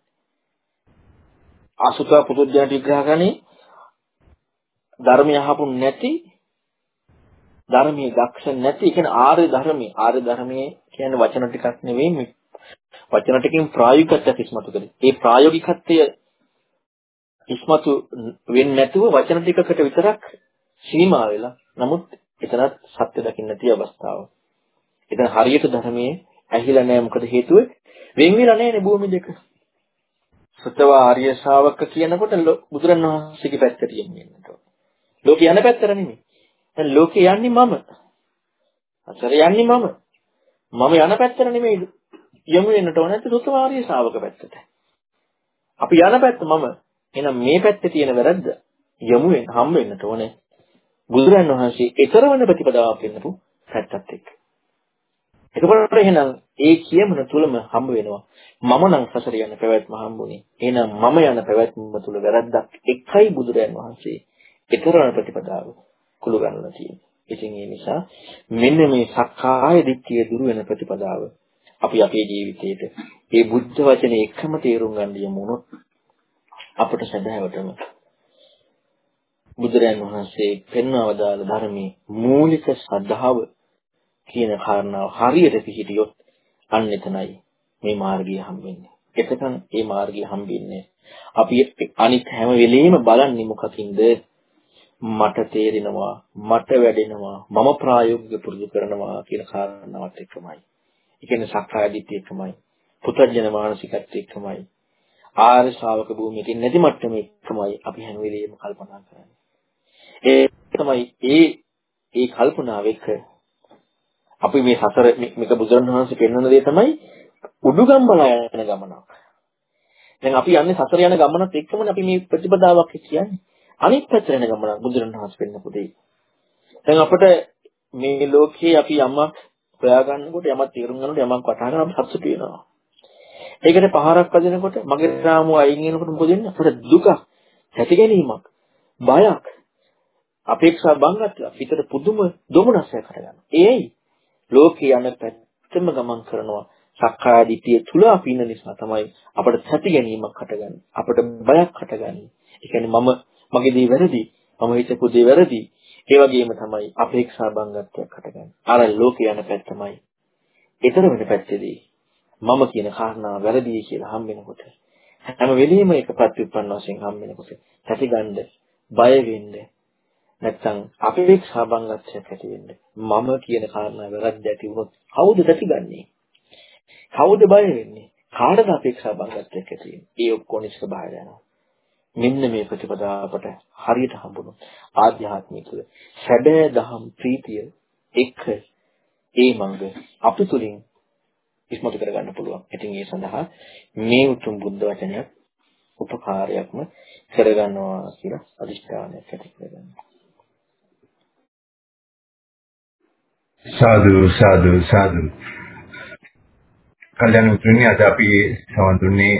අසුත පුදුජාට විග්‍රහ කරන්නේ ධර්මය අහපු නැති ධර්මයේ දක්ෂ නැති කියන ආර්ය ධර්මයේ ආර්ය ධර්මයේ කියන්නේ වචන ටිකක් නෙවෙයි මේ වචන ටිකෙන් ප්‍රායෝගිකත්වයක් ඉස්මතු කරේ. ඒ ප්‍රායෝගිකත්වය ඉස්මතු වෙන්නේ නැතුව වචන ටිකකට විතරක් සීමා වෙලා නමුත් එතනත් සත්‍ය දකින්න නැති අවස්ථාව. එතන හරියට ධර්මයේ ඇහිලා නැහැ මොකද හේතුව වෙන් වෙලා නැහැ නේ භූමි දෙක. සතව ආර්ය ශාවක කියනකොට බුදුරණවහන්සේගේ පැත්තට යන්නේ. ලෝකේ යන පැත්තට නෙමෙයි. දැන් ලෝකේ යන්නේ මම. අසර යන්නේ මම. මම යන පැත්තට නෙමෙයි යමු වෙන්නට ඕන නැත්නම් සතව ආර්ය ශාවක පැත්තට. අපි යන පැත්ත මම එහෙනම් මේ පැත්තේ තියෙන වැරද්ද යමු වෙන හම් වෙන්නට ඕනේ. බුදුරන් වහන්සේ ඊතරවන ප්‍රතිපදාවක් වෙන්නපු පැත්තත් එක්ක. එතකොට එහෙනම් ඒ කියමන තුලම හම්බ වෙනවා. මම නම් සසර යන පැවැත්ම හම්බුනේ. එහෙනම් මම යන පැවැත්ම තුල වැරද්දක් එකයි බුදුරන් වහන්සේ ඊතරවන ප්‍රතිපදාව කුළු ගන්නලා තියෙන්නේ. ඉතින් ඒ නිසා මෙන්න මේ සක්කාය දිට්ඨිය දුරු වෙන ප්‍රතිපදාව අපි අපේ ජීවිතේට මේ බුද්ධ වචනේ එකම තේරුම් ගන්න යමු වුණොත් අපට සැබෑවටම බුදුරයන් වහන්සේ පෙන්වවදාළ ධර්මයේ මූලික ශ්‍රද්ධාව කියන කාරණාව හරියට පිළිහිටියොත් අන්න එතනයි මේ මාර්ගය හම්බෙන්නේ. එතකන් මේ මාර්ගය හම්බෙන්නේ අපි අනිත් හැම වෙලෙම බලන්නේ මොකකින්ද? මට තේරෙනවා, මට වැඩෙනවා, මම ප්‍රායෝගික පුරුදු කරනවා කියන කාරණාවත් එක්කමයි. ඒ කියන්නේ සක්කාය දිට්ඨිය එක්කමයි. පුතර්ජන මානසිකත්වය එක්කමයි. ආර්ය ශ්‍රාවක භූමියක නැති මට්ටමේ තමයි අපි හැම වෙලෙම කල්පනා කරන්නේ. ඒ තමයි ඒ ඒ කල්පනාව එක්ක අපි මේ සතර මේක බුදුරණවහන්සේ පෙන්වන දේ තමයි උඩුගම් බලා යන ගමනක්. දැන් අපි යන්නේ සතර යන ගමනත් එක්කමනේ අපි මේ ප්‍රතිපදාවක් කියන්නේ. අනිත් පැත්තට යන ගමනක් බුදුරණවහන්සේ පෙන්වපු දෙයි. දැන් අපිට මේ ලෝකේ අපි යමක් හොයාගන්නකොට යමක් තේරුම් ගන්නකොට යමක් වටහා ගන්න අපි සතුටු වෙනවා. ඒකට පහරක් වදිනකොට මගේ රාමුව අයින් වෙනකොට මොකද වෙන්නේ? අපිට දුක, ඇති ගැනීමක්, බයක්, අපේක්ෂා බංගත්වයක් හිතට පුදුම දොමනසයක් හටගන්නවා. ඒයි ලෝකේ යන පැත්තම ගමන් කරනවා. සක්කාය දිටිය තුල අපි ඉන්න නිසා තමයි අපට සැති ගැනීමක් හටගන්නේ. අපට බයක් හටගන්නේ. ඒ කියන්නේ මම මගේ දේ වැරදි. මම හිතපු දේ වැරදි. ඒ වගේම තමයි අපේක්ෂා බංගත්වයක් හටගන්නේ. අර ලෝකේ යන පැත්තමයි. ඊතර වෙන පැත්තේදී මම කියන කාරණාව වැරදි කියලා හම් වෙනකොට හැම වෙලෙම එක ප්‍රතිඋප්පන්න වශයෙන් හම් වෙනකොට ඇතිගන්න බය වෙන්න නැත්තම් අපේක්ෂා බංගත්වයක් ඇති වෙන්නේ. මම කියන කාරණා වැරද්ද ඇති වුණොත් කවුද දැතිගන්නේ? කවුද බය වෙන්නේ? කාටද අපේක්ෂා බංගත්වයක් ඇති වෙන්නේ? ඒ ඔක්කොම ස්වභාවය යනවා. මෙන්න මේ ප්‍රතිපදාව අපට හරියට හම්බුනොත් ආධ්‍යාත්මික සැබෑ දහම් ප්‍රීතිය එක්ක ඒ මඟ අපි තුලින් ඉස්මතු කරගන්න පුළුවන්. ඉතින් ඒ සඳහා මේ උතුම් බුද්ධ වචනය උපකාරයක්ම කරගන්නවා කියලා අදිෂ්ඨානයක් ඇති කරගන්නවා. සාදු සාදු සාදු. කල්යනා මිත්‍රනි අද අපි සමන් දුන්නේ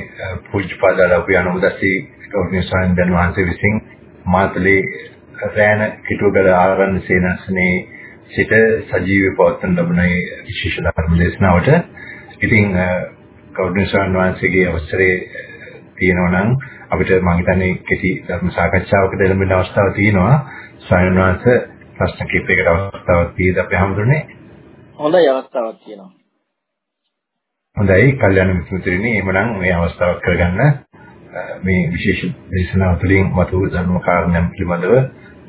පූජ්‍යපාද ලැබු යනෝදසී ගෞරවනීය ස්වාමීන් වහන්සේ විසින් මාතලේ රෑන කිටුගල ආරණ්‍ය සේනාසනේ සිට සජීවී පවත්වන ලබන විශේෂ ධර්ම දේශනාවට. ඉතින් ගෞරවනීය ස්වාමීන් වහන්සේගේ අවසරේ තියෙනවා නම් අපිට මම හිතන්නේ කෙටි ධර්ම සාකච්ඡාවකට එළඹෙන අවස්ථාවක් තියෙනවා. ස්වාමීන් වහන්සේ ප්‍රශ්න කිහිපයකට අවස්ථාවක් තියෙද අපි හමුදුනේ හොඳයි අවස්ථාවක් තියෙනවා. හොඳයි කල්යනා මිත්‍රතුනි එහෙමනම් මේ අවස්ථාවක් කරගන්න මේ විශේෂ දේශනාව තුළින් මතු ධර්ම කාරණම් පිළිබඳව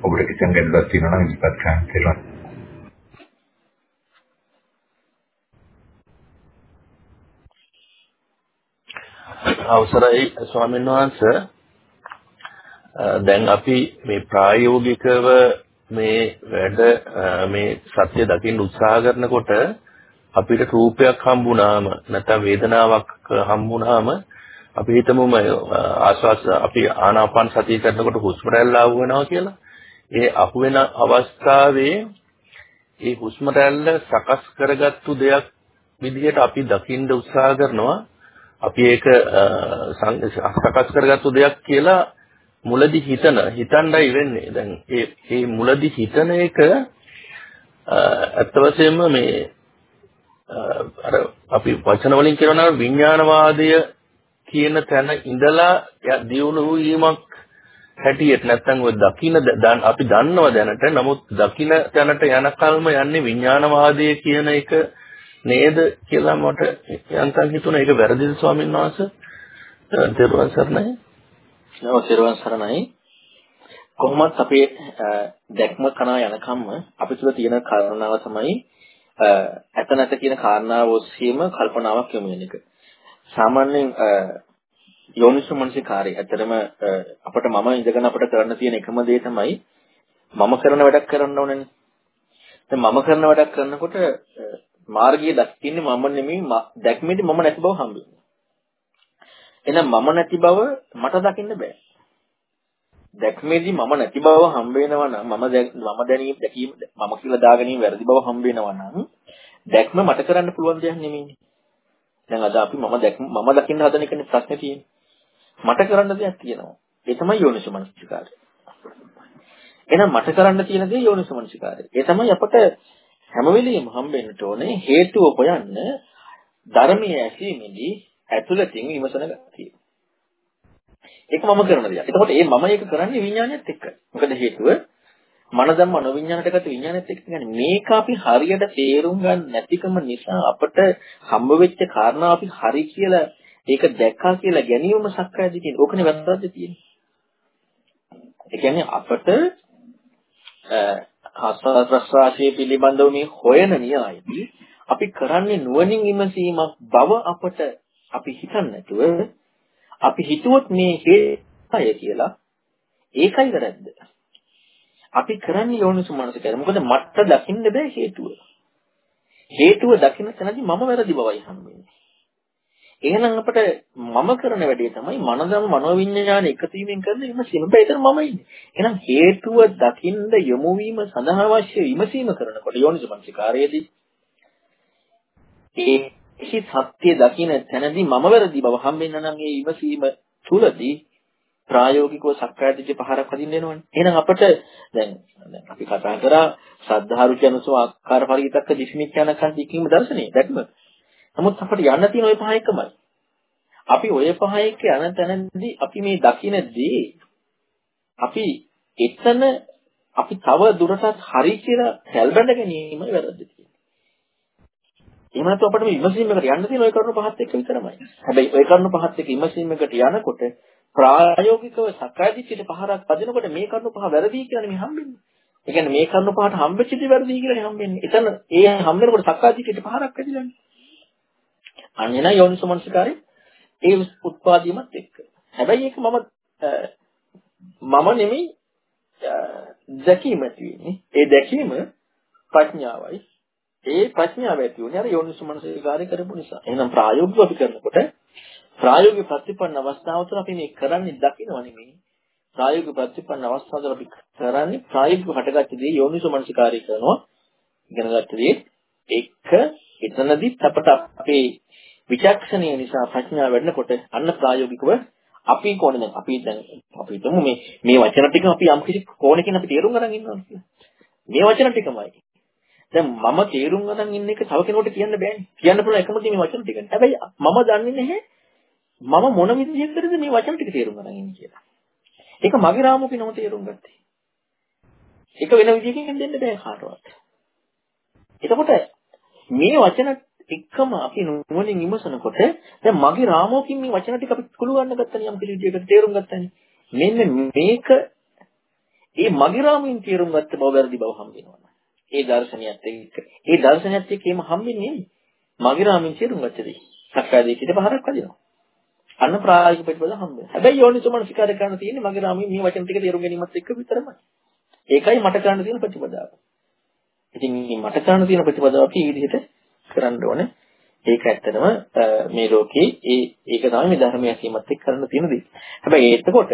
ඔබට කිසියම් ගැටලුවක් තියෙනවා නම් ඉදිරිපත් කරන්න කියලා. අවසරයි ස්වාමීන් වහන්සේ. දැන් අපි මේ ප්‍රායෝගිකව මේ වැඩ මේ සත්‍ය දකින්න උත්සාහ කරනකොට අපිට රූපයක් හම්බුනාම නැත්නම් වේදනාවක් හම්බුනාම අපි හිතමු ආස්වාස් අපි ආනාපාන සතිය කරනකොට හුස්ම රැල්ල ආව වෙනවා කියලා. ඒ අහු වෙන අවස්ථාවේ ඒ හුස්ම රැල්ල සකස් කරගත්තු දෙයක් විදිහට අපි දකින්න උත්සාහ කරනවා. අපි ඒක සකස් කරගත්තු දෙයක් කියලා මුලදි හිතන හිතණ්ඩයි වෙන්නේ. දැන් ඒ ඒ මුලදි හිතන එක අත්ත වශයෙන්ම මේ අර අපි වචන වලින් කියනවා විඥානවාදය කියන තැන ඉඳලා දියුණු වීමක් හැටියට නැත්නම් ඔය දකින්න අපි දන්නව දැනට. නමුත් දකින්න තැනට යනකල්ම යන්නේ විඥානවාදය කියන එක නේද කියලා මට යන්තම් හිතුණා. ඒක වැරදිද ස්වාමීන් වහන්සේ? තෙරුවන් සරණයි නෝ තෙරුවන් සරණයි කොහොමත් අපේ දැක්ම කනා යනකම්ම අපි තුල තියෙන කාරණාව තමයි ඇත නැත කියන කාරණාව ඔස්සේම කල්පනාවක් යොමු වෙන එක. සාමාන්‍යයෙන් යෝනිසු මනසිකාරය ඇත්තටම අපිට මම ඉඳගෙන අපිට කරන්න තියෙන එකම දේ තමයි මම කරන වැඩක් කරන්න ඕනනේ. දැන් මම කරන වැඩක් කරනකොට මාර්ගය දකින්නේ මම නෙමෙයි දැක්මේදී මම නැති බව හම්බ වෙනවා. එහෙනම් මම නැති බව මට දකින්න බෑ. දැක්මේදී මම නැති බව හම්බ වෙනවා නම් මම මම දැනීම දැකීම මම කියලා දාගැනීම වැරදි බව හම්බ වෙනවා නම් දැක්ම මට කරන්න පුළුවන් දෙයක් නෙමෙයිනේ. දැන් අද අපි මම දැක් මම දකින්න හදන එකනේ ප්‍රශ්නේ තියෙන්නේ. මට කරන්න දෙයක් තියෙනවා. ඒ තමයි යෝනිසමනසිකාරය. එහෙනම් මට කරන්න තියෙන දේ යෝනිසමනසිකාරය. ඒ තමයි අපට හැම වෙලෙම හම්බෙන්නට ඕනේ හේතුව හොයන්න ධර්මයේ ඇසීමේදී ඇතුළතින් විමසන ගතිය. ඒක මම කරන දෙයක්. එතකොට මේ මම ඒක කරන්නේ විඥානයත් එක්ක. මොකද හේතුව මන ධම්ම අනුවිඥානටගත විඥානයත් එක්ක කියන්නේ මේක අපි හරියට තේරුම් ගන්න නැතිකම නිසා අපට හම්බ වෙච්ච කාරණා අපි හරි කියලා ඒක දැක්කා කියලා ගැනීමම සක්කාය දිටින්. ඕකනේ වැරද්ද තියෙන්නේ. ඒ කියන්නේ අපට ආස්වාද ප්‍රසආසයේ පිළිබඳව මේ හොයන න්‍යායදී අපි කරන්නේ නුවණින් විමසීමක් බව අපට අපි හිතන්නේ නැතුව අපි හිතුවොත් මේ හේතය කියලා ඒකයි වැරද්ද. අපි කරන්නේ යෝනිසු මනසකයි. මොකද මට දකින්න බෑ හේතුව. හේතුව දකින්න තැනදී මම වැරදි බවයි හම්බෙන්නේ. එහෙනම් අපිට මම කරන වැඩේ තමයි මනසම මනෝවිඤ්ඤාණ එකතු වීමෙන් කරන විමසීම. බෑතර මම ඉන්නේ. එහෙනම් හේතුව දකින්න යොමු වීම සඳහා අවශ්‍ය විමසීම කරනකොට යෝනිසු මනසිකාරයේදී ඒ එහි සත්‍ය දකින්න තැනදී මම වැරදි බව හම්බෙන්න නම් ඒ ඉවසීම තුලදී ප්‍රායෝගිකව සක්කායදිට පහරක් වදින්න වෙනවනේ. එහෙනම් අපිට දැන් අපි කතා කරා සද්ධාරුචි අනුසව ආකාර පරිවිතක්ක දිස්මිච්ඡානකන් දිකීම දර්ශනේ දැක්ම. නමුත් අපිට යන්න තියෙන ওই පහ එකමයි. අපි ওই පහ එක යන තැනදී අපි මේ දකින්නදී අපි එතන අපි තව දුරටත් හරි කියලා සැල්බඳ ගැනීමයි වැරද්ද තියෙන්නේ. එහෙම නැත්නම් අපිට මේ විමසීමකට යන්න තියෙන ওই කරුණු පහත් එක්ක විතරමයි. හැබැයි ওই කරුණු පහත් එක්ක විමසීමකට යනකොට ප්‍රායෝගිකව සක්කාය දිට්ඨියට පහරක් පදිනකොට මේ කරුණු පහ වැරදි කියලා මේ හම්බෙන්නේ. ඒ කියන්නේ මේ කරුණු පහට හම්බෙච්ච දේ වැරදි කියලානේ හම්බෙන්නේ. එතන ඒ හම්බෙනකොට සක්කාදිට්ඨියට පහරක් වැදිලානේ. අන්නේන යෝනිසමනසිකාරේ ඒ උත්පාදීමත් එක්ක. හැබැයි ඒක මම මම නෙමෙයි දැකීම තියෙන්නේ. ඒ දැකීම ප්‍රඥාවයි. ඒ ප්‍රඥාව ඇති වුණේ අර යෝනිසමනසිකාරය කරපු නිසා. එහෙනම් ප්‍රායෝගිකව අපි කරනකොට ප්‍රායෝගික ප්‍රතිපන්න අවස්ථාව තුළ අපි මේ කරන්නේ දකින්නව නෙමෙයි. ප්‍රායෝගික ප්‍රතිපන්න අවස්ථාව තුළ අපි කරන්නේ ප්‍රායෝගිකව හටගත්ත දේ යෝනිසමනසිකාරය කරනවා. ඉගෙන ගත්ත දේ එක එතනදිත් අපට අපේ විචක්ෂණය නිසා ප්‍රඥාව වැඩනකොට අන්න ප්‍රායෝගිකව අපි කොහොමද අපි දැන් අපි හිතමු මේ මේ වචන ටික අපි යම් කිසි කෝණකින් අපි තේරුම් ගන්න ඉන්නවා කියලා. මේ වචන ටිකමයි. දැන් මම තේරුම් ගන්න ඉන්න එක තව කෙනෙකුට කියන්න බෑනේ. කියන්න පුළුවන් එකම දේ මේ වචන ටික. හැබැයි මම දන්නේ නැහැ මම මොන විදිහකටද මේ වචන ටික තේරුම් ගන්න ඉන්නේ කියලා. ඒක මගේ රාමුවේ නම තේරුම් ගත්තේ. ඒක වෙන විදිහකින් දෙන්න බෑ කාටවත්. එතකොට මේ වචන එක්කම අපි නුවණින් විමසනකොට දැන් මගේ රාමෝකින් මේ වචන ටික අපි කුළු ගන්න ගත්තනේ යම් කිසි විදිහකට තේරුම් ගත්තනේ. මෙන්න මේක ඒ මගේ රාමයෙන් තේරුම් ගත්ත බව වැරදි බව හම් වෙනවා. ඒ දර්ශනයත් එක්ක. ඒ දර්ශනයත් එක්ක එම හම්බෙන්නේ මගේ රාමයෙන් තේරුම් ගත්ත දේ. සක්කාය දිටියට පහරක් වදිනවා. අන්න ප්‍රායෝගික ප්‍රතිපද හම්බ වෙනවා. හැබැයි යෝනිසෝමනසිකාරය කරන්න තියෙන්නේ මගේ රාමයෙන් මේ වචන ටික තේරුම් ගැනීමත් එක්ක විතරමයි. ඒකයි මට කරන්න තියෙන ප්‍රතිපදාව. ඉතින් මට කරන්න තියෙන ප්‍රතිපදාව අපි මේ විදිහට කරන්න ඕනේ. ඒක ඇත්තටම මේ ලෝකේ ඒ ඒක තමයි මේ ධර්මය ඇසීමත් එක්ක කරන්න තියෙන දේ. හැබැයි එතකොට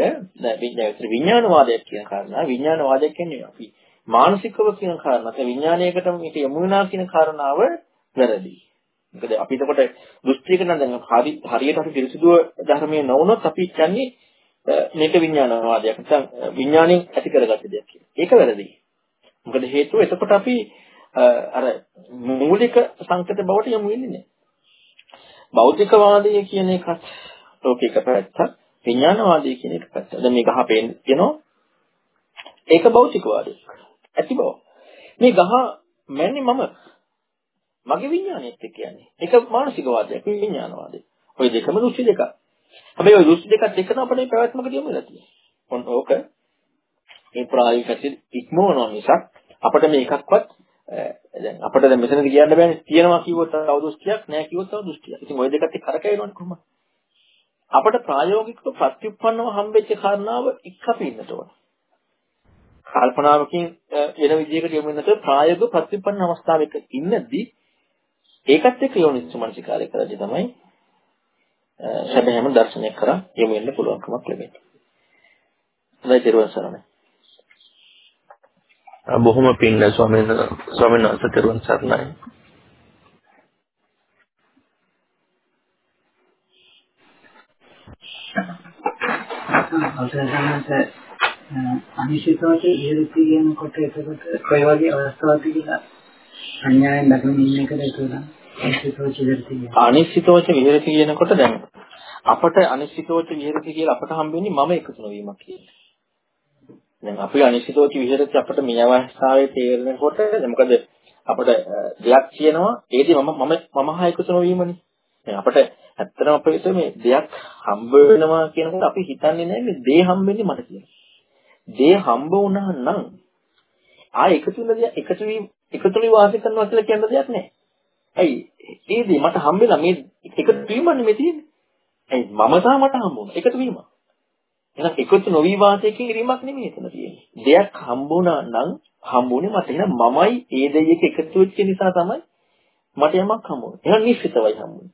විඥානවාදයක් කියන කාරණා විඥානවාදයක් කියන්නේ අපි මානසිකව කියන කාරණා නැත්නම් විඥානයකට මේක යොමු වෙනා කියන කාරණාව වැරදි. මොකද අපි එතකොට දෘෂ්ටියක නම් දැන් හරි හරියට අපි පිරිසිදුව ධර්මයේ නොවුනොත් අපි කියන්නේ මේක විඥානවාදයක් නැත්නම් විඥාණයෙන් ඇති කරගත්ත දෙයක් කියලා. ඒක වැරදි. මොකද හේතුව එතකොට අපි අර මූලික සංකත බවට යමු වෙන්නේ නැහැ. භෞතිකවාදය කියන එකත් ලෝකික පැත්තක් විඥානවාදය කියන එක පැත්ත. දැන් මේ ගහ පේන කියනවා ඒක භෞතිකවාදයක්. ඇති බව. මේ ගහ මැන්නේ මම මගේ විඥානයත් එක්ක කියන්නේ. ඒක මානසිකවාදයක් විඥානවාදයක්. ওই දෙකම දෘෂ්ටි දෙකක්. හැබැයි ওই දෘෂ්ටි දෙකත් එක්ක නම් අපේ පැවැත්මකට යමු වෙලා තියෙනවා. ඔන්න ඕක මේ ප්‍රායෝගික ඉක්මවනවා මිසක් අපිට මේකක්වත් දැන් අපිට දැන් මෙතනදී කියන්න බෑනේ තියෙනවා කිව්වොත් තව දෘෂ්ටියක් නැහැ කිව්වොත් තව දෘෂ්ටියක්. ඉතින් ওই දෙකත් එක්ක කරකැවෙනවනේ කොහොමද? අපිට ප්‍රායෝගිකව ප්‍රතිඋප්පන්නව හම්බෙච්ච කාරණාව එක්ක අපි ඉන්නට ඕන. කල්පනාවකින් වෙන විදිහකට යොමු වෙනකොට ප්‍රායෝගික ප්‍රතිඋප්පන්න අවස්ථාවක ඉන්නදී ඒකත් එක්ක යෝනිස් මනසිකාරය කරද්දී තමයි සැබෑම දර්ශනයක් කරා යොමු වෙන්න පුළුවන්කමක් ලැබෙන්නේ. හොඳයි ඊට පස්සේ බොහොම පිං ස්වාමීන් ස්වාමීන් වහන්සේ තෙරුවන් සරණයි. අවසරසන්නත අනිශ්චිතවට ඉහළට කියනකොට එතකොට කොයි වගේ අවස්ථාවක්ද කියලා සංඥාවෙන් දකින්න ඉන්න එකද ඒක අනිශ්චිතෝච විහෙරති අනිශ්චිතෝච විහෙරති කියනකොට දැන් අපට අනිශ්චිතෝච විහෙරති කියලා අපට හම්බෙන්නේ මම එකතු නොවීමක් කියන්නේ. දැන් අපි අනිශ්චිතෝච විහෙරති අපිට මේ අවස්ථාවේ තේරෙනකොට මොකද අපිට දෙයක් කියනවා ඒදී මම මම මම හා එකතු නොවීමනේ. දැන් අපිට ඇත්තටම අපිට මේ දෙයක් හම්බ වෙනවා කියනකොට අපි හිතන්නේ නැහැ මේ දේ හම්බෙන්නේ මට කියලා. දේ හම්බ වුණා නම් ආ එකතු වෙන දේ එකතු වී එකතු වී වාසය කරනවා කියලා කියන දෙයක් නැහැ. ඇයි? ඒ දේ මට හම්බෙලා මේ එකතු වීමනේ මේ තියෙන්නේ. ඇයි මම සහ මට හම්බුණා එකතු වීම. එහෙනම් එකතු නොවි වාසය කිරීමක් නෙමෙයි එතන තියෙන්නේ. දෙයක් හම්බුණා නම් හම්බුනේ මට. එහෙනම් මමයි ඒ දෙයක එකතු වෙච්ච නිසා තමයි මට යමක් හම්බුනේ. එහෙනම් නිශ්චිතවයි හම්බුනේ.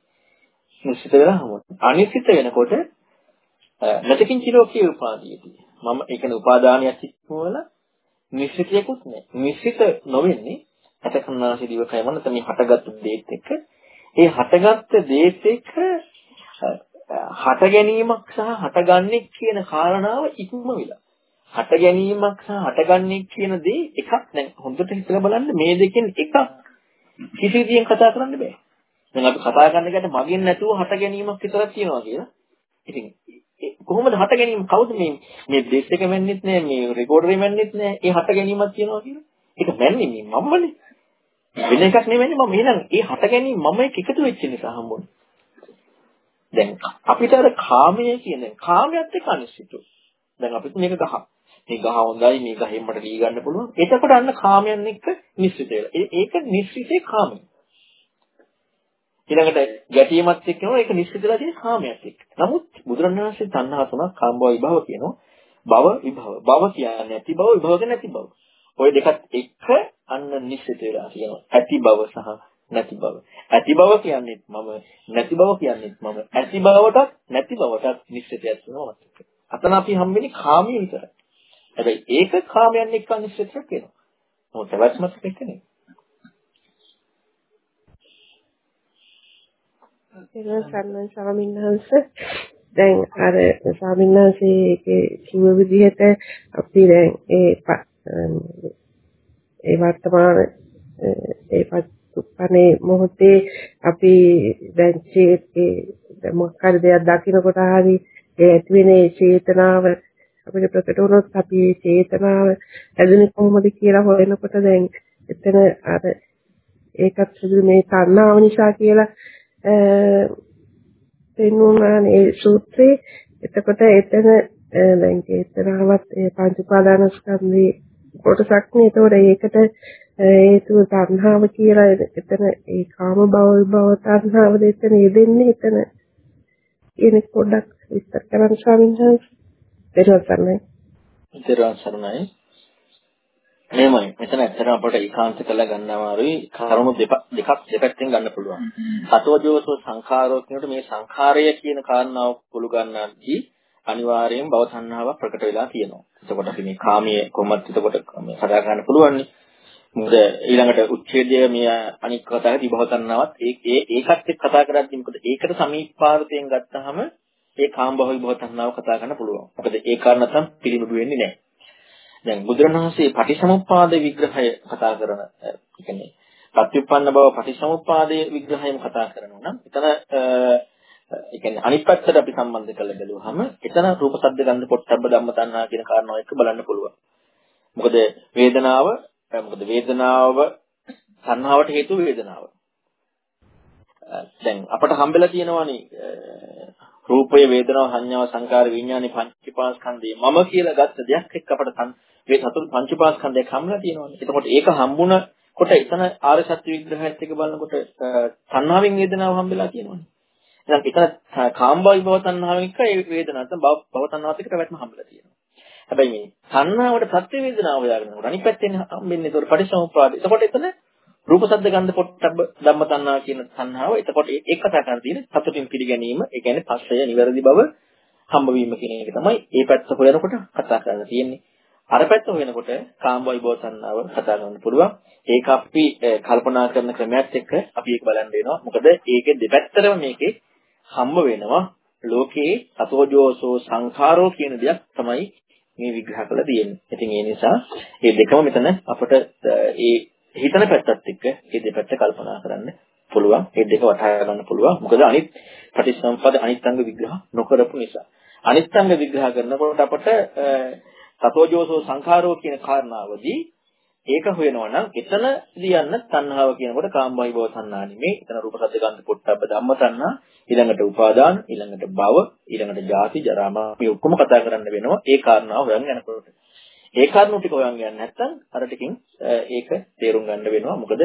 නිශ්චිත වෙලා හම්බුනේ. අනිශ්චිත වෙනකොට නැතකින් චිරෝකී උපාදීයදී. මම ඒ කියන්නේ උපාදානියක් ඉක්මවල නිශ්චිතයකුත් නැහැ. නිශ්චිත නොවෙන්නේ අතකන්නාසි දිවකය මොනත මේ හටගත්තු දේත් එක්ක ඒ හටගත්ත දේත් එක්ක හට ගැනීමක් සහ හටගන්නේ කියන කාරණාව ඉක්මවිලා. හට ගැනීමක් සහ හටගන්නේ කියන දේ එකක් දැන් හොඳට හිතලා බලන්න මේ දෙකෙන් එකක් කිසි විදියෙන් කතා කරන්න බෑ. දැන් අපි කතා කරන්න ගියට මගෙන් නැතුව හට ගැනීමක් විතරක් තියෙනවා කියලා. ඉතින් කොහොමද හට ගැනීම කවුද මේ මේ බේස් එක මැන්නෙත් නෑ මේ රෙකෝඩරේ මැන්නෙත් නෑ ඒ හට ගැනීමක් තියෙනවා කියලා. ඒක මැන්නේ මේ මමනේ. වෙන එකක් නෙමෙයි මම එහෙනම් ඒ හට ගැනීම මම එක්ක එකතු වෙච්ච නිසා හම්බුනේ. දැන් අපිට අර කාමය කියන කාමයට එක්ක අනිශ්චිතව. දැන් අපිට මේක ගහ. මේ ගහ හොඳයි මේ ගහෙන් මට දී ගන්න පුළුවන්. එතකොට අන්න කාමයන් එක්ක මිශ්‍රිත වෙලා. ඒක මිශ්‍රිතේ කාමය. ඊළඟට ගැටීමත් එක්කම ඒක නිශ්චිතලා තියෙන කාමයක් එක්ක. නමුත් බුදුරණවහන්සේ තණ්හා තුනක් කාම භව විභව කියනවා. භව විභව. භව කියන්නේ ඇති භව විභව කියන්නේ නැති භව. ওই දෙකත් එක්ක අන්න නිශ්චිත වෙලා තියෙනවා. ඇති භව සහ නැති භව. ඇති භව කියන්නේ මම නැති භව කියන්නේ මම ඇති භවටත් නැති භවටත් නිශ්චිතයක් වෙනවා. අතන අපි හම්බෙන්නේ කාමයේ විතරයි. හැබැයි ඒක කාමයන් එක්ක නිශ්චිතයක් වෙනවා. මොකද පැවැත්මත් එක්ක නෙවෙයි. එනවා සම්මන් ස්වාමීන් වහන්සේ. දැන් අර ස්වාමීන් වහන්සේගේ කිව්ව විදිහට අපි දැන් ඒ ඒ වර්තමාන ඒ පත්පනේ මොහොතේ අපි දැන් චේතේ මොකක් හරි දෙයක් දකිනකොට හරි ඒ ඇති වෙන චේතනාව අපිට ප්‍රකට වුණොත් අපි චේතනාව ඇදුනේ කොහොමද කියලා හොයනකොට දැන් එතන අර ඒකත් සිදු මේ තණ්හාව නිසා කියලා පෙන්වුණානේ සූත්‍රේ එතකොට එතන දැන් චේතනාවත් ඒ පංච උපාදානස්කන්ධේ කොටසක් නේ. ඒතකොට ඒකට හේතුව තණ්හාව කියලා එතන ඒ කාම භව විභව තණ්හාව දෙතන යෙදෙන්නේ එතන. කියන පොඩ්ඩක් විස්තර කරන්න ස්වාමීන් වහන්සේ. ඊට පස්සේ ඊට පස්සේ එහෙමයි. මෙතන ඇත්තටම අපට ඒකාන්ත කරලා ගන්න අමාරුයි. කරුණු දෙකක් දෙපැත්තෙන් ගන්න පුළුවන්. සතෝජෝසෝ සංඛාරෝ කියනකොට මේ සංඛාරය කියන කාරණාව පුළු ගන්නන්දී අනිවාර්යෙන් භව සංහාවක් ප්‍රකට වෙලා තියෙනවා. එතකොට අපි මේ කාමයේ කොහොමද එතකොට මේ කතා කරන්න පුළුවන්නේ. මොකද ඊළඟට උච්ඡේදය මේ අනික් කතාවේ භව සංහාවත් ඒ ඒකත් එක්ක කතා කරද්දී මොකද ඒකට සමීපාර්ථයෙන් ගත්තාම ඒ කාම භව විභව සංහාව කතා කරන්න පුළුවන්. මොකද ඒ කාරණා තමයි පිළිඹු වෙන්නේ නැහැ. දැන් බුදුරණවහන්සේ පටිසමුප්පාද විග්‍රහය කතා කරන කියන්නේ ප්‍රතිඋප්පන්න බව පටිසමුප්පාදයේ විග්‍රහයම කතා කරනවා නම් එතන ඒ කියන්නේ අනිත් පැත්තට අපි සම්බන්ධ කරලා බැලුවහම එතන රූප ශබ්ද ගන්ධ පොට්ටබ්බ ධම්ම තණ්හා කියන කාරණාව එක්ක බලන්න පුළුවන්. මොකද වේදනාව මොකද වේදනාව තණ්හාවට හේතු වේදනාව. දැන් අපට හම්බෙලා තියෙනවානේ රූපය වේදනාව සංඥාව සංකාර විඥානේ පංචපාස්කන්ධය මම කියලා ගත්ත දෙයක් එක්ක අපට මේ සතුරු පංචපාස්කන්ධයක් හම්බලා තියෙනවානේ. එතකොට ඒක හම්බුණ කොට එතන ආර්ය සත්‍ය විග්‍රහයත් එක්ක බලනකොට තණ්හාවෙන් වේදනාව හම්බෙලා තියෙනවානේ. එහෙනම් එතන කාම්භාවි භව තණ්හාවෙන් එක්ක ඒ වේදනාව නැත්නම් භව තණ්හාවත් එක්ක පැවැත්ම හම්බෙලා තියෙනවා. හැබැයි මේ තණ්හාවට ප්‍රත්‍ය වේදනාව හොයාගෙනකොට අනිත් පැත්තෙන් හම්බෙන්නේ ඒතකොට පටිච්චසමුප්පාද. එතකොට එතන රූප සද්ද ගන්ධ පොට්ටබ්බ ධම්ම තණ්හා කියන තණ්හාව එතකොට ඒක කතා කරන් තියෙන සතුටින් පිළිගැනීම ඒ කියන්නේ පස්සය නිවැරදි බව හම්බ වීම කියන එක තමයි මේ පැත්ත හොයනකොට කතා කරන්න තියෙන්නේ. අර පැත්ත හොයනකොට කාම්බෝයි බෝසන්නාව කතා කරන්න පුළුවන්. ඒක අපි කල්පනා කරන ක්‍රමයක් එක්ක අපි ඒක බලන්න වෙනවා. මොකද ඒකේ දෙපැත්තරම මේකේ හම්බ වෙනවා. ලෝකේ අතෝජෝසෝ සංඛාරෝ කියන දෙයක් තමයි මේ විග්‍රහ කරලා තියෙන්නේ. ඉතින් ඒ නිසා මේ දෙකම මෙතන අපට ඒ හිතන පැත්තත් එක්ක මේ දෙපැත්ත කල්පනා කරන්න පුළුවන්. මේ දෙක වටහා ගන්න පුළුවන්. මොකද අනිත් ප්‍රතිසම්පද අනිත්ංග විග්‍රහ නොකරපු නිසා. අනිත්ංග විග්‍රහ කරනකොට අපට සතෝජෝසෝ සංඛාරෝ කියන කාරණාවදී ඒක හොයනවා නම් එතන ලියන්න තණ්හාව කියනකොට කාම්බයි භව තණ්හා නෙමෙයි. එතන රූප සද්ද ගන්ධ පොට්ටබ්බ ධම්ම තණ්හා, ඊළඟට උපාදාන, ඊළඟට භව, ඊළඟට ජාති, ජරා, මේ ඔක්කොම කතා කරන්න වෙනවා. ඒ කාරණාව හොයන් යනකොට. ඒ කාරණු ටික හොයන් යන්නේ නැත්නම් අර ටිකින් ඒක තේරුම් ගන්න වෙනවා. මොකද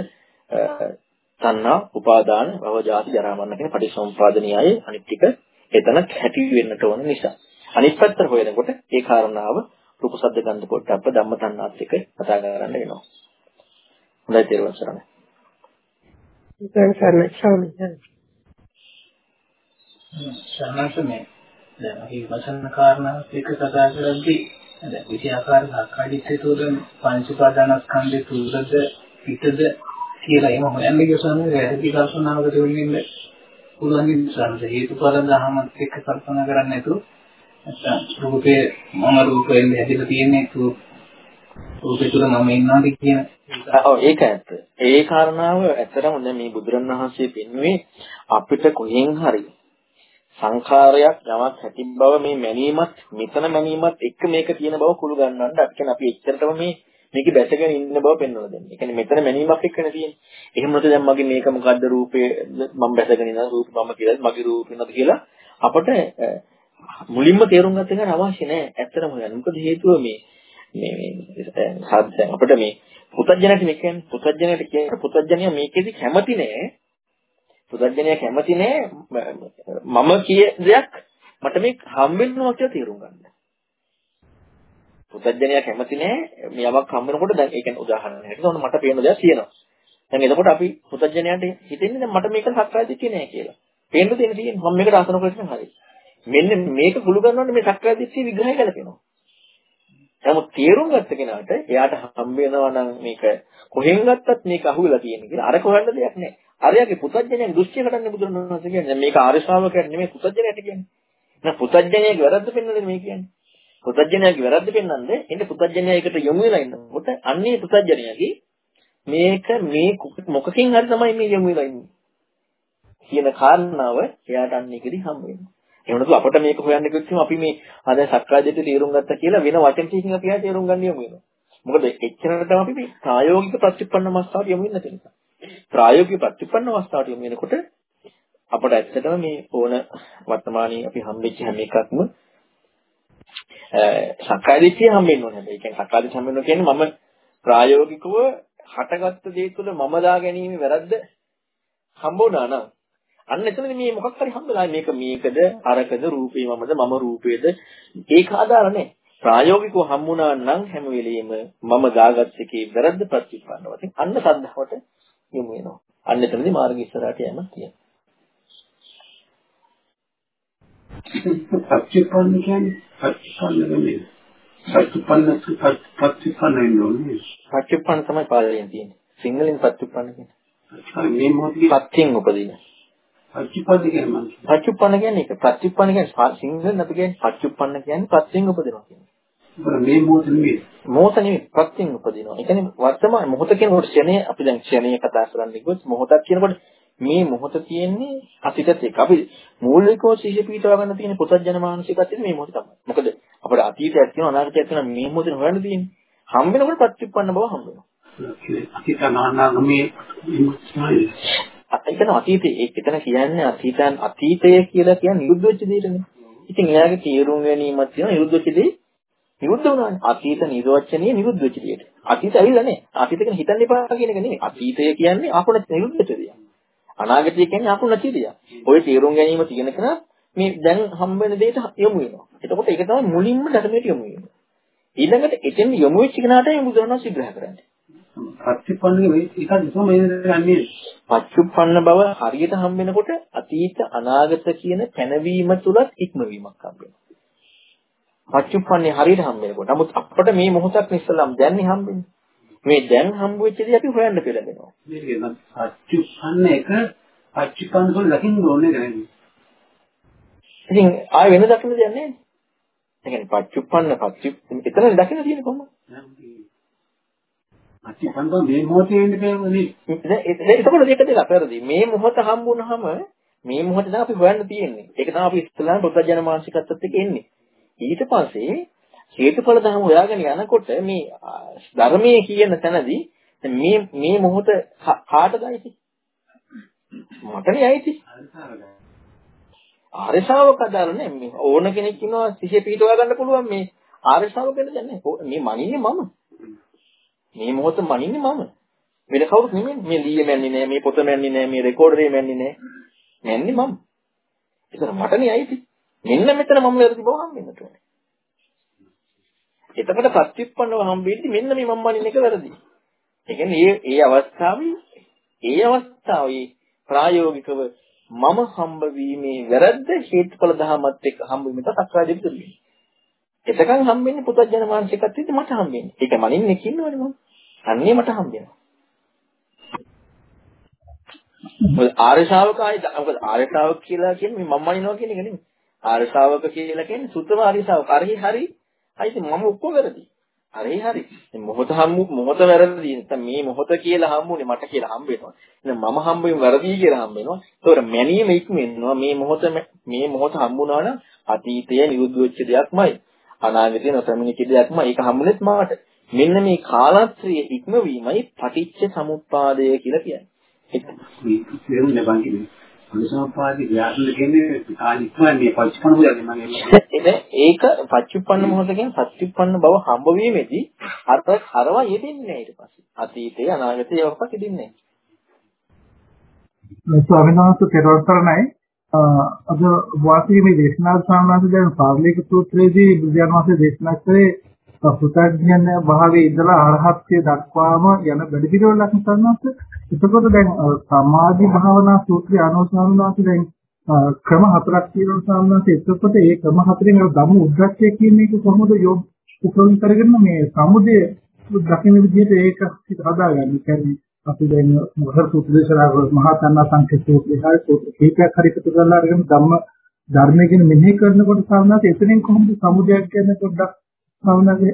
තණ්හා, උපාදාන, භව, ජාති, ජරා, මරණ කියන පටිසම්පාදනීයයි අනිත් ටික එතන හැටි වෙන්නට ඕන නිසා. අනිත් පැත්තට හොයනකොට ඒ කාරණාව රූප ශබ්ද ගන්ධ පොට්ටබ්බ ධම්ම තණ්හාත් එක්ක කතා කරන්න වෙනවා. හොඳයි තේරුම් ගන්න. ඉතින් සර්ණ ස්වාමීන් සම්මාසනේ දැන් අපි වචන කාරණාවත් එක්ක කතා කරද්දී දැන් විෂයාකාර සාකච්ඡිතේ තුළින් පංච උපාදානස්කන්ධේ තුලද පිටද කියලා එහෙම හොයන්න ගියසම වැරදි කල්පනාවකට වෙන්නේ පුළුවන් නිසා හේතුඵල දහමත් එක්ක කල්පනා කරන්නේ නැතුව නැත්නම් රූපේ මම රූපයෙන් හැදිලා තියෙන්නේ රූපේ තුල මම ඉන්නවාද කියන ඔව් ඒක ඇත්ත. ඒ කාරණාව ඇත්තටම දැන් මේ බුදුරණවහන්සේ පෙන්වුවේ අපිට කොහෙන් හරි සංඛාරයක් යමක් හැටින් බව මේ මැනීමත් මෙතන මැනීමත් එක මේක තියෙන බව කුළු ගන්නන්න අපි කියන අපි එච්චරටම මේ මේක දැසගෙන ඉන්න බව පෙන්වලා දෙන්නේ. ඒ කියන්නේ මෙතන මැනීමක් එක්කනේ තියෙන්නේ. එහෙම නැත්නම් දැන් මගේ මේක මොකද්ද රූපේ මම දැසගෙන ඉන්න රූප මම කියලා මගේ රූපේ නේද කියලා අපට මුලින්ම තේරුම් ගන්න එක අවශ්‍ය නැහැ. ඇත්තටම හොයන්න. මොකද හේතුව මේ මේ මේ සාධ්‍ය අපිට මේ පුතඥයට මේ කියන්නේ පුතඥයට කියන්නේ පුතඥය මේකෙදි කැමති නෑ පුතඥය කැමති නෑ මම කිය දෙයක් මට මේ හම්බෙන්නවා කියලා තේරුම් ගන්න. පුතඥය කැමති නෑ මේ යමක් හම්බෙනකොට දැන් ඒ කියන්නේ උදාහරණයක් හැටියට ඔන්න මට පේන දෙයක් තියෙනවා. දැන් එතකොට අපි පුතඥයට හිතෙන්නේ දැන් මට මේක සක්කාය දිට්ඨිය නෑ කියලා. පේන්න දෙන්න තියෙන්නේ මම මේකට ආසන කරගෙන හරි. මෙන්න මේක කුළු කරනකොට මේ සක්කාය දිට්ඨිය විග්‍රහය කරලා නමුත් තේරුම් ගත්ත කෙනාට එයාට හම්බ වෙනවා නම් මේක කොහෙන් ගත්තත් මේක අහුවෙලා තියෙන කියලා අර කොහෙන්ද දෙයක් නැහැ. අරයාගේ පුතඥයන් දෘෂ්ටිය කඩන්නේ බුදුරණවහන්සේ කියන්නේ මේක ආර්ය ශ්‍රාවකයන් නෙමෙයි පුතඥයට කියන්නේ. නෑ පුතඥයගේ වැරද්ද පෙන්වන්නේ මේ කියන්නේ. පුතඥයගේ වැරද්ද පෙන්වන්නේ එන්නේ පුතඥයයකට යොමු වෙලා ඉන්නකොට අන්නේ පුතඥයගේ මේක මේ මොකකින් හරි තමයි මේ යොමු වෙලා ඉන්නේ. කියන කාරණාව එයාට අන්නේකෙදි හම්බ වෙනවා. එහෙම නැතු අපිට මේක හොයන්න කිව්වොත් අපි මේ අද සක්කායදිට තේරුම් ගත්තා කියලා වෙන වචන ටිකකින් අපි ආ තේරුම් ගන්න යමු වෙනවා. මොකද එච්චරට තමයි අපි මේ ප්‍රායෝගික ප්‍රතිපන්න අවස්ථාවට යමු වෙන නිසා. ප්‍රායෝගික ප්‍රතිපන්න අවස්ථාවට යමු වෙනකොට අපට ඇත්තටම මේ ඕන වර්තමානයේ අපි හම්බෙච්ච හැම එකක්ම සක්කායදිටිය හම්බෙන්න ඕනේ. ඒ කියන්නේ සක්කායදිට හම්බෙන්න කියන්නේ මම ප්‍රායෝගිකව හටගත්ත දේ තුළ මම දා ගැනීම වැරද්ද හම්බ වුණා නම් අන්න එතනදී මේ මොකක් හරි හම්බෙලා මේක මේකද අරකද රූපේ මමද මම රූපේද ඒක ආදාර නැහැ. ප්‍රායෝගිකව හම්බුණා නම් හැම වෙලෙම මම දාගත් එකේ වැරද්ද ප්‍රතිපන්නව. ඉතින් අන්න සද්ධාවට යොමු වෙනවා. අන්න එතනදී මාර්ග ඉස්සරහට යන්න තියෙනවා. ප්‍රතිපන්න කියන්නේ ප්‍රතිපන්න නෙමෙයි. ප්‍රතිපන්න ප්‍රතිපන්න නෙමෙයි. ප්‍රතිපන්න තමයි පාලියෙන් තියෙන්නේ. සිංහලෙන් ප්‍රතිපන්න කියන්නේ. මේ මොහොතේ පත්‍යෙන් උපදින. පච්චුප්පන්න කියන්නේ මම පච්චුප්පන්න කියන්නේ ඒක. පච්චුප්පන්න කියන්නේ සිංහලෙන් අපි කියන්නේ පච්චුප්පන්න කියන්නේ පත්‍යෙන් උපදිනවා කියන්නේ. මේ මොහොත නෙමෙයි. මොහොත නෙමෙයි පත්‍යෙන් උපදිනවා. ඒ කියන්නේ වර්තමාන මොහොත කියනකොට ක්ෂණය අපි දැන් ක්ෂණය කතා කරන්නේ කිව්වොත් මොහොතක් කියනකොට මේ මොහොත තියෙන්නේ අතීතත් එක්ක. අපි මූලිකව සිහිය පිටව ගන්න තියෙන පුතත්ජන මානසිකත්වයේ මේ මොහොත තමයි. මොකද අපිට අතීතයක් තියෙනවා අනාගතයක් තියෙනවා මේ මොහොතේ හොයන්න තියෙන්නේ. හම්බ වෙනකොට පච්චුප්පන්න බව හම්බ වෙනවා. අතීත නානාගමේ එතන අතීතයේ එතන කියන්නේ අතීතයන් අතීතය කියලා කියන්නේ නිරුද්ධ වෙච්ච දෙයටනේ. ඉතින් එයාගේ තීරුම් ගැනීමක් තියෙනවා නිරුද්ධ වෙච්ච දෙය නිරුද්ධ වුණානේ. අතීත නිරෝධනීය නිරුද්ධ වෙච්ච දෙයට. අතීත ඇවිල්ලා නැහැ. අතීත කියන්නේ හිතන්න එපා කියන එක නෙමෙයි. අතීතය කියන්නේ ආපුණ නිරුද්ධ වෙච්ච දෙයක්. අනාගතය කියන්නේ ආපුණ නැති දෙයක්. ওই තීරුම් ගැනීම තියෙන කෙනා මේ දැන් හම්බ වෙන දෙයට යොමු වෙනවා. එතකොට ඒක තමයි මුලින්ම ධර්මයට යොමු වෙන්නේ. ඊළඟට එතෙන් යොමු වෙච්ච කෙනාට මේ බුදුරණස් විග්‍රහ කරන්නේ. පච්චුප්පන්න ඒක තමයි යන්නේ. පච්චුප්පන්න බව හරියට හම් වෙනකොට අතීත අනාගත කියන පැනවීම තුලත් ඉක්මවීමක් හම් වෙනවා. පච්චුප්පන්නේ හරියට හම් වෙනකොට. නමුත් අපිට මේ මොහොතක් ඉස්සලම් දැන්නේ හම්බෙන්නේ. මේ දැන් හම්බ වෙච්ච දේ අපි හොයන්න පෙළඹෙනවා. මේක පච්චුප්පන්න එක පච්චුප්පන්න වල දකින්න ඕනේ නැහැ. ඉතින් ආය වෙන දකින්න දෙයක් නැහැ. ඒ කියන්නේ පච්චුප්පන්න පච්චු එතන දකින්න තියෙන කොහොමද? අතිපන්දෝ මේ මොහොතේ ඉන්න බෑනේ. එතකොට දෙක දෙක වැරදි. මේ මොහොත හම්බුනහම මේ මොහොත තමයි අපි හොයන්න තියෙන්නේ. ඒක තමයි අපි ඉස්ලාම ප්‍රත්‍යජන මානසිකත්වයට එන්නේ. ඊට පස්සේ හේතුඵල ධර්ම හොයාගෙන යනකොට මේ ධර්මයේ කියන තැනදී මේ මේ මොහොත කාටද අයිති? මටනේ අයිති. ආර්ය ශ්‍රාවක අදාළනේ මේ ඕන කෙනෙක් ඉන්නවා සිහිය පිටවා ගන්න පුළුවන් මේ ආර්ය ශ්‍රාවක වෙන දැන් මේ මනින්නේ මම. මේ මොහොත මනින්නේ මම. වෙන කවුරුත් නෙමෙයි. මේ ලීය මැන්නේ නෑ, මේ පොත මැන්නේ නෑ, මේ රෙකෝඩරේ මැන්නේ නෑ. මැන්නේ මම. ඒතර මටනේ අයිති. මෙන්න මෙතන මම වැරදි බව හම්බෙන්නට ඕනේ. එතකොට ප්‍රතිඋප්පන්නව හම්බෙද්දි මෙන්න මේ මම මනින්න එක වැරදි. ඒ කියන්නේ මේ ඒ අවස්ථාවේ ඒ අවස්ථාවේ ප්‍රායෝගිකව මම හම්බ වීමේ වැරද්ද හේතුඵල ධමත් එක්ක හම්බ වීමට සක්කායදිට කරන්නේ. එතකන් හම්බෙන්නේ පුතත්ජන මානසිකත්වෙත් මට හම්බෙන්නේ. ඒක මනින්නේ කින්නවනේ මම. අන්නේ මට හම්බෙනවා. මොකද ආර්ය ශ්‍රාවකයි මොකද ආර්ය ශ්‍රාවක කියලා කියන්නේ මම මනිනවා කියන එක නෙමෙයි. ආර්ය ශ්‍රාවක කියලා කියන්නේ සුතම ආර්ය ශ්‍රාවක. හරි හරි. හරි මම ඔක්කොම වැරදි. හරි හරි. දැන් මොහොත හම්බු මොහොත වැරදි. නැත්නම් මේ මොහොත කියලා හම්බුනේ මට කියලා හම්බ වෙනවා. එහෙනම් මම හම්බුනේ වැරදි කියලා හම්බ වෙනවා. ඒතකොට මැනීම ඉක්මෙන්නවා. මේ මොහොත මේ මොහොත හම්බුණා නම් අතීතය නිරුද්ධ වෙච්ච දෙයක්මයි. අනාගතේ නොතැමිනිච්ච දෙයක්ම ඒක හම්බුනේත් මාට. මෙන්න මේ කාලත්‍රිය ඉක්මවීමයි පටිච්ච සමුප්පාදය කියලා කියන්නේ. ඒක තේරුම් ගන්න පරිසම්පාදී ව්‍යාකරණ කියන්නේ කාලිකවන්නේ පච්චපණ බුදන්නේ මගේ ඒක පච්චුප්පන්න මොහොත කියන්නේ පච්චුප්පන්න බව හම්බ වීමේදී අර අරවා යෙදෙන්නේ නැහැ ඊට පස්සේ. අතීතේ අනාගතේ යවපක් යෙදෙන්නේ නැහැ. ස්වාමීන් වහන්සේ පෙරවන් කරණයි අද වාසී මේ දේශනා සාමාන්‍ය දැන් පාර්ලික සූත්‍රයේදී බුදුන් වහන්සේ දේශනා කරේ පුතඥ භාවයේ ඉඳලා අරහත්ත්වයට දක්වාම යන වැඩ පිළිවෙලක් කරනවාත් එතකොට දැන් සමාධි භාවනා සූත්‍රය අනුසාරණාති දැන් ක්‍රම හතරක් තියෙනවා සාමාන්‍යයෙන් එතකොට ඒ ක්‍රම හතරෙන් අර ධම්ම උද්දච්චය කියන එක කොහොමද යොමු උපයෝග කරගෙන මේ සමුදය දකින්න විදිහට ඒක හදාගන්න. කියන්නේ අපි දැන් මොහොත සූත්‍රදේශනා මහා තණ්හා සංකේතෝපේ හරි සූත්‍ර කීපයක් හරි එකතු කරලා අරගෙන ධම්ම ධර්මයේ කියන මෙහෙය කරනකොට සාමාන්‍යයෙන් එතනින් කොහොමද සමුදයක් කියන්නේ පොඩ්ඩක් භාවනාවේ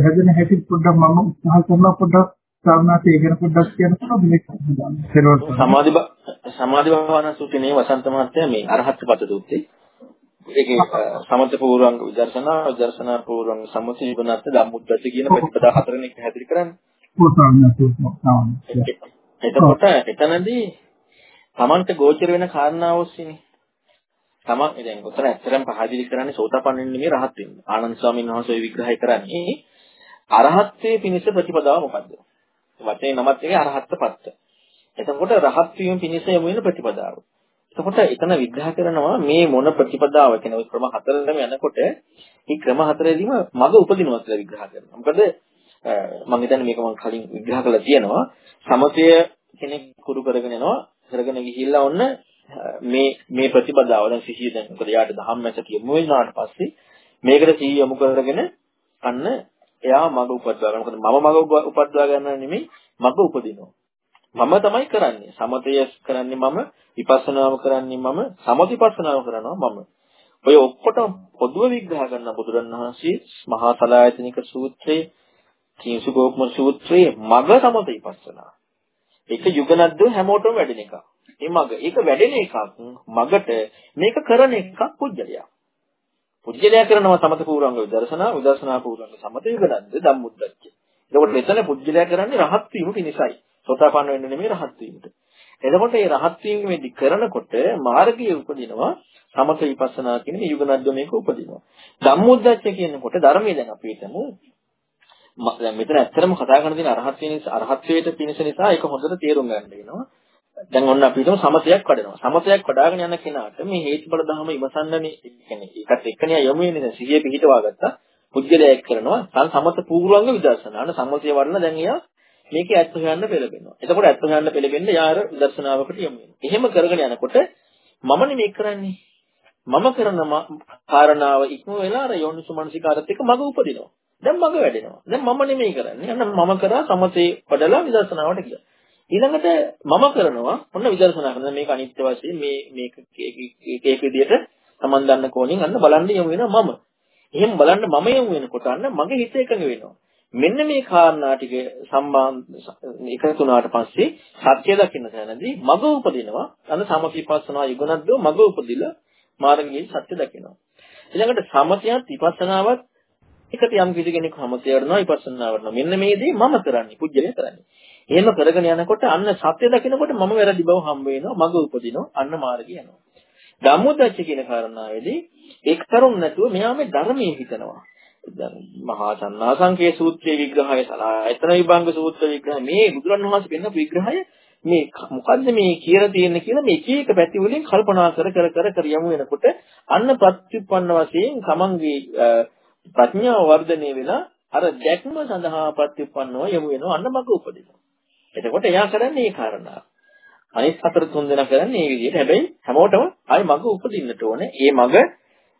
හැදෙන හැටි පොඩ්ඩක් මම උත්සාහ කරනවා පොඩ්ඩක් සාමාන්‍යයෙන් ඒ ගැන පොඩ්ඩක් කියනකොට මේක සමාධි සමාධි භාවනා සූත්‍රයේ වසන්ත මහත්තයා මේ අරහත් පද සූත්‍රයේ. ඒකේ සමත පූර්වංග විදර්ශනා විදර්ශනා පූර්වංග සම්මුති විබනත් ධම්මුද්දච්ච කියන ප්‍රතිපදා හතරෙන් එක හැදිරි කරන්නේ. එතකොට එතනදී Tamante ගෝචර වෙන කාරණාව ඔස්සේනේ තමන් දැන් උතන ඇත්තටම පහදිලි කරන්නේ සෝතාපන්න නෙමෙයි රහත් වෙන්න. ආනන්ද ස්වාමීන් වහන්සේ විග්‍රහය කරන්නේ අරහත්ත්වයේ පිණිස ප්‍රතිපදාව මොකද්ද? වචනේ නමත් එකේ අරහත්ත්වපත්ත. එතකොට රහත් වීම පිණිස යමු වෙන ප්‍රතිපදාව. එතකොට එතන විග්‍රහ කරනවා මේ මොන ප්‍රතිපදාව කියන ওই ක්‍රම හතරෙම යනකොට මේ ක්‍රම හතරේදීම මග උපදිනවා කියලා විග්‍රහ කරනවා. මොකද මම හිතන්නේ මේක මම කලින් විග්‍රහ කරලා තියෙනවා. සමතය කෙනෙක් කුරු කරගෙන යනවා කරගෙන ගිහිල්ලා ඔන්න මේ මේ ප්‍රතිපදාව දැන් සිහිය දැන් මොකද යාට ධම්මැස කියමු වෙනාට පස්සේ මේකට සිහිය යොමු කරගෙන අන්න එයා මග උපදවා ගන්න. මොකද මම මග උපදවා ගන්න නෙමෙයි මග උපදිනවා. මම තමයි කරන්නේ. සමතය කරන්නේ මම, විපස්සනාව කරන්නේ මම, සමතිපස්සනාව කරනවා මම. ඔය ඔක්කොටම පොදුව විග්‍රහ කරන බුදුරණවහන්සේ මහා සලායතනික සූත්‍රයේ, කීසුකෝපම සූත්‍රයේ මග සමත විපස්සනා. ඒක යුගනද්ද හැමෝටම වැඩෙන එකක්. ඒ මග. ඒක වැඩෙන එකක්. මගට මේක කරන එකක් පුජ්‍යලයක්. පුජ්‍යලයා කරනවා සමත පූර්වංග විදර්ශනා, විදර්ශනා පූර්වංග සමත යුගනද්ද ධම්මුද්දච්ච. එතකොට මෙතන පුජ්‍යලයා කරන්නේ රහත් වීම පිණිසයි. සෝතාපන්න වෙන්න නෙමෙයි රහත් වීමට. එතකොට මේ රහත් වීමේදී කරනකොට මාර්ගයේ උපදිනවා සමත විපස්සනා කියන මේ යුගනද්ද මේක උපදිනවා. ධම්මුද්දච්ච කියනකොට ධර්මයේ දැන් අපි හිතමු දැන් මෙතන ඇත්තටම කතා කරන දේ අරහත් වෙන අරහත්වයට පිණිස නිසා ඒක හොඳට තේරුම් ගන්න වෙනවා. දැන් ඔන්න අපි හිතමු සමතයක් වඩනවා. සමතයක් වඩාගෙන යන කෙනාට මේ හේතුඵල ධර්ම ඉවසන්නනේ කියන්නේ ඒකත් එක්කනේ යොමු වෙන්නේ දැන් සිහිය පිහිටවා ගත්තා. පුද්ගලයක් කරනවා. තන් සමත පූර්වංග විදර්ශනාන සම්මතිය වඩන දැන් එයා මේකේ ඇත්ත හොයන්න පෙළඹෙනවා. එතකොට ඇත්ත හොයන්න පෙළඹෙන්න යාර විදර්ශනාවකට යමු වෙනවා. එහෙම කරගෙන යනකොට මම නෙමෙයි කරන්නේ. මම කරන කාරණාව ඉක්ම වෙලා අර යෝනිසුමනසිකාරත් එක්ක මග උපදිනවා. දැන් මග වැඩෙනවා. දැන් මම නෙමෙයි කරන්නේ. අන්න මම කරා සමතේ වඩලා විදර්ශනාවට ගියා. ඊළඟට මම කරනවා ඔන්න විදර්ශනා කරනවා මේක අනිත්‍ය වශයෙන් මේ මේක ඒක විදිහට Taman දන්න කෝණින් අන්න බලන්න යමු වෙනවා මම. එහෙම බලන්න මම යමු වෙනකොට අන්න මගේ හිත එකඟ වෙනවා. මෙන්න මේ කාරණා ටික සම්බන්ධ එකතු වුණාට පස්සේ සත්‍ය දකින්න තැනදී මග උපදිනවා. අන්න සමපිපස්සනා යුගනද්දෝ මග උපදිලා මාර්ගයේ සත්‍ය දකිනවා. ඊළඟට සමතියත් විපස්සනාවත් එකට යම් කිසි කෙනෙක් සමතය වඩනවා විපස්සනා වඩනවා. මෙන්න මේ දේ මම කරන්නේ, පුජ්‍යලය කරන්නේ. එහෙම කරගෙන යනකොට අන්න සත්‍ය දකිනකොට මම වැරදි බව හම්බ වෙනවා, මග උපදිනවා, අන්න මාර්ගය යනවා. ධම්මොද්දච්ච කියන කාරණාවේදී ඒක කරුන් නැතුව මෙයා මේ ධර්මයේ හිතනවා. දැන් මහා සන්නාසංකේ සූත්‍රයේ විග්‍රහය සලායතන විභංග සූත්‍ර විග්‍රහය මේ බුදුරණවහන්සේ පෙන්න විග්‍රහය මේ මොකද්ද මේ කියලා තියෙන්නේ කියලා මේ එක එක පැති වලින් කල්පනා කර කර කර කර යමු වෙනකොට අන්න ප්‍රතිඋප්පන්න වශයෙන් තමන්ගේ ප්‍රඥාව වර්ධනය වෙලා අර දැක්ම සඳහා ප්‍රතිඋප්පන්නව යමු වෙනවා අන්න මග උපදිනවා එතකොට එයා කරන්නේ මේ කාරණා. අනිත් හතර තුන් දෙනා කරන්නේ මේ විදිහට. හැබැයි හැමෝටම ආයි මග උපදින්නට ඕනේ. ඒ මග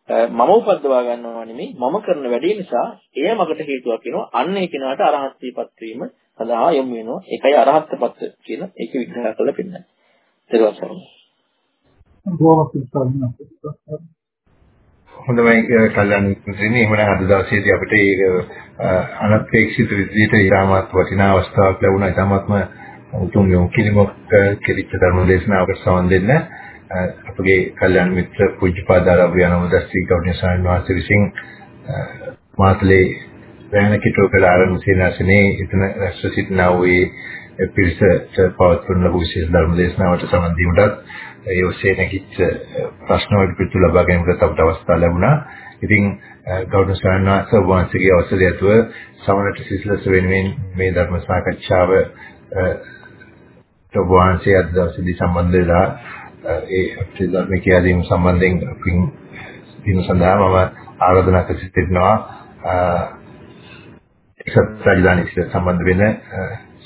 මම උපද්දවා ගන්නවා නෙමෙයි මම කරන වැඩේ නිසා එය මගට හේතුවක් වෙනවා. අන්න ඒ කෙනාට අරහත්ත්වයටපත් වීම සඳහා යොමු වෙනවා. ඒකයි අරහත්ත්වපත් කියන ඒක විග්‍රහ කරලා පෙන්නන්නේ. ඊට පස්සේ හොඳයි කල්යනා මිත්‍රයනි එහෙමනම් අද දවසේදී අපිට ඒක අනපේක්ෂිත විදිහට ඉරාමත් වටිනා අවස්ථාවක් ලැබුණා. ඉතාමත්ම උතුම් යොමුකිරීමක් කෙරිච්ච ධර්ම දේශනාවකට සවන් දෙන්න. අපගේ කල්යනා මිත්‍ර පූජ්‍යපාදාර අභියනමදස්සී ගෞරවනීය ස්වාමීන් වහන්සේ විසින් මාතලේ වැයන කිටෝ කළ ආරම්භ සේනාසනේ එතන රැස්ව සිටිනා වූ පිරිසට පවත්වන ලබු විශේෂ ධර්ම දේශනාවට සම්බන්ධ වීමටත් ඒ ඔස්සේ නැගිච්ච ප්‍රශ්න වලට පිළිතුරු ලබා ගැනීමට අපට අවස්ථාව ලැබුණා. ඉතින් ගෞරවනීය සාරණාස වහන්සේගේ අවසරය ඇතුව සමනට සිසිලස වෙනුවෙන් මේ ධර්ම සාකච්ඡාව ඔබ වහන්සේ අද දවසේදී සම්බන්ධ වෙලා ඒ අපේ ධර්ම කියලා දීම සම්බන්ධයෙන් පින් දින සඳහා මම ආරාධනා කර සිටිනවා එක්සත් රාජධානී සිට සම්බන්ධ වෙන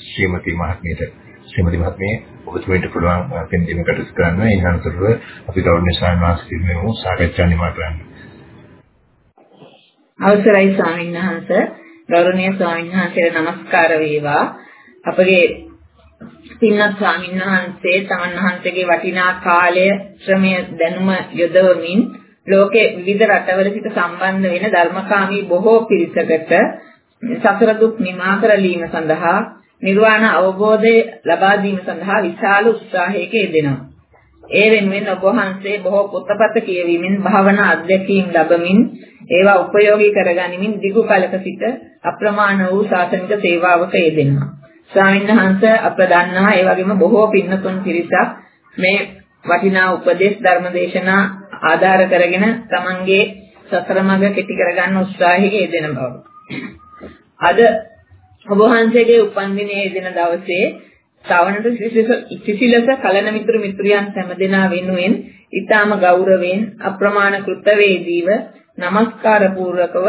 ශ්‍රීමති මහත්මියට ශ්‍රීමති මහත්මිය ඔබතුමීට පුළුවන් පින් දීම කටයුතු කරන්න. ඒ අනතුරුව අපි ගෞරවනීය ස්වාමීන් වහන්සේ මෙමු සාකච්ඡා නිමා කරන්න. අවසරයි ස්වාමීන් වහන්සේ. ගෞරවනීය ස්වාමීන් වහන්සේට নমස්කාර වේවා. අපගේ පින්වත් ස්වාමීන් වහන්සේ තමන් වහන්සේගේ වටිනා කාලය ශ්‍රමය දැනුම යොදවමින් ලෝකේ විවිධ රටවල සිට සම්බන්ධ වෙන ධර්මකාමී බොහෝ පිරිසකට සසර දුක් නිමා කරලීම සඳහා නිර්වාණ අවබෝධය ලබා දීම සඳහා විශාල උත්සාහයක යෙදෙනවා. ඒ වෙනුවෙන් ඔබ වහන්සේ බොහෝ පොතපත කියවීමෙන් භාවනා අධ්‍යක්ීම් ලැබමින් ඒවා උපයෝගී කරගනිමින් දිගු කලක සිට අප්‍රමාණ වූ ශාසනික සේවාවක යෙදෙනවා. ස්වාමීන් වහන්සේ අප දන්නවා ඒ වගේම බොහෝ පින්නතුන් පිරිසක් මේ වටිනා උපදේශ ධර්මදේශනා ආධාර කරගෙන තමන්ගේ සසර මඟ කෙටි කරගන්න උත්සාහයක යෙදෙන බව. අද ඔබ වහන්සේගේ උපන්දිනයේ දින දවසේ ශ්‍රවණට සිසිලස කලන මිතුරු මිතුරියන් හැමදෙනා වෙනුවෙන් ඊටාම ගෞරවයෙන් අප්‍රමාණ කෘතවේදීව নমස්කාර පූර්වකව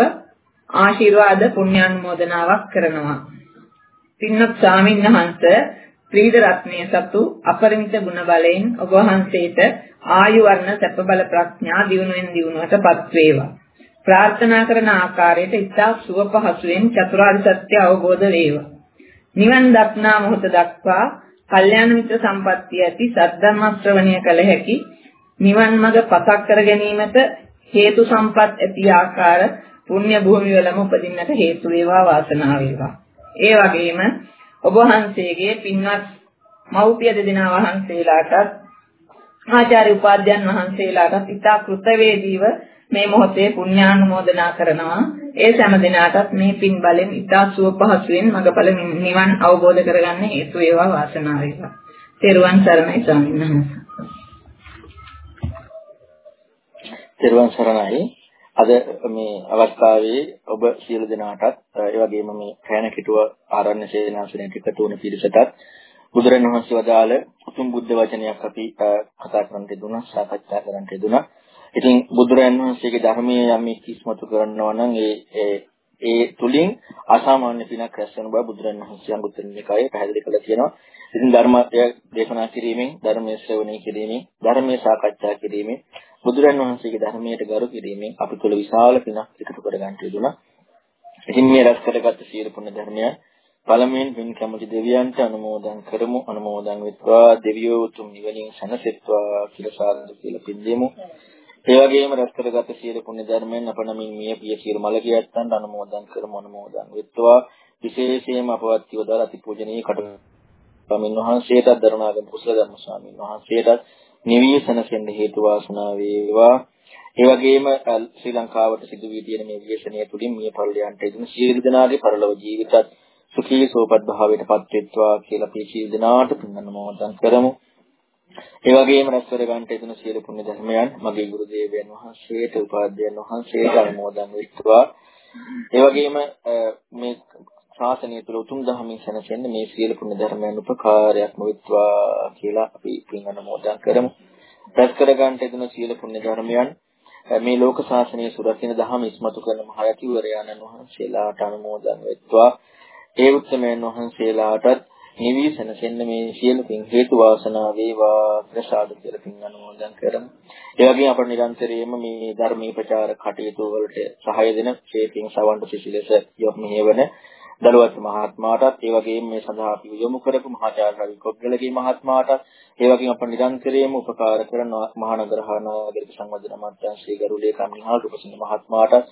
ආශිර්වාද පුණ්‍යානුමෝදනාවක් කරනවා. පින්වත් ස්වාමීන් වහන්සේ ත්‍රිවිධ රත්නයේ සතු අපරිමිත ගුණ බලයෙන් ඔබ වහන්සේට ආයු වර්ණ සැප බල ප්‍රඥා දිනුවෙන් දිනුවටපත් වේවා. ප්‍රාර්ථනා කරන ආකාරයට ඉතා සුව පහසුවෙන් චතුරාර්ය සත්‍ය අවබෝධ වේවා. නිවන් දක්නා මොහොත දක්වා කල්යාණ මිත්‍ර සම්පත්තිය ඇති සද්ධර්ම ශ්‍රවණය කළ හැකි නිවන් මඟ පසක් කර ගැනීමට හේතු සම්පත් ඇති ආකාර පුණ්‍ය භූමිවලම උපදින්නට හේතු වේවා වාසනාව වේවා. ඒ වගේම ඔබ වහන්සේගේ පින්වත් මව්පිය දෙදෙනා වහන්සේලාටත් ආචාර්ය උපාධ්‍යයන් වහන්සේලාටත් ඉතා කෘතවේදීව මේ මොහොතේ පුණ්‍යානුමෝදනා කරනවා ඒ සෑම දිනාටත් මේ පින් බලෙන් ඉතා සුව පහසුවෙන් මඟඵල නිවන් අවබෝධ කරගන්න හේතු වේවා වාසනාව වේවා. තෙරුවන් සරණයි ස්වාමීන් වහන්සේ. තෙරුවන් සරණයි. අද මේ අවස්ථාවේ ඔබ සියලු දෙනාටත් ඒ වගේම මේ කෑන කිටුව ආරණ්‍ය සේනාසනයට එකතු වුණ පිරිසටත් බුදුරණවහන්සේ වදාළ උතුම් බුද්ධ වචනයක් අපි කතා කරන්න දෙදුනා සාකච්ඡා කරන්න දෙදුනා. ඉතින් බුදුරණවහන්සේගේ ධර්මයේ යම් කිස්මතු කරනවා නම් ඒ ඒ තුලින් අසාමාන්‍ය පිනක් රැස් වෙන බව බුදුරණවහන්සේ අඟුත්තර නිකායේ පැහැදිලි කරලා තියෙනවා. ඉතින් ධර්මය දේශනා කිරීමෙන් ධර්මයේ ශ්‍රවණය කිරීමෙන් ධර්මයේ සාකච්ඡා කිරීමෙන් බුදුරන් වහන්සේගේ ධර්මයට ගරු කිරීමෙන් අපි තුළ විශාල පිනක් එකතු කර ගන්න යෙදුණා. ඉතින් මේ රැස් කරගත්ත සියලු පුණ්‍ය ධර්මය පළමුවෙන් පින් කැමති දෙවියන්ට අනුමෝදන් කරමු අනුමෝදන් වෙත්වා දෙවියෝ උතුම් නිවනින් සැනසෙත්වා කියලා සාදු කියලා පින් දෙමු. ඒ වගේම රැස් කරගත් සියලු පුණ්‍ය ධර්මයන් අපනමින් මිය පිය සියලු මළගියත්තන්ට අනුමෝදන් කරමු අනුමෝදන් වෙත්වා. විශේෂයෙන්ම අපවත් යෝදාල අතිපූජනීය කටුමින් වහන්සේටත් දරුණාගම කුසල ධර්ම ස්වාමීන් වහන්සේටත් නිවීසනසෙන් හේතු වාසනා වේවා. ඒ වගේම ශ්‍රී ලංකාවට සිදු වී තියෙන මේ විශේෂණය තුලින් මිය පරලයන්ට ඉදින සියලු දෙනාගේ පරලොව ජීවිතත් සුඛී සෝපත් භාවයට පත් වෙත්වා කියලා අපි සියලු දෙනාට පින් අනුමෝදන් කරමු. ඒ වගේම රැස් කර ගන්නට ඉදින සියලු පුණ්‍ය ධර්මයන් මගේ ගුරු දේවයන් වහන්සේට උපාධ්‍යයන් වහන්සේට අනුමෝදන් වෙත්වා. ඒ වගේම මේ ශාසනය තුළ උතුම් ධර්මයෙන් සැනසෙන්න මේ සියලු පුණ්‍ය ධර්මයන් උපකාරයක්ම වෙත්වා කියලා අපි පින් අනුමෝදන් කරමු. රැස් කර ගන්නට එදුන සියලු පුණ්‍ය ධර්මයන් මේ ලෝක ශාසනය සුරකින්න දහම ඉස්මතු කරන මහයතිවරයාණන් වහන්සේලාට අනුමෝදන් වෙත්වා. ඒ උත්සමයන් වහන්සේලාටත් නිවි සැනසෙන්න මේ සියලු පින් හේතු වාසනා වේවා ප්‍රසාද කියලා පින් අනුමෝදන් කරමු. ඒ වගේම අප නිරන්තරයෙන්ම මේ ධර්මී ප්‍රචාර කටයුතු වලට සහාය දෙන ශේපින් සවන්ත සිසිලස යොමු මෙහෙවන දලුවත් මහත්මයාටත් ඒ වගේම මේ සඳහා අපි යොමු කරපු මහාචාර්ය රවි කොග්ගලගේ මහත්මයාටත් ඒ වගේම අප නිරන්තරයෙන්ම උපකාර කරන මහානගර හානාගරික සංවර්ධන අමාත්‍යාංශයේ ගරු ලේකම් නිහාල් රුපසිංහ මහත්මයාටත්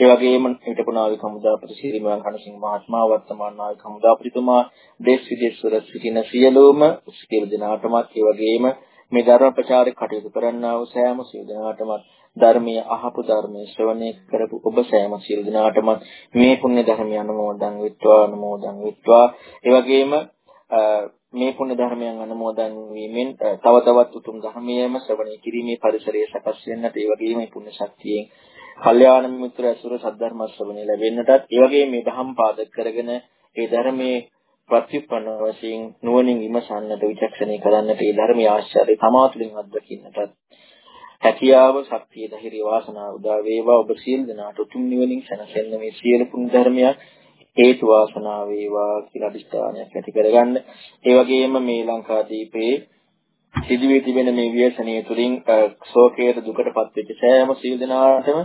ඒ වගේම හිටපු නාවික හමුදාපති ශ්‍රීමයන් කනසිංහ මහත්මයා වර්තමාන නාවික හමුදාපතිතුමා දේශ විදේශ වල සිටින සියලුම සියලු දෙනාටමත් ඒ වගේම මේ ධර්ම ප්‍රචාරක කටයුතු කරන්නා වූ සෑම සියලු දෙනාටමත් ධර්මයේ අහපු ධර්මයේ ශ්‍රවණය කරපු ඔබ සෑම සියලු දෙනාටම මේ පුණ්‍ය ධර්මය අනුමෝදන් වෙත්වා අනුමෝදන් වෙත්වා. ඒ වගේම මේ පුණ්‍ය ධර්මයන් අනුමෝදන් වීමෙන් තව තවත් උතුම් ධර්මයේම ශ්‍රවණය කිරීමේ පරිසරය සකස් වෙන්නට ඒ වගේම මේ පුණ්‍ය ශක්තියෙන් කල්යාණ මිත්‍ර ඇසුර සද්ධර්ම ශ්‍රවණය ලැබෙන්නටත් ඒ වගේම මේ ධම්ම පාදක කරගෙන ඒ ධර්මයේ ප්‍රතිඋපන්න වශයෙන් නුවණින් විමසන්නට විචක්ෂණය කරන්නට ඒ ධර්මයේ ආශ්චර්ය තමාතුලින් අත්දකින්නටත් හැකියාව ශක්තිය ධෛර්ය වාසනාව උදා වේවා ඔබ සියලු දෙනාට උතුම් නිවනින් සැනසෙන්න මේ සියලු පුණ්‍ය ධර්මයක් හේතු වාසනා වේවා කියලා අදිස්ථානයක් ඇති කරගන්න. ඒ වගේම මේ ලංකාදීපේ සිදුවී තිබෙන මේ ව්‍යසනයේ තුලින් ශෝකයට දුකටපත් වෙච්ච සෑම සියලු දෙනාටම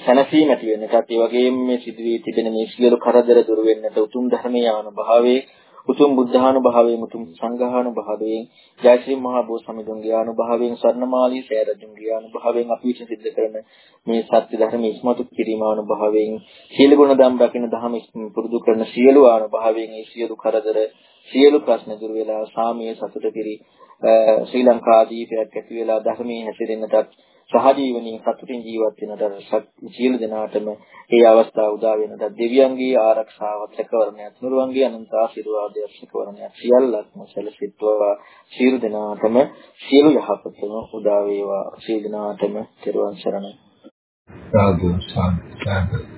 සැනසීම ඇති වෙන්නටත් ඒ වගේම මේ සිදුවී තිබෙන මේ සියලු කරදර දුර වෙන්නට උතුම් ධර්මයේ ආනුභාවයේ උතුම් බුද්ධානුභාවයෙන් උතුම් සංඝානුභාවයෙන් ජයශ්‍රී මහා බෝ සමිඳුන්ගේ අනුභාවයෙන් ස්වර්ණමාලී සෑරජුන්ගේ අනුභාවයෙන් අපි විසින් සිද්ධ කරන මේ සත්‍ය ධර්ම ඉස්මතු කිරීම අනුභාවයෙන් සීල ගුණ දම් රකින්න දහම පුරුදු කරන සියලු අනුභාවයෙන් ඒ සියලු කරදර සියලු ප්‍රශ්න දුර වෙලා සාමයේ සතුට පිරි ශ්‍රී ලංකාදීපයක් ඇති වෙලා ධර්මයේ හැසිරෙන්නටත් සහජීවනයේ සතුටින් ජීවත් වෙනට සියලු දෙනාටම ඒ අවස්ථාව උදා වෙනට දෙවියන්ගේ ආරක්ෂාවත් සැකවරණයත් නුරුවන්ගේ අනන්ත ආශිර්වාදයක් සැකවරණයක් සියල්ලක්ම සැලසෙත්වා. සියලු දෙනාටම සියලු යහපතම උදා වේවා. සියලු දෙනාටම තෙරුවන් සරණයි. සාදු සාදු.